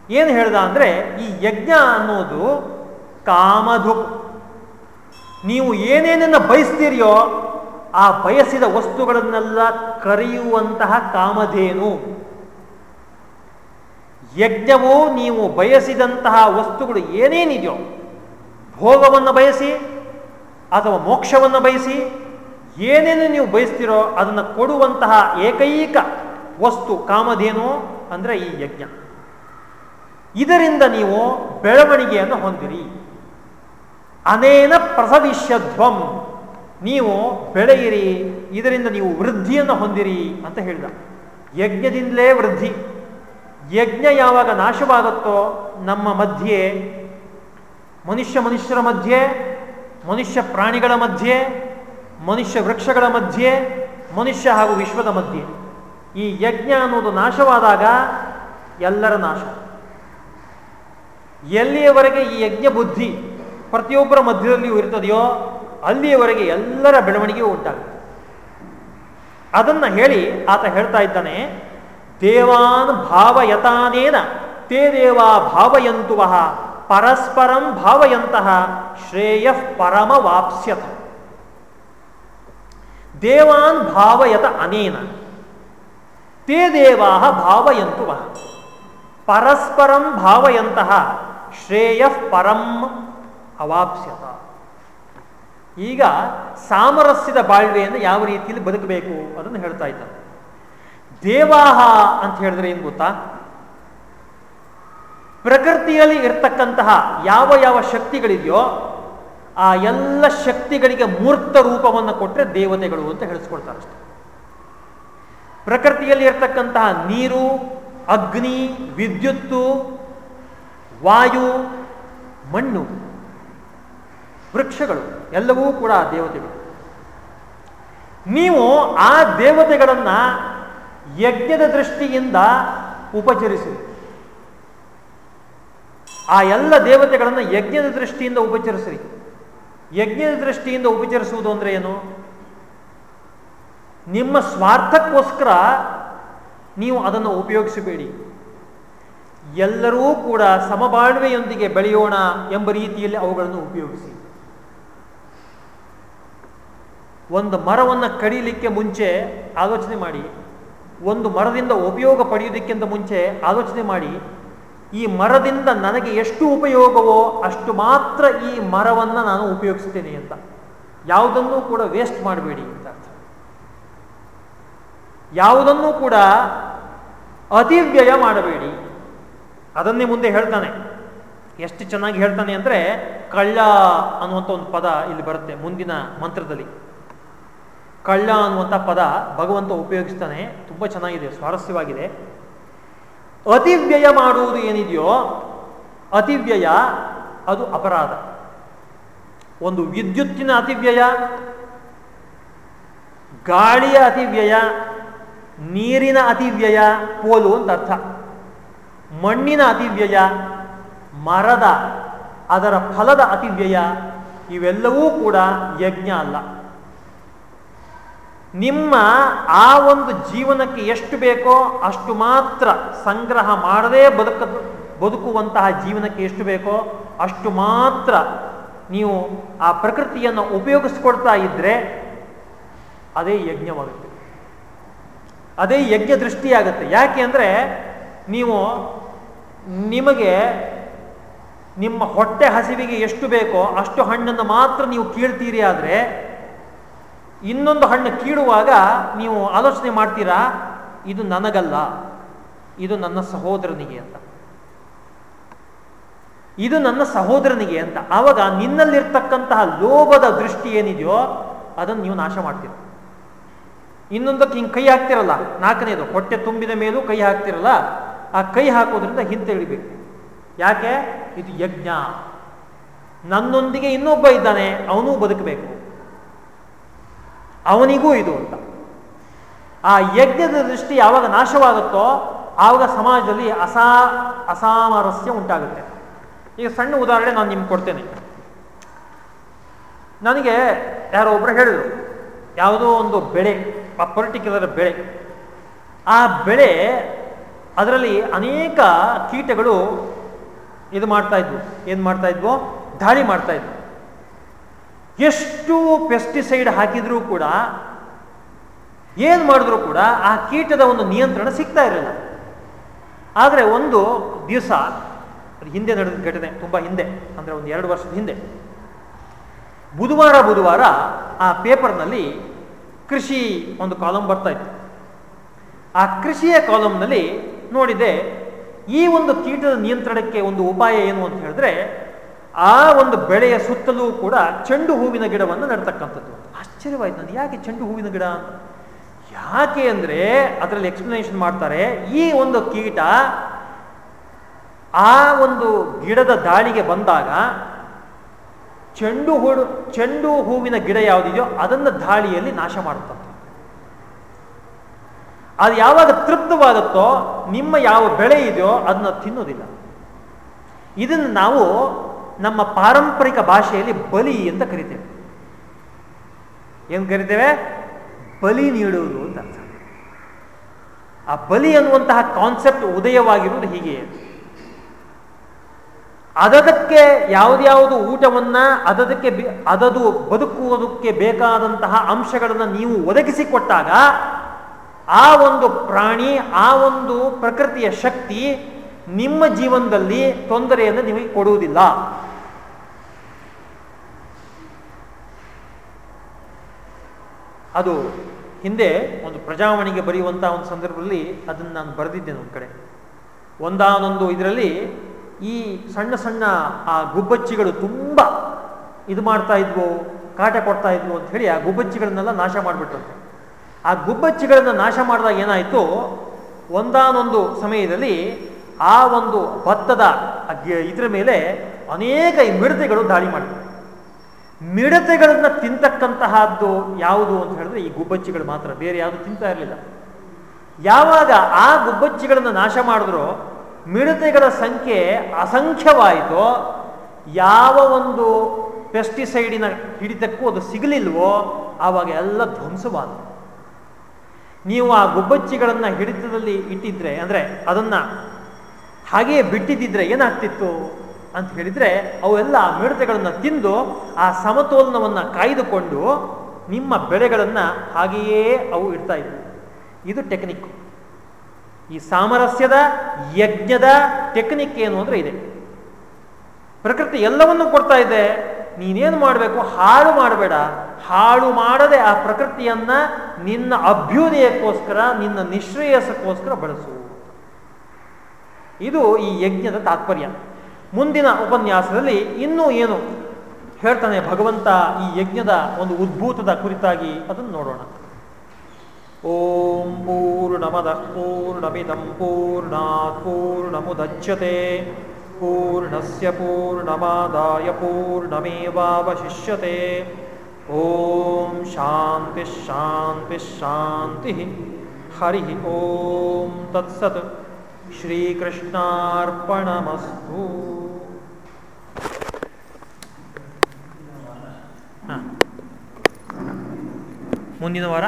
ಏನು ಹೇಳ್ದ ಅಂದರೆ ಈ ಯಜ್ಞ ಅನ್ನೋದು ಕಾಮಧುಕ್ ನೀವು ಏನೇನನ್ನ ಬಯಸ್ತೀರಿಯೋ ಆ ಬಯಸಿದ ವಸ್ತುಗಳನ್ನೆಲ್ಲ ಕರೆಯುವಂತಹ ಕಾಮಧೇನು. ಯಜ್ಞವು ನೀವು ಬಯಸಿದಂತಹ ವಸ್ತುಗಳು ಏನೇನಿದೆಯೋ ಭೋಗವನ್ನು ಬಯಸಿ ಅಥವಾ ಮೋಕ್ಷವನ್ನು ಬಯಸಿ ಏನೇನು ನೀವು ಬಯಸ್ತಿರೋ ಅದನ್ನು ಕೊಡುವಂತಹ ಏಕೈಕ ವಸ್ತು ಕಾಮಧೇನು ಅಂದರೆ ಈ ಯಜ್ಞ. ಇದರಿಂದ ನೀವು ಬೆಳವಣಿಗೆಯನ್ನು ಹೊಂದಿರಿ. ಅನೇನ ಪ್ರಸವಿಷ್ಯಧ್ವಂ. ನೀವು ಬೆಳೆಯಿರಿ, ಇದರಿಂದ ನೀವು ವೃದ್ಧಿಯನ್ನು ಹೊಂದಿರಿ ಅಂತ ಹೇಳಿದ. ಯಜ್ಞದಿಂದಲೇ ವೃದ್ಧಿ. ಯಜ್ಞ ಯಾವಾಗ ನಾಶವಾಗುತ್ತೋ ನಮ್ಮ ಮಧ್ಯೆ ಮನುಷ್ಯ ಮನುಷ್ಯರ ಮಧ್ಯೆ, ಮನುಷ್ಯ ಪ್ರಾಣಿಗಳ ಮಧ್ಯೆ, ಮನುಷ್ಯ ವೃಕ್ಷಗಳ ಮಧ್ಯೆ, ಮನುಷ್ಯ ಹಾಗೂ ವಿಶ್ವದ ಮಧ್ಯೆ. ಈ ಯಜ್ಞ ಅನ್ನೋದು ನಾಶವಾದಾಗ ಎಲ್ಲರ ನಾಶ. ಎಲ್ಲಿಯವರೆಗೆ ಈ ಯಜ್ಞ ಬುದ್ಧಿ ಪ್ರತಿಯೊಬ್ಬರ ಮಧ್ಯದಲ್ಲಿಯೂ ಇರ್ತದೆಯೋ ಅಲ್ಲಿಯವರೆಗೆ ಎಲ್ಲರ ಬೆಳವಣಿಗೆಯೂ ಉಂಟಾಗುತ್ತೆ. ಅದನ್ನ ಹೇಳಿ ಆತ ಹೇಳ್ತಾ ಇದ್ದಾನೆ, ದೇವಾನ್ ಭಾವಯತಾನೇನ, ತೇ ದೇವಾ ಭಾವಯಂತುವಹ ಪರಸ್ಪರಂ ಭಾವಯಂತಹ ಶ್ರೇಯ ಪರಮವಾಪ್ಸ್ಯತ ದೇವಾನ್ ಭಾವಯತ ಅನೇನ. ತೇ ದೇವಾ ಭಾವಯಂತುವಹ ಪರಸ್ಪರಂ ಭಾವಯಂತಹ ಶ್ರೇಯ ಪರಂ ಅವಾಪ್ಸ್ಯತ. ಈಗ ಸಾಮರಸ್ಯದ ಬಾಳ್ವೆಯನ್ನು ಯಾವ ರೀತಿಯಲ್ಲಿ ಬದುಕಬೇಕು ಅದನ್ನು ಹೇಳ್ತಾ ಇದ್ದಾರೆ. ದೇವಾಹ ಅಂತ ಹೇಳಿದ್ರೆ ಏನು ಗೊತ್ತಾ? ಪ್ರಕೃತಿಯಲ್ಲಿ ಇರ್ತಕ್ಕಂತಹ ಯಾವ ಯಾವ ಶಕ್ತಿಗಳಿದೆಯೋ ಆ ಎಲ್ಲ ಶಕ್ತಿಗಳಿಗೆ ಮೂರ್ತ ರೂಪವನ್ನು ಕೊಟ್ಟರೆ ದೇವತೆಗಳು ಅಂತ ಹೇಳಿಸ್ಕೊಳ್ತಾರೆ ಅಷ್ಟೆ. ಪ್ರಕೃತಿಯಲ್ಲಿ ಇರ್ತಕ್ಕಂತಹ ನೀರು, ಅಗ್ನಿ, ವಿದ್ಯುತ್ತು, ವಾಯು, ಮಣ್ಣು, ವೃಕ್ಷಗಳು ಎಲ್ಲವೂ ಕೂಡ ದೇವತೆಗಳು. ನೀವು ಆ ದೇವತೆಗಳನ್ನು ಯಜ್ಞದ ದೃಷ್ಟಿಯಿಂದ ಉಪಚರಿಸಿ. ಆ ಎಲ್ಲ ದೇವತೆಗಳನ್ನು ಯಜ್ಞದ ದೃಷ್ಟಿಯಿಂದ ಉಪಚರಿಸ್ರಿ. ಯಜ್ಞದ ದೃಷ್ಟಿಯಿಂದ ಉಪಚರಿಸುವುದು ಅಂದ್ರೆ ಏನು? ನಿಮ್ಮ ಸ್ವಾರ್ಥಕ್ಕೋಸ್ಕರ ನೀವು ಅದನ್ನು ಉಪಯೋಗಿಸಬೇಡಿ. ಎಲ್ಲರೂ ಕೂಡ ಸಮಬಾಳ್ವೆಯೊಂದಿಗೆ ಬೆಳೆಯೋಣ ಎಂಬ ರೀತಿಯಲ್ಲಿ ಅವುಗಳನ್ನು ಉಪಯೋಗಿಸಿ. ಒಂದು ಮರವನ್ನು ಕಡಿಲಿಕ್ಕೆ ಮುಂಚೆ ಆಲೋಚನೆ ಮಾಡಿ. ಒಂದು ಮರದಿಂದ ಉಪಯೋಗ ಪಡೆಯುವುದಕ್ಕಿಂತ ಮುಂಚೆ ಆಲೋಚನೆ ಮಾಡಿ. ಈ ಮರದಿಂದ ನನಗೆ ಎಷ್ಟು ಉಪಯೋಗವೋ ಅಷ್ಟು ಮಾತ್ರ ಈ ಮರವನ್ನು ನಾನು ಉಪಯೋಗಿಸ್ತೇನೆ ಅಂತ. ಯಾವುದನ್ನೂ ಕೂಡ ವೇಸ್ಟ್ ಮಾಡಬೇಡಿ ಅಂತ ಅರ್ಥ. ಯಾವುದನ್ನೂ ಕೂಡ ಅತಿವ್ಯಯ ಮಾಡಬೇಡಿ. ಅದನ್ನೇ ಮುಂದೆ ಹೇಳ್ತಾನೆ. ಎಷ್ಟು ಚೆನ್ನಾಗಿ ಹೇಳ್ತಾನೆ ಅಂದರೆ ಕಳ್ಳ ಅನ್ನುವಂಥ ಒಂದು ಪದ ಇಲ್ಲಿ ಬರುತ್ತೆ ಮುಂದಿನ ಮಂತ್ರದಲ್ಲಿ. ಕಳ್ಳ ಅನ್ನುವಂಥ ಪದ ಭಗವಂತ ಉಪಯೋಗಿಸ್ತಾನೆ. ತುಂಬ ಚೆನ್ನಾಗಿದೆ, ಸ್ವಾರಸ್ಯವಾಗಿದೆ. ಅತಿವ್ಯಯ ಮಾಡುವುದು ಏನಿದೆಯೋ, ಅತಿವ್ಯಯ ಅದು ಅಪರಾಧ. ಒಂದು ವಿದ್ಯುತ್ತಿನ ಅತಿವ್ಯಯ, ಗಾಳಿಯ ಅತಿವ್ಯಯ, ನೀರಿನ ಅತಿವ್ಯಯ, ಪೋಲು ಅಂತ ಅರ್ಥ. ಮಣ್ಣಿನ ಅತಿವ್ಯಯ, ಮರದ, ಅದರ ಫಲದ ಅತಿವ್ಯಯ, ಇವೆಲ್ಲವೂ ಕೂಡ ಯಜ್ಞ ಅಲ್ಲ. ನಿಮ್ಮ ಆ ಒಂದು ಜೀವನಕ್ಕೆ ಎಷ್ಟು ಬೇಕೋ ಅಷ್ಟು ಮಾತ್ರ ಸಂಗ್ರಹ ಮಾಡದೇ ಬದುಕ ಬದುಕುವಂತಹ ಜೀವನಕ್ಕೆ ಎಷ್ಟು ಬೇಕೋ ಅಷ್ಟು ಮಾತ್ರ ನೀವು ಆ ಪ್ರಕೃತಿಯನ್ನು ಉಪಯೋಗಿಸ್ಕೊಡ್ತಾ ಇದ್ರೆ ಅದೇ ಯಜ್ಞವಾಗುತ್ತೆ. ಅದೇ ಯಜ್ಞ ದೃಷ್ಟಿಯಾಗುತ್ತೆ. ಯಾಕೆ ಅಂದರೆ ನೀವು ನಿಮಗೆ ನಿಮ್ಮ ಹೊಟ್ಟೆ ಹಸಿವಿಗೆ ಎಷ್ಟು ಬೇಕೋ ಅಷ್ಟು ಹಣ್ಣನ್ನು ಮಾತ್ರ ನೀವು ಕೀಳ್ತೀರಿ ಆದರೆ ಇನ್ನೊಂದು ಹಣ್ಣು ಕೀಳುವಾಗ ನೀವು ಆಲೋಚನೆ ಮಾಡ್ತೀರಾ, ಇದು ನನಗಲ್ಲ, ಇದು ನನ್ನ ಸಹೋದರನಿಗೆ ಅಂತ. ಇದು ನನ್ನ ಸಹೋದರನಿಗೆ ಅಂತ. ಆವಾಗ ನಿನ್ನಲ್ಲಿರ್ತಕ್ಕಂತಹ ಲೋಭದ ದೃಷ್ಟಿ ಏನಿದೆಯೋ, ಅದನ್ನು ನೀವು ನಾಶ ಮಾಡ್ತೀರ. ಇನ್ನೊಂದಕ್ಕೆ ಹಿಂಗೆ ಕೈ ಹಾಕ್ತಿರಲ್ಲ, ನಾಲ್ಕನೇದು, ಹೊಟ್ಟೆ ತುಂಬಿದ ಮೇಲೂ ಕೈ ಹಾಕ್ತಿರಲ್ಲ, ಆ ಕೈ ಹಾಕೋದ್ರಿಂದ ಹಿಂತೆಳಿಬೇಕು ಯಾಕೆ? ಇದು ಯಜ್ಞ. ನನ್ನೊಂದಿಗೆ ಇನ್ನೊಬ್ಬ ಇದ್ದಾನೆ, ಅವನೂ ಬದುಕಬೇಕು. ಅವನಿಗೂ ಇದು ಅಂತ ಆ ಯಜ್ಞದ ದೃಷ್ಟಿ ಯಾವಾಗ ನಾಶವಾಗುತ್ತೋ ಆವಾಗ ಸಮಾಜದಲ್ಲಿ ಅಸಾ, ಅಸಾಮರಸ್ಯ ಉಂಟಾಗುತ್ತೆ. ಈಗ ಸಣ್ಣ ಉದಾಹರಣೆ ನಾನು ನಿಮ್ಗೆ ಕೊಡ್ತೇನೆ. ನನಗೆ ಯಾರೋ ಒಬ್ಬರು ಹೇಳಿದರು, ಯಾವುದೋ ಒಂದು ಬೆಳೆ, ಆ ಪರ್ಟಿಕ್ಯುಲರ್ ಬೆಳೆ, ಆ ಬೆಳೆ ಅದರಲ್ಲಿ ಅನೇಕ ಕೀಟಗಳು ಇದು ಮಾಡ್ತಾ ಇದ್ವು. ಏನು ಮಾಡ್ತಾ ಇದ್ವು? ದಾಳಿ ಮಾಡ್ತಾ ಇದ್ವು. ಎಷ್ಟು ಪೆಸ್ಟಿಸೈಡ್ ಹಾಕಿದ್ರೂ ಕೂಡ, ಏನು ಮಾಡಿದ್ರು ಕೂಡ ಆ ಕೀಟದ ಒಂದು ನಿಯಂತ್ರಣ ಸಿಗ್ತಾ ಇರಲಿಲ್ಲ ಆದರೆ ಒಂದು ದಿವಸ, ಹಿಂದೆ ನಡೆದ ಘಟನೆ ತುಂಬ ಹಿಂದೆ, ಅಂದರೆ ಒಂದು ಎರಡು ವರ್ಷದ ಹಿಂದೆ. ಬುಧವಾರ ಬುಧವಾರ ಆ ಪೇಪರ್ನಲ್ಲಿ ಕೃಷಿ ಒಂದು ಕಾಲಮ್ ಬರ್ತಾ ಇತ್ತು. ಆ ಕೃಷಿಯ ಕಾಲಮ್ನಲ್ಲಿ ನೋಡಿದೆ, ಈ ಒಂದು ಕೀಟದ ನಿಯಂತ್ರಣಕ್ಕೆ ಒಂದು ಉಪಾಯ ಏನು ಅಂತ ಹೇಳಿದ್ರೆ ಆ ಒಂದು ಬೆಳೆಯ ಸುತ್ತಲೂ ಕೂಡ ಚೆಂಡು ಹೂವಿನ ಗಿಡವನ್ನು ನೆಡ್ತಕ್ಕಂಥದ್ದು. ಆಶ್ಚರ್ಯವಾಯ್ತು ನನಗೆ ಯಾಕೆ ಚೆಂಡು ಹೂವಿನ ಗಿಡ? ಅಂತ ಯಾಕೆ ಅಂದರೆ ಅದರಲ್ಲಿ ಎಕ್ಸ್ಪ್ಲನೇಷನ್ ಮಾಡ್ತಾರೆ. ಈ ಒಂದು ಕೀಟ ಆ ಒಂದು ಗಿಡದ ದಾಳಿಗೆ ಬಂದಾಗ ಚೆಂಡು ಹೂಡು, ಚೆಂಡು ಹೂವಿನ ಗಿಡ ಯಾವುದಿದೆಯೋ ಅದನ್ನು ದಾಳಿಯಲ್ಲಿ ನಾಶ ಮಾಡುತ್ತಂತೆ. ಅದು ಯಾವಾಗ ತೃಪ್ತವಾಗುತ್ತೋ, ನಿಮ್ಮ ಯಾವ ಬೆಳೆ ಇದೆಯೋ ಅದನ್ನ ತಿನ್ನೋದಿಲ್ಲ. ಇದನ್ನು ನಾವು ನಮ್ಮ ಪಾರಂಪರಿಕ ಭಾಷೆಯಲ್ಲಿ ಬಲಿ ಅಂತ ಕರಿತೇವೆ. ಏನು ಕರಿತೇವೆ? ಬಲಿ ನೀಡುವುದು ಅಂತ ಅರ್ಥ. ಆ ಬಲಿ ಅನ್ನುವಂತಹ ಕಾನ್ಸೆಪ್ಟ್ ಉದಯವಾಗಿರುವುದು ಹೀಗೆ. ಅದದಕ್ಕೆ ಯಾವುದ್ಯಾವುದು ಊಟವನ್ನ, ಅದದಕ್ಕೆ ಅದದು ಬದುಕುವುದಕ್ಕೆ ಬೇಕಾದಂತಹ ಅಂಶಗಳನ್ನು ನೀವು ಒದಗಿಸಿಕೊಟ್ಟಾಗ, ಆ ಒಂದು ಪ್ರಾಣಿ, ಆ ಒಂದು ಪ್ರಕೃತಿಯ ಶಕ್ತಿ ನಿಮ್ಮ ಜೀವನದಲ್ಲಿ ತೊಂದರೆಯನ್ನು ನಿಮಗೆ ಕೊಡುವುದಿಲ್ಲ. ಅದು ಹಿಂದೆ ಒಂದು ಪ್ರಜಾವಣಿಗೆ ಬರೆಯುವಂತಹ ಒಂದು ಸಂದರ್ಭದಲ್ಲಿ ಅದನ್ನು ನಾನು ಬರೆದಿದ್ದೇನೆ ಒಂದು ಕಡೆ. ಒಂದಾನೊಂದು ಇದರಲ್ಲಿ ಈ ಸಣ್ಣ ಸಣ್ಣ ಆ ಗುಬ್ಬಚ್ಚಿಗಳು ತುಂಬ ಇದು ಮಾಡ್ತಾ ಇದ್ವು, ಕಾಟ ಕೊಡ್ತಾ ಇದ್ವು ಅಂತ ಹೇಳಿ ಆ ಗುಬ್ಬಚ್ಚಿಗಳನ್ನೆಲ್ಲ ನಾಶ ಮಾಡಿಬಿಟ್ಟಂತೆ ಆ ಗುಬ್ಬಚ್ಚಿಗಳನ್ನು ನಾಶ ಮಾಡಿದಾಗ ಏನಾಯಿತು? ಒಂದಾನೊಂದು ಸಮಯದಲ್ಲಿ ಆ ಒಂದು ಭತ್ತದ ಇದರ ಮೇಲೆ ಅನೇಕ ಮಿಡತೆಗಳು ದಾಳಿ ಮಾಡಿವೆ ಮಿಡತೆಗಳನ್ನು ತಿಂತಕ್ಕಂತಹದ್ದು ಯಾವುದು ಅಂತ ಹೇಳಿದ್ರೆ ಈ ಗುಬ್ಬಚ್ಚಿಗಳು ಮಾತ್ರ, ಬೇರೆ ಯಾವುದು ತಿಂತಾ ಇರಲಿಲ್ಲ. ಯಾವಾಗ ಆ ಗುಬ್ಬಚ್ಚಿಗಳನ್ನು ನಾಶ ಮಾಡಿದ್ರೋ, ಮಿಡತೆಗಳ ಸಂಖ್ಯೆ ಅಸಂಖ್ಯವಾಯಿತೋ, ಯಾವ ಒಂದು ಪೆಸ್ಟಿಸೈಡಿನ ಹಿಡಿತಕ್ಕೂ ಅದು ಸಿಗಲಿಲ್ವೋ, ಆವಾಗ ಎಲ್ಲ ಧ್ವಂಸವಾದ ನೀವು ಆ ಗುಬ್ಬಚ್ಚಿಗಳನ್ನು ಹಿಡಿತದಲ್ಲಿ ಇಟ್ಟಿದ್ರೆ, ಅಂದರೆ ಅದನ್ನು ಹಾಗೆಯೇ ಬಿಟ್ಟಿದ್ದಿದ್ರೆ ಏನಾಗ್ತಿತ್ತು ಅಂತ ಹೇಳಿದರೆ ಅವೆಲ್ಲ ಮಿಡತೆಗಳನ್ನು ತಿಂದು ಆ ಸಮತೋಲನವನ್ನು ಕಾಯ್ದುಕೊಂಡು ನಿಮ್ಮ ಬೆಳೆಗಳನ್ನು ಹಾಗೆಯೇ ಅವು ಇಡ್ತಾ ಇದ್ವು. ಇದು ಟೆಕ್ನಿಕ್. ಈ ಸಾಮರಸ್ಯದ, ಯಜ್ಞದ ಟೆಕ್ನಿಕ್ ಏನು ಅಂದರೆ ಇದೆ. ಪ್ರಕೃತಿ ಎಲ್ಲವನ್ನೂ ಕೊಡ್ತಾ ಇದೆ. ನೀನೇನು ಮಾಡಬೇಕು? ಹಾಳು ಮಾಡಬೇಡ. ಹಾಳು ಮಾಡದೆ ಆ ಪ್ರಕೃತಿಯನ್ನ ನಿನ್ನ ಅಭ್ಯುದಯಕ್ಕೋಸ್ಕರ, ನಿನ್ನ ನಿಶ್ರೇಯಸಕ್ಕೋಸ್ಕರ ಬಳಸು. ಇದು ಈ ಯಜ್ಞದ ತಾತ್ಪರ್ಯ. ಮುಂದಿನ ಉಪನ್ಯಾಸದಲ್ಲಿ ಇನ್ನೂ ಏನು ಹೇಳ್ತಾನೆ ಭಗವಂತ ಈ ಯಜ್ಞದ ಒಂದು ಉದ್ಭೂತದ ಕುರಿತಾಗಿ ಅದನ್ನು ನೋಡೋಣ. ಓಂ ಪೂರ್ಣಮದ ಪೂರ್ಣಮಿದಂ ಪೂರ್ಣಾತ್ ಪೂರ್ಣಮುದಚ್ಯತೆ. ಪೂರ್ಣಸ್ಯ ಪೂರ್ಣಮಾದಾಯ ಪೂರ್ಣಮೇವಾವಶಿಷ್ಯತೆ. ಓಂ ಶಾಂತಿ ಶಾಂತಿ ಶಾಂತಿ ಹರಿ ಓಂ ತತ್ಸತ್. ಶ್ರೀಕೃಷ್ಣಾರ್ಪಣಮಸ್ತು. ಮುಂದಿನ ವಾರ?